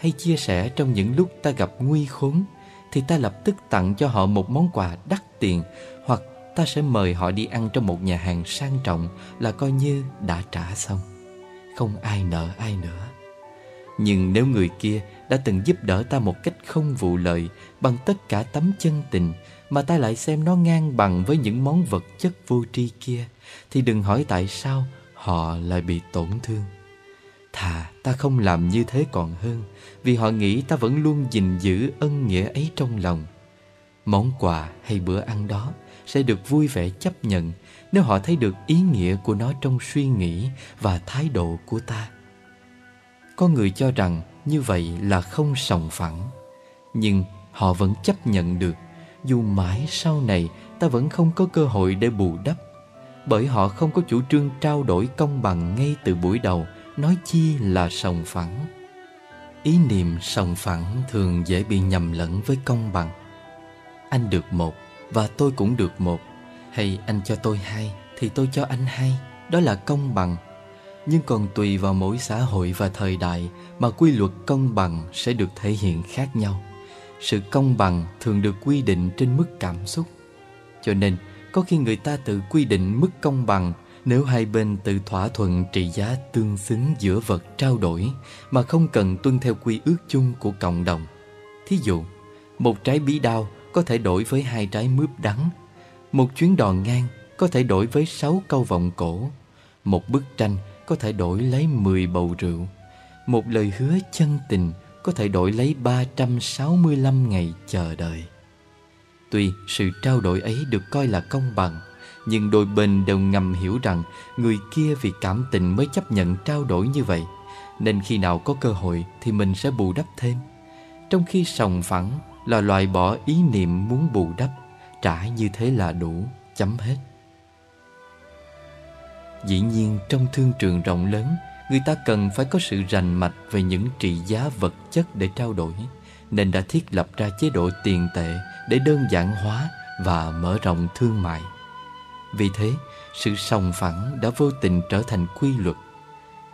hay chia sẻ trong những lúc ta gặp nguy khốn, thì ta lập tức tặng cho họ một món quà đắt tiền hoặc ta sẽ mời họ đi ăn trong một nhà hàng sang trọng là coi như đã trả xong. Không ai nợ ai nữa. Nhưng nếu người kia đã từng giúp đỡ ta một cách không vụ lợi bằng tất cả tấm chân tình, mà ta lại xem nó ngang bằng với những món vật chất vô tri kia, thì đừng hỏi tại sao họ lại bị tổn thương. Thà ta không làm như thế còn hơn, vì họ nghĩ ta vẫn luôn gìn giữ ân nghĩa ấy trong lòng. Món quà hay bữa ăn đó sẽ được vui vẻ chấp nhận nếu họ thấy được ý nghĩa của nó trong suy nghĩ và thái độ của ta. Có người cho rằng như vậy là không sòng phẳng. Nhưng họ vẫn chấp nhận được, Dù mãi sau này ta vẫn không có cơ hội để bù đắp. Bởi họ không có chủ trương trao đổi công bằng ngay từ buổi đầu, Nói chi là sòng phẳng. Ý niệm sòng phẳng thường dễ bị nhầm lẫn với công bằng. Anh được một, và tôi cũng được một. Hay anh cho tôi hai, thì tôi cho anh hai. Đó là công bằng nhưng còn tùy vào mỗi xã hội và thời đại mà quy luật công bằng sẽ được thể hiện khác nhau. Sự công bằng thường được quy định trên mức cảm xúc. Cho nên, có khi người ta tự quy định mức công bằng nếu hai bên tự thỏa thuận trị giá tương xứng giữa vật trao đổi mà không cần tuân theo quy ước chung của cộng đồng. Thí dụ, một trái bí đao có thể đổi với hai trái mướp đắng. Một chuyến đò ngang có thể đổi với sáu câu vọng cổ. Một bức tranh có thể đổi lấy mười bầu rượu. Một lời hứa chân tình có thể đổi lấy 365 ngày chờ đợi. Tuy sự trao đổi ấy được coi là công bằng, nhưng đôi bên đều ngầm hiểu rằng người kia vì cảm tình mới chấp nhận trao đổi như vậy, nên khi nào có cơ hội thì mình sẽ bù đắp thêm. Trong khi sòng phẳng là loại bỏ ý niệm muốn bù đắp, trả như thế là đủ, chấm hết. Dĩ nhiên trong thương trường rộng lớn, người ta cần phải có sự rành mạch về những trị giá vật chất để trao đổi, nên đã thiết lập ra chế độ tiền tệ để đơn giản hóa và mở rộng thương mại. Vì thế, sự sòng phẳng đã vô tình trở thành quy luật.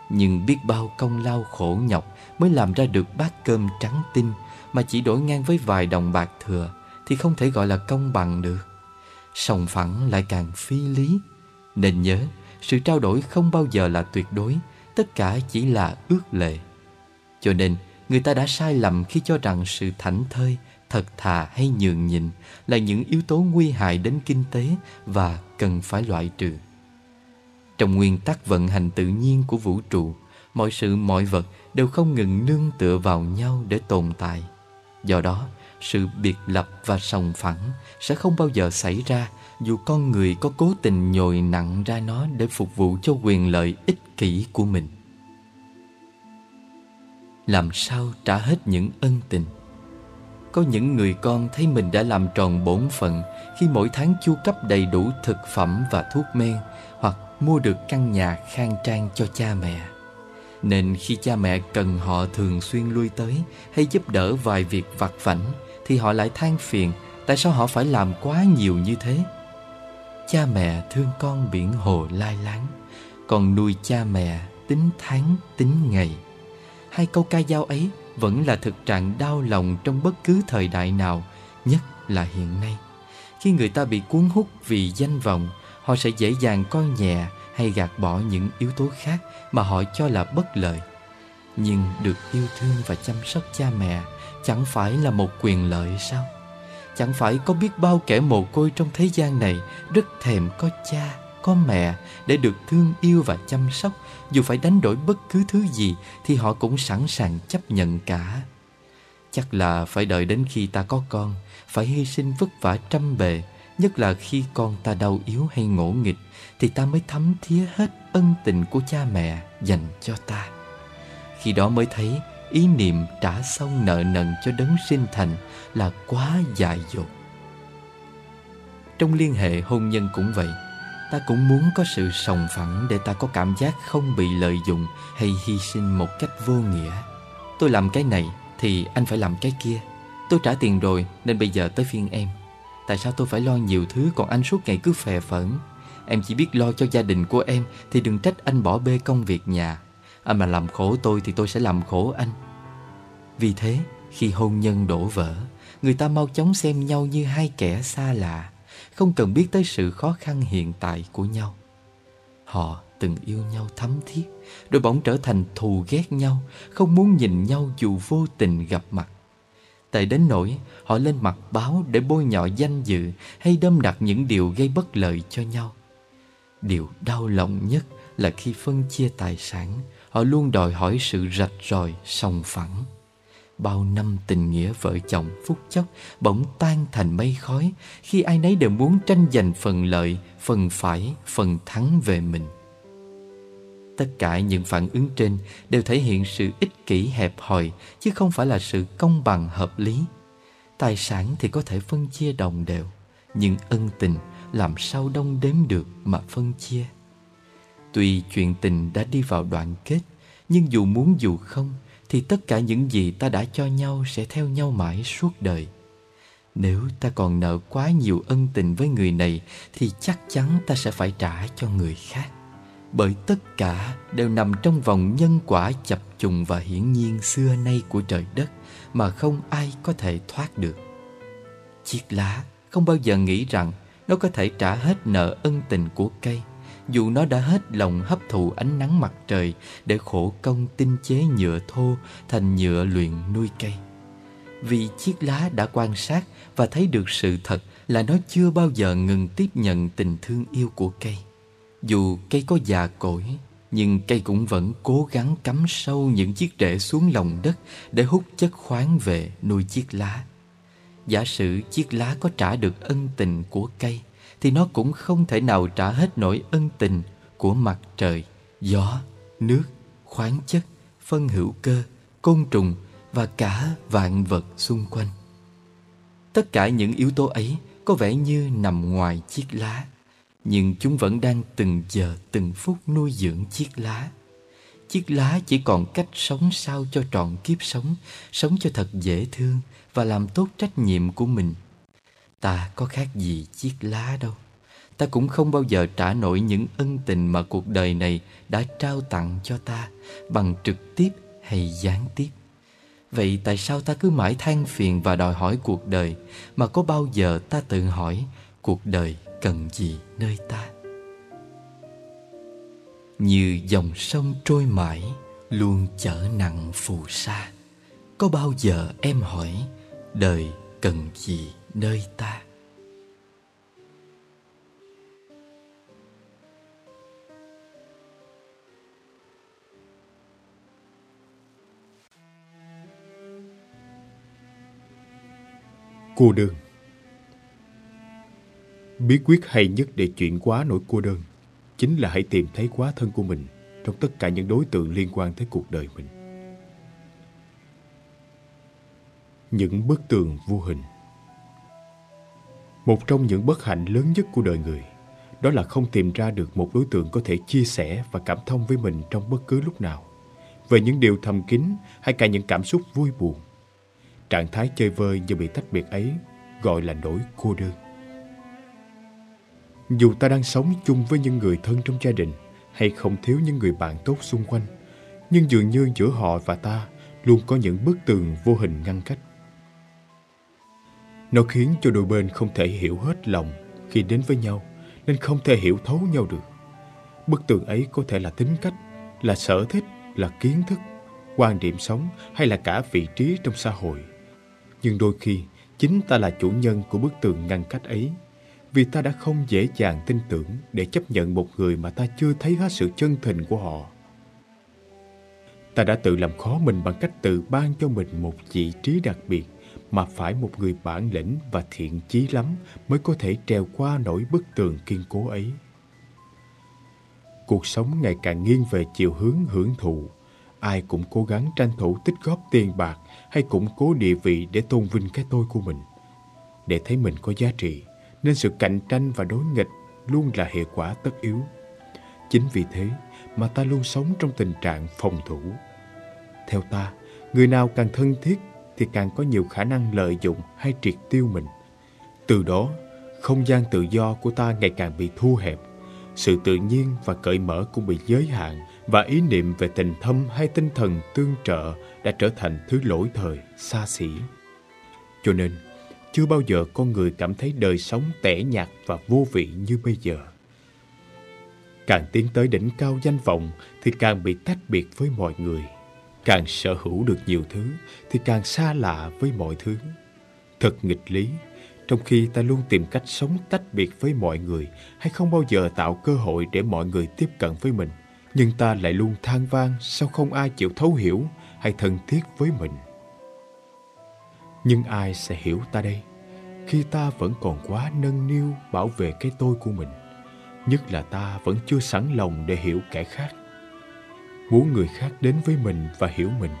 Nhưng biết bao công lao khổ nhọc mới làm ra được bát cơm trắng tinh mà chỉ đổi ngang với vài đồng bạc thừa thì không thể gọi là công bằng được. Sòng phẳng lại càng phi lý. Nên nhớ, sự trao đổi không bao giờ là tuyệt đối, tất cả chỉ là ước lệ. Cho nên, người ta đã sai lầm khi cho rằng sự thảnh thơi, thật thà hay nhường nhịn là những yếu tố nguy hại đến kinh tế và cần phải loại trừ. Trong nguyên tắc vận hành tự nhiên của vũ trụ, mọi sự mọi vật đều không ngừng nương tựa vào nhau để tồn tại. Do đó, sự biệt lập và sòng phẳng sẽ không bao giờ xảy ra dù con người có cố tình nhồi nặng ra nó để phục vụ cho quyền lợi ích kỷ của mình. Làm sao trả hết những ân tình? Có những người con thấy mình đã làm tròn bổn phận khi mỗi tháng chu cấp đầy đủ thực phẩm và thuốc men hoặc mua được căn nhà khang trang cho cha mẹ. Nên khi cha mẹ cần họ thường xuyên lui tới hay giúp đỡ vài việc vặt vảnh thì họ lại than phiền, tại sao họ phải làm quá nhiều như thế. Cha mẹ thương con biển hồ lai láng, còn nuôi cha mẹ tính tháng tính ngày. Hai câu ca dao ấy vẫn là thực trạng đau lòng trong bất cứ thời đại nào, nhất là hiện nay. Khi người ta bị cuốn hút vì danh vọng, họ sẽ dễ dàng coi nhẹ hay gạt bỏ những yếu tố khác mà họ cho là bất lợi. Nhưng được yêu thương và chăm sóc cha mẹ chẳng phải là một quyền lợi sao? Chẳng phải có biết bao kẻ mồ côi trong thế gian này rất thèm có cha, có mẹ để được thương yêu và chăm sóc dù phải đánh đổi bất cứ thứ gì thì họ cũng sẵn sàng chấp nhận cả. Chắc là phải đợi đến khi ta có con, phải hy sinh vất vả trăm bề, nhất là khi con ta đau yếu hay ngỗ nghịch thì ta mới thấm thía hết ân tình của cha mẹ dành cho ta. Khi đó mới thấy ý niệm trả xong nợ nần cho đấng sinh thành là quá dại dột. Trong liên hệ hôn nhân cũng vậy, ta cũng muốn có sự sòng phẳng để ta có cảm giác không bị lợi dụng hay hy sinh một cách vô nghĩa. Tôi làm cái này thì anh phải làm cái kia. Tôi trả tiền rồi nên bây giờ tới phiên em. Tại sao tôi phải lo nhiều thứ còn anh suốt ngày cứ phè phẫn? Em chỉ biết lo cho gia đình của em thì đừng trách anh bỏ bê công việc nhà. Anh mà làm khổ tôi thì tôi sẽ làm khổ anh. Vì thế, khi hôn nhân đổ vỡ, người ta mau chóng xem nhau như hai kẻ xa lạ không cần biết tới sự khó khăn hiện tại của nhau. Họ từng yêu nhau thấm thiết, rồi bỗng trở thành thù ghét nhau, không muốn nhìn nhau dù vô tình gặp mặt. Tại đến nỗi họ lên mặt báo để bôi nhọ danh dự hay đâm đặt những điều gây bất lợi cho nhau. Điều đau lòng nhất là khi phân chia tài sản, họ luôn đòi hỏi sự rạch ròi, sòng phẳng. Bao năm tình nghĩa vợ chồng phút chốc bỗng tan thành mây khói khi ai nấy đều muốn tranh giành phần lợi, phần phải, phần thắng về mình. Tất cả những phản ứng trên đều thể hiện sự ích kỷ hẹp hòi chứ không phải là sự công bằng hợp lý. Tài sản thì có thể phân chia đồng đều, nhưng ân tình làm sao đông đếm được mà phân chia. Tuy chuyện tình đã đi vào đoạn kết, nhưng dù muốn dù không, thì tất cả những gì ta đã cho nhau sẽ theo nhau mãi suốt đời. Nếu ta còn nợ quá nhiều ân tình với người này, thì chắc chắn ta sẽ phải trả cho người khác. bởi tất cả đều nằm trong vòng nhân quả chập trùng và hiển nhiên xưa nay của trời đất mà không ai có thể thoát được. Chiếc lá không bao giờ nghĩ rằng nó có thể trả hết nợ ân tình của cây dù nó đã hết lòng hấp thụ ánh nắng mặt trời để khổ công tinh chế nhựa thô thành nhựa luyện nuôi cây. Vì chiếc lá đã quan sát và thấy được sự thật là nó chưa bao giờ ngừng tiếp nhận tình thương yêu của cây. Dù cây có già cỗi, nhưng cây cũng vẫn cố gắng cắm sâu những chiếc rễ xuống lòng đất để hút chất khoáng về nuôi chiếc lá. Giả sử chiếc lá có trả được ân tình của cây, thì nó cũng không thể nào trả hết nỗi ân tình của mặt trời, gió, nước, khoáng chất, phân hữu cơ, côn trùng và cả vạn vật xung quanh. Tất cả những yếu tố ấy có vẻ như nằm ngoài chiếc lá, nhưng chúng vẫn đang từng giờ từng phút nuôi dưỡng chiếc lá. Chiếc lá chỉ còn cách sống sao cho trọn kiếp sống, sống cho thật dễ thương và làm tốt trách nhiệm của mình – Ta có khác gì chiếc lá đâu. Ta cũng không bao giờ trả nổi những ân tình mà cuộc đời này đã trao tặng cho ta, Bằng trực tiếp hay gián tiếp. Vậy tại sao ta cứ mãi than phiền và đòi hỏi cuộc đời, Mà có bao giờ ta tự hỏi cuộc đời cần gì nơi ta? Như dòng sông trôi mãi, Luôn chở nặng phù sa, Có bao giờ em hỏi Đời cần gì nơi ta. Cô đơn. Bí quyết hay nhất để chuyển hóa nỗi cô đơn chính là hãy tìm thấy quá thân của mình trong tất cả những đối tượng liên quan tới cuộc đời mình. Những bức tường vô hình một trong những bất hạnh lớn nhất của đời người đó là không tìm ra được một đối tượng có thể chia sẻ và cảm thông với mình trong bất cứ lúc nào về những điều thầm kín hay cả những cảm xúc vui buồn. Trạng thái chơi vơi như bị tách biệt ấy gọi là nỗi cô đơn. Dù ta đang sống chung với những người thân trong gia đình hay không thiếu những người bạn tốt xung quanh, nhưng dường như giữa họ và ta luôn có những bức tường vô hình ngăn cách. Nó khiến cho đôi bên không thể hiểu hết lòng khi đến với nhau, nên không thể hiểu thấu nhau được. Bức tường ấy có thể là tính cách, là sở thích, là kiến thức, quan điểm sống hay là cả vị trí trong xã hội. Nhưng đôi khi, chính ta là chủ nhân của bức tường ngăn cách ấy vì ta đã không dễ dàng tin tưởng để chấp nhận một người mà ta chưa thấy hết sự chân thành của họ. Ta đã tự làm khó mình bằng cách tự ban cho mình một vị trí đặc biệt mà phải một người bản lĩnh và thiện chí lắm mới có thể trèo qua nổi bức tường kiên cố ấy. Cuộc sống ngày càng nghiêng về chiều hướng hưởng thụ. Ai cũng cố gắng tranh thủ tích góp tiền bạc hay củng cố địa vị để tôn vinh cái tôi của mình. Để thấy mình có giá trị, nên sự cạnh tranh và đối nghịch luôn là hệ quả tất yếu. Chính vì thế mà ta luôn sống trong tình trạng phòng thủ. Theo ta, người nào càng thân thiết thì càng có nhiều khả năng lợi dụng hay triệt tiêu mình. Từ đó, không gian tự do của ta ngày càng bị thu hẹp. Sự tự nhiên và cởi mở cũng bị giới hạn và ý niệm về tình thâm hay tinh thần tương trợ đã trở thành thứ lỗi thời, xa xỉ. Cho nên, chưa bao giờ con người cảm thấy đời sống tẻ nhạt và vô vị như bây giờ. Càng tiến tới đỉnh cao danh vọng thì càng bị tách biệt với mọi người. Càng sở hữu được nhiều thứ thì càng xa lạ với mọi thứ. Thật nghịch lý, trong khi ta luôn tìm cách sống tách biệt với mọi người hay không bao giờ tạo cơ hội để mọi người tiếp cận với mình, nhưng ta lại luôn than vang sao không ai chịu thấu hiểu hay thân thiết với mình. Nhưng ai sẽ hiểu ta đây khi ta vẫn còn quá nâng niu bảo vệ cái tôi của mình, nhất là ta vẫn chưa sẵn lòng để hiểu kẻ khác. Muốn người khác đến với mình và hiểu mình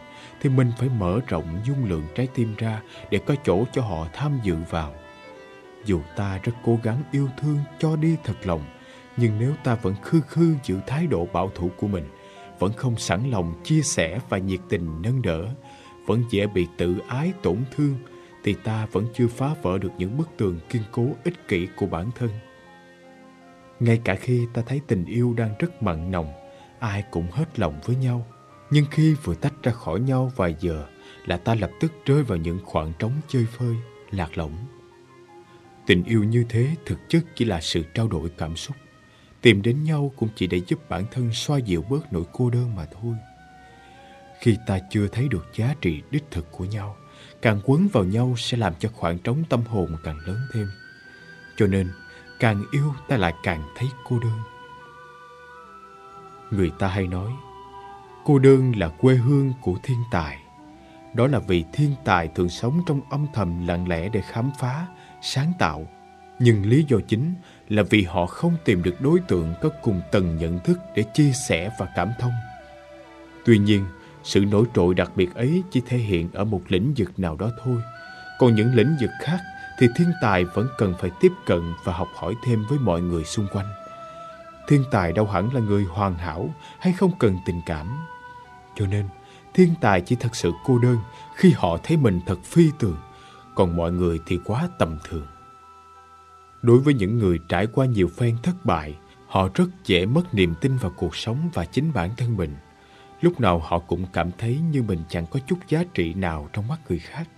thì mình phải mở rộng dung lượng trái tim ra để có chỗ cho họ tham dự vào. Dù ta rất cố gắng yêu thương cho đi thật lòng, nhưng nếu ta vẫn khư khư giữ thái độ bảo thủ của mình, vẫn không sẵn lòng chia sẻ và nhiệt tình nâng đỡ, vẫn dễ bị tự ái tổn thương, thì ta vẫn chưa phá vỡ được những bức tường kiên cố ích kỷ của bản thân. Ngay cả khi ta thấy tình yêu đang rất mặn nồng, ai cũng hết lòng với nhau. Nhưng khi vừa tách ra khỏi nhau vài giờ là ta lập tức rơi vào những khoảng trống chơi phơi, lạc lõng. Tình yêu như thế thực chất chỉ là sự trao đổi cảm xúc. Tìm đến nhau cũng chỉ để giúp bản thân xoa dịu bớt nỗi cô đơn mà thôi. Khi ta chưa thấy được giá trị đích thực của nhau, càng quấn vào nhau sẽ làm cho khoảng trống tâm hồn càng lớn thêm. Cho nên, càng yêu ta lại càng thấy cô đơn. Người ta hay nói, cô đơn là quê hương của thiên tài. Đó là vì thiên tài thường sống trong âm thầm lặng lẽ để khám phá, sáng tạo. Nhưng lý do chính là vì họ không tìm được đối tượng có cùng tầng nhận thức để chia sẻ và cảm thông. Tuy nhiên, sự nổi trội đặc biệt ấy chỉ thể hiện ở một lĩnh vực nào đó thôi. Còn những lĩnh vực khác thì thiên tài vẫn cần phải tiếp cận và học hỏi thêm với mọi người xung quanh. Thiên tài đâu hẳn là người hoàn hảo hay không cần tình cảm. Cho nên, thiên tài chỉ thật sự cô đơn khi họ thấy mình thật phi thường, còn mọi người thì quá tầm thường. Đối với những người trải qua nhiều phen thất bại, họ rất dễ mất niềm tin vào cuộc sống và chính bản thân mình. Lúc nào họ cũng cảm thấy như mình chẳng có chút giá trị nào trong mắt người khác.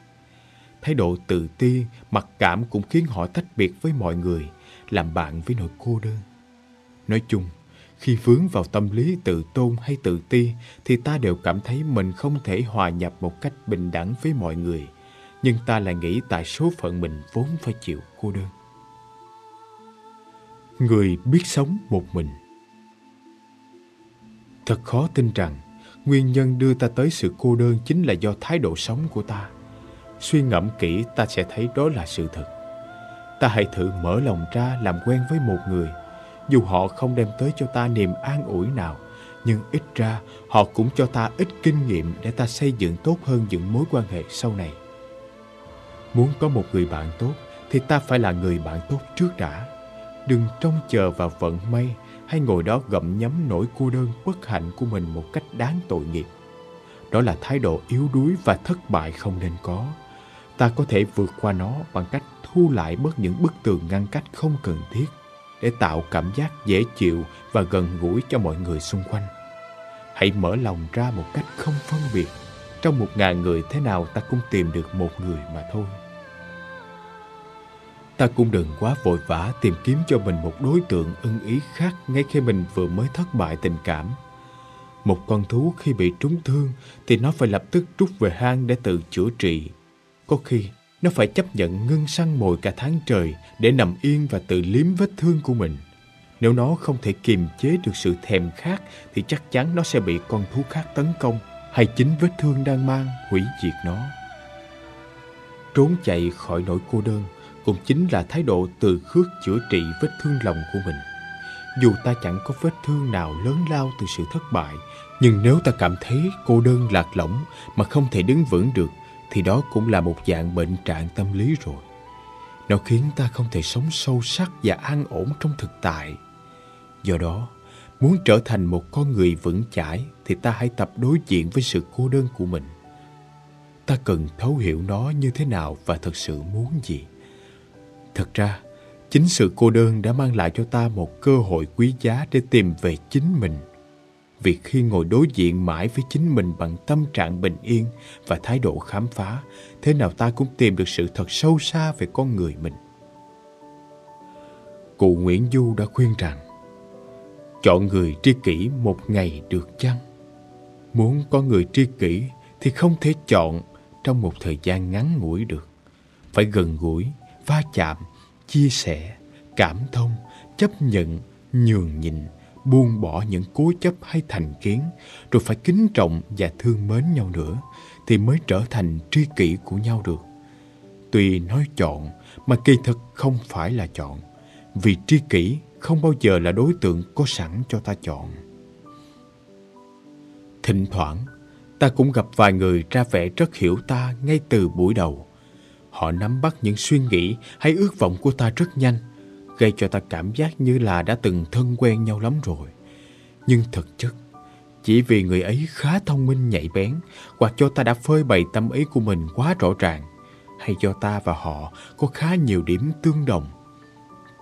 Thái độ tự ti, mặc cảm cũng khiến họ tách biệt với mọi người, làm bạn với nỗi cô đơn. Nói chung, khi vướng vào tâm lý tự tôn hay tự ti thì ta đều cảm thấy mình không thể hòa nhập một cách bình đẳng với mọi người. Nhưng ta lại nghĩ tại số phận mình vốn phải chịu cô đơn. Người biết sống một mình Thật khó tin rằng nguyên nhân đưa ta tới sự cô đơn chính là do thái độ sống của ta. Suy ngẫm kỹ ta sẽ thấy đó là sự thật. Ta hãy thử mở lòng ra làm quen với một người. Dù họ không đem tới cho ta niềm an ủi nào, nhưng ít ra họ cũng cho ta ít kinh nghiệm để ta xây dựng tốt hơn những mối quan hệ sau này. Muốn có một người bạn tốt thì ta phải là người bạn tốt trước đã. Đừng trông chờ vào vận may hay ngồi đó gặm nhấm nỗi cô đơn bất hạnh của mình một cách đáng tội nghiệp. Đó là thái độ yếu đuối và thất bại không nên có. Ta có thể vượt qua nó bằng cách thu lại bớt những bức tường ngăn cách không cần thiết để tạo cảm giác dễ chịu và gần gũi cho mọi người xung quanh. Hãy mở lòng ra một cách không phân biệt. Trong một ngàn người thế nào ta cũng tìm được một người mà thôi. Ta cũng đừng quá vội vã tìm kiếm cho mình một đối tượng ưng ý khác ngay khi mình vừa mới thất bại tình cảm. Một con thú khi bị trúng thương thì nó phải lập tức rút về hang để tự chữa trị. Có khi nó phải chấp nhận ngưng săn mồi cả tháng trời để nằm yên và tự liếm vết thương của mình. Nếu nó không thể kiềm chế được sự thèm khát thì chắc chắn nó sẽ bị con thú khác tấn công hay chính vết thương đang mang hủy diệt nó. Trốn chạy khỏi nỗi cô đơn cũng chính là thái độ từ khước chữa trị vết thương lòng của mình. Dù ta chẳng có vết thương nào lớn lao từ sự thất bại, nhưng nếu ta cảm thấy cô đơn lạc lõng mà không thể đứng vững được, thì đó cũng là một dạng bệnh trạng tâm lý rồi. Nó khiến ta không thể sống sâu sắc và an ổn trong thực tại. Do đó, muốn trở thành một con người vững chãi thì ta hãy tập đối diện với sự cô đơn của mình. Ta cần thấu hiểu nó như thế nào và thật sự muốn gì. Thật ra, chính sự cô đơn đã mang lại cho ta một cơ hội quý giá để tìm về chính mình. Vì khi ngồi đối diện mãi với chính mình bằng tâm trạng bình yên và thái độ khám phá, thế nào ta cũng tìm được sự thật sâu xa về con người mình. Cụ Nguyễn Du đã khuyên rằng, chọn người tri kỷ một ngày được chăng? Muốn có người tri kỷ thì không thể chọn trong một thời gian ngắn ngủi được. Phải gần gũi, va chạm, chia sẻ, cảm thông, chấp nhận, nhường nhịn, buông bỏ những cố chấp hay thành kiến, rồi phải kính trọng và thương mến nhau nữa, thì mới trở thành tri kỷ của nhau được. Tuy nói chọn, mà kỳ thực không phải là chọn, vì tri kỷ không bao giờ là đối tượng có sẵn cho ta chọn. Thỉnh thoảng, ta cũng gặp vài người ra vẻ rất hiểu ta ngay từ buổi đầu. Họ nắm bắt những suy nghĩ hay ước vọng của ta rất nhanh, gây cho ta cảm giác như là đã từng thân quen nhau lắm rồi. Nhưng thực chất, chỉ vì người ấy khá thông minh nhạy bén hoặc cho ta đã phơi bày tâm ý của mình quá rõ ràng hay do ta và họ có khá nhiều điểm tương đồng.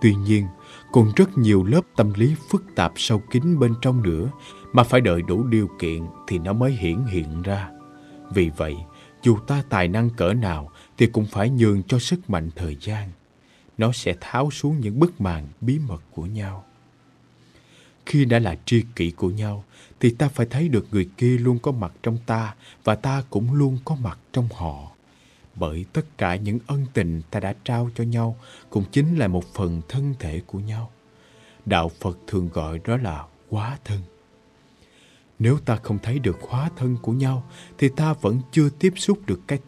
Tuy nhiên, còn rất nhiều lớp tâm lý phức tạp sâu kín bên trong nữa mà phải đợi đủ điều kiện thì nó mới hiển hiện ra. Vì vậy, dù ta tài năng cỡ nào thì cũng phải nhường cho sức mạnh thời gian. Nó sẽ tháo xuống những bức màn bí mật của nhau. Khi đã là tri kỷ của nhau, thì ta phải thấy được người kia luôn có mặt trong ta và ta cũng luôn có mặt trong họ. Bởi tất cả những ân tình ta đã trao cho nhau cũng chính là một phần thân thể của nhau. Đạo Phật thường gọi đó là quá thân. Nếu ta không thấy được hóa thân của nhau, thì ta vẫn chưa tiếp xúc được cái tổng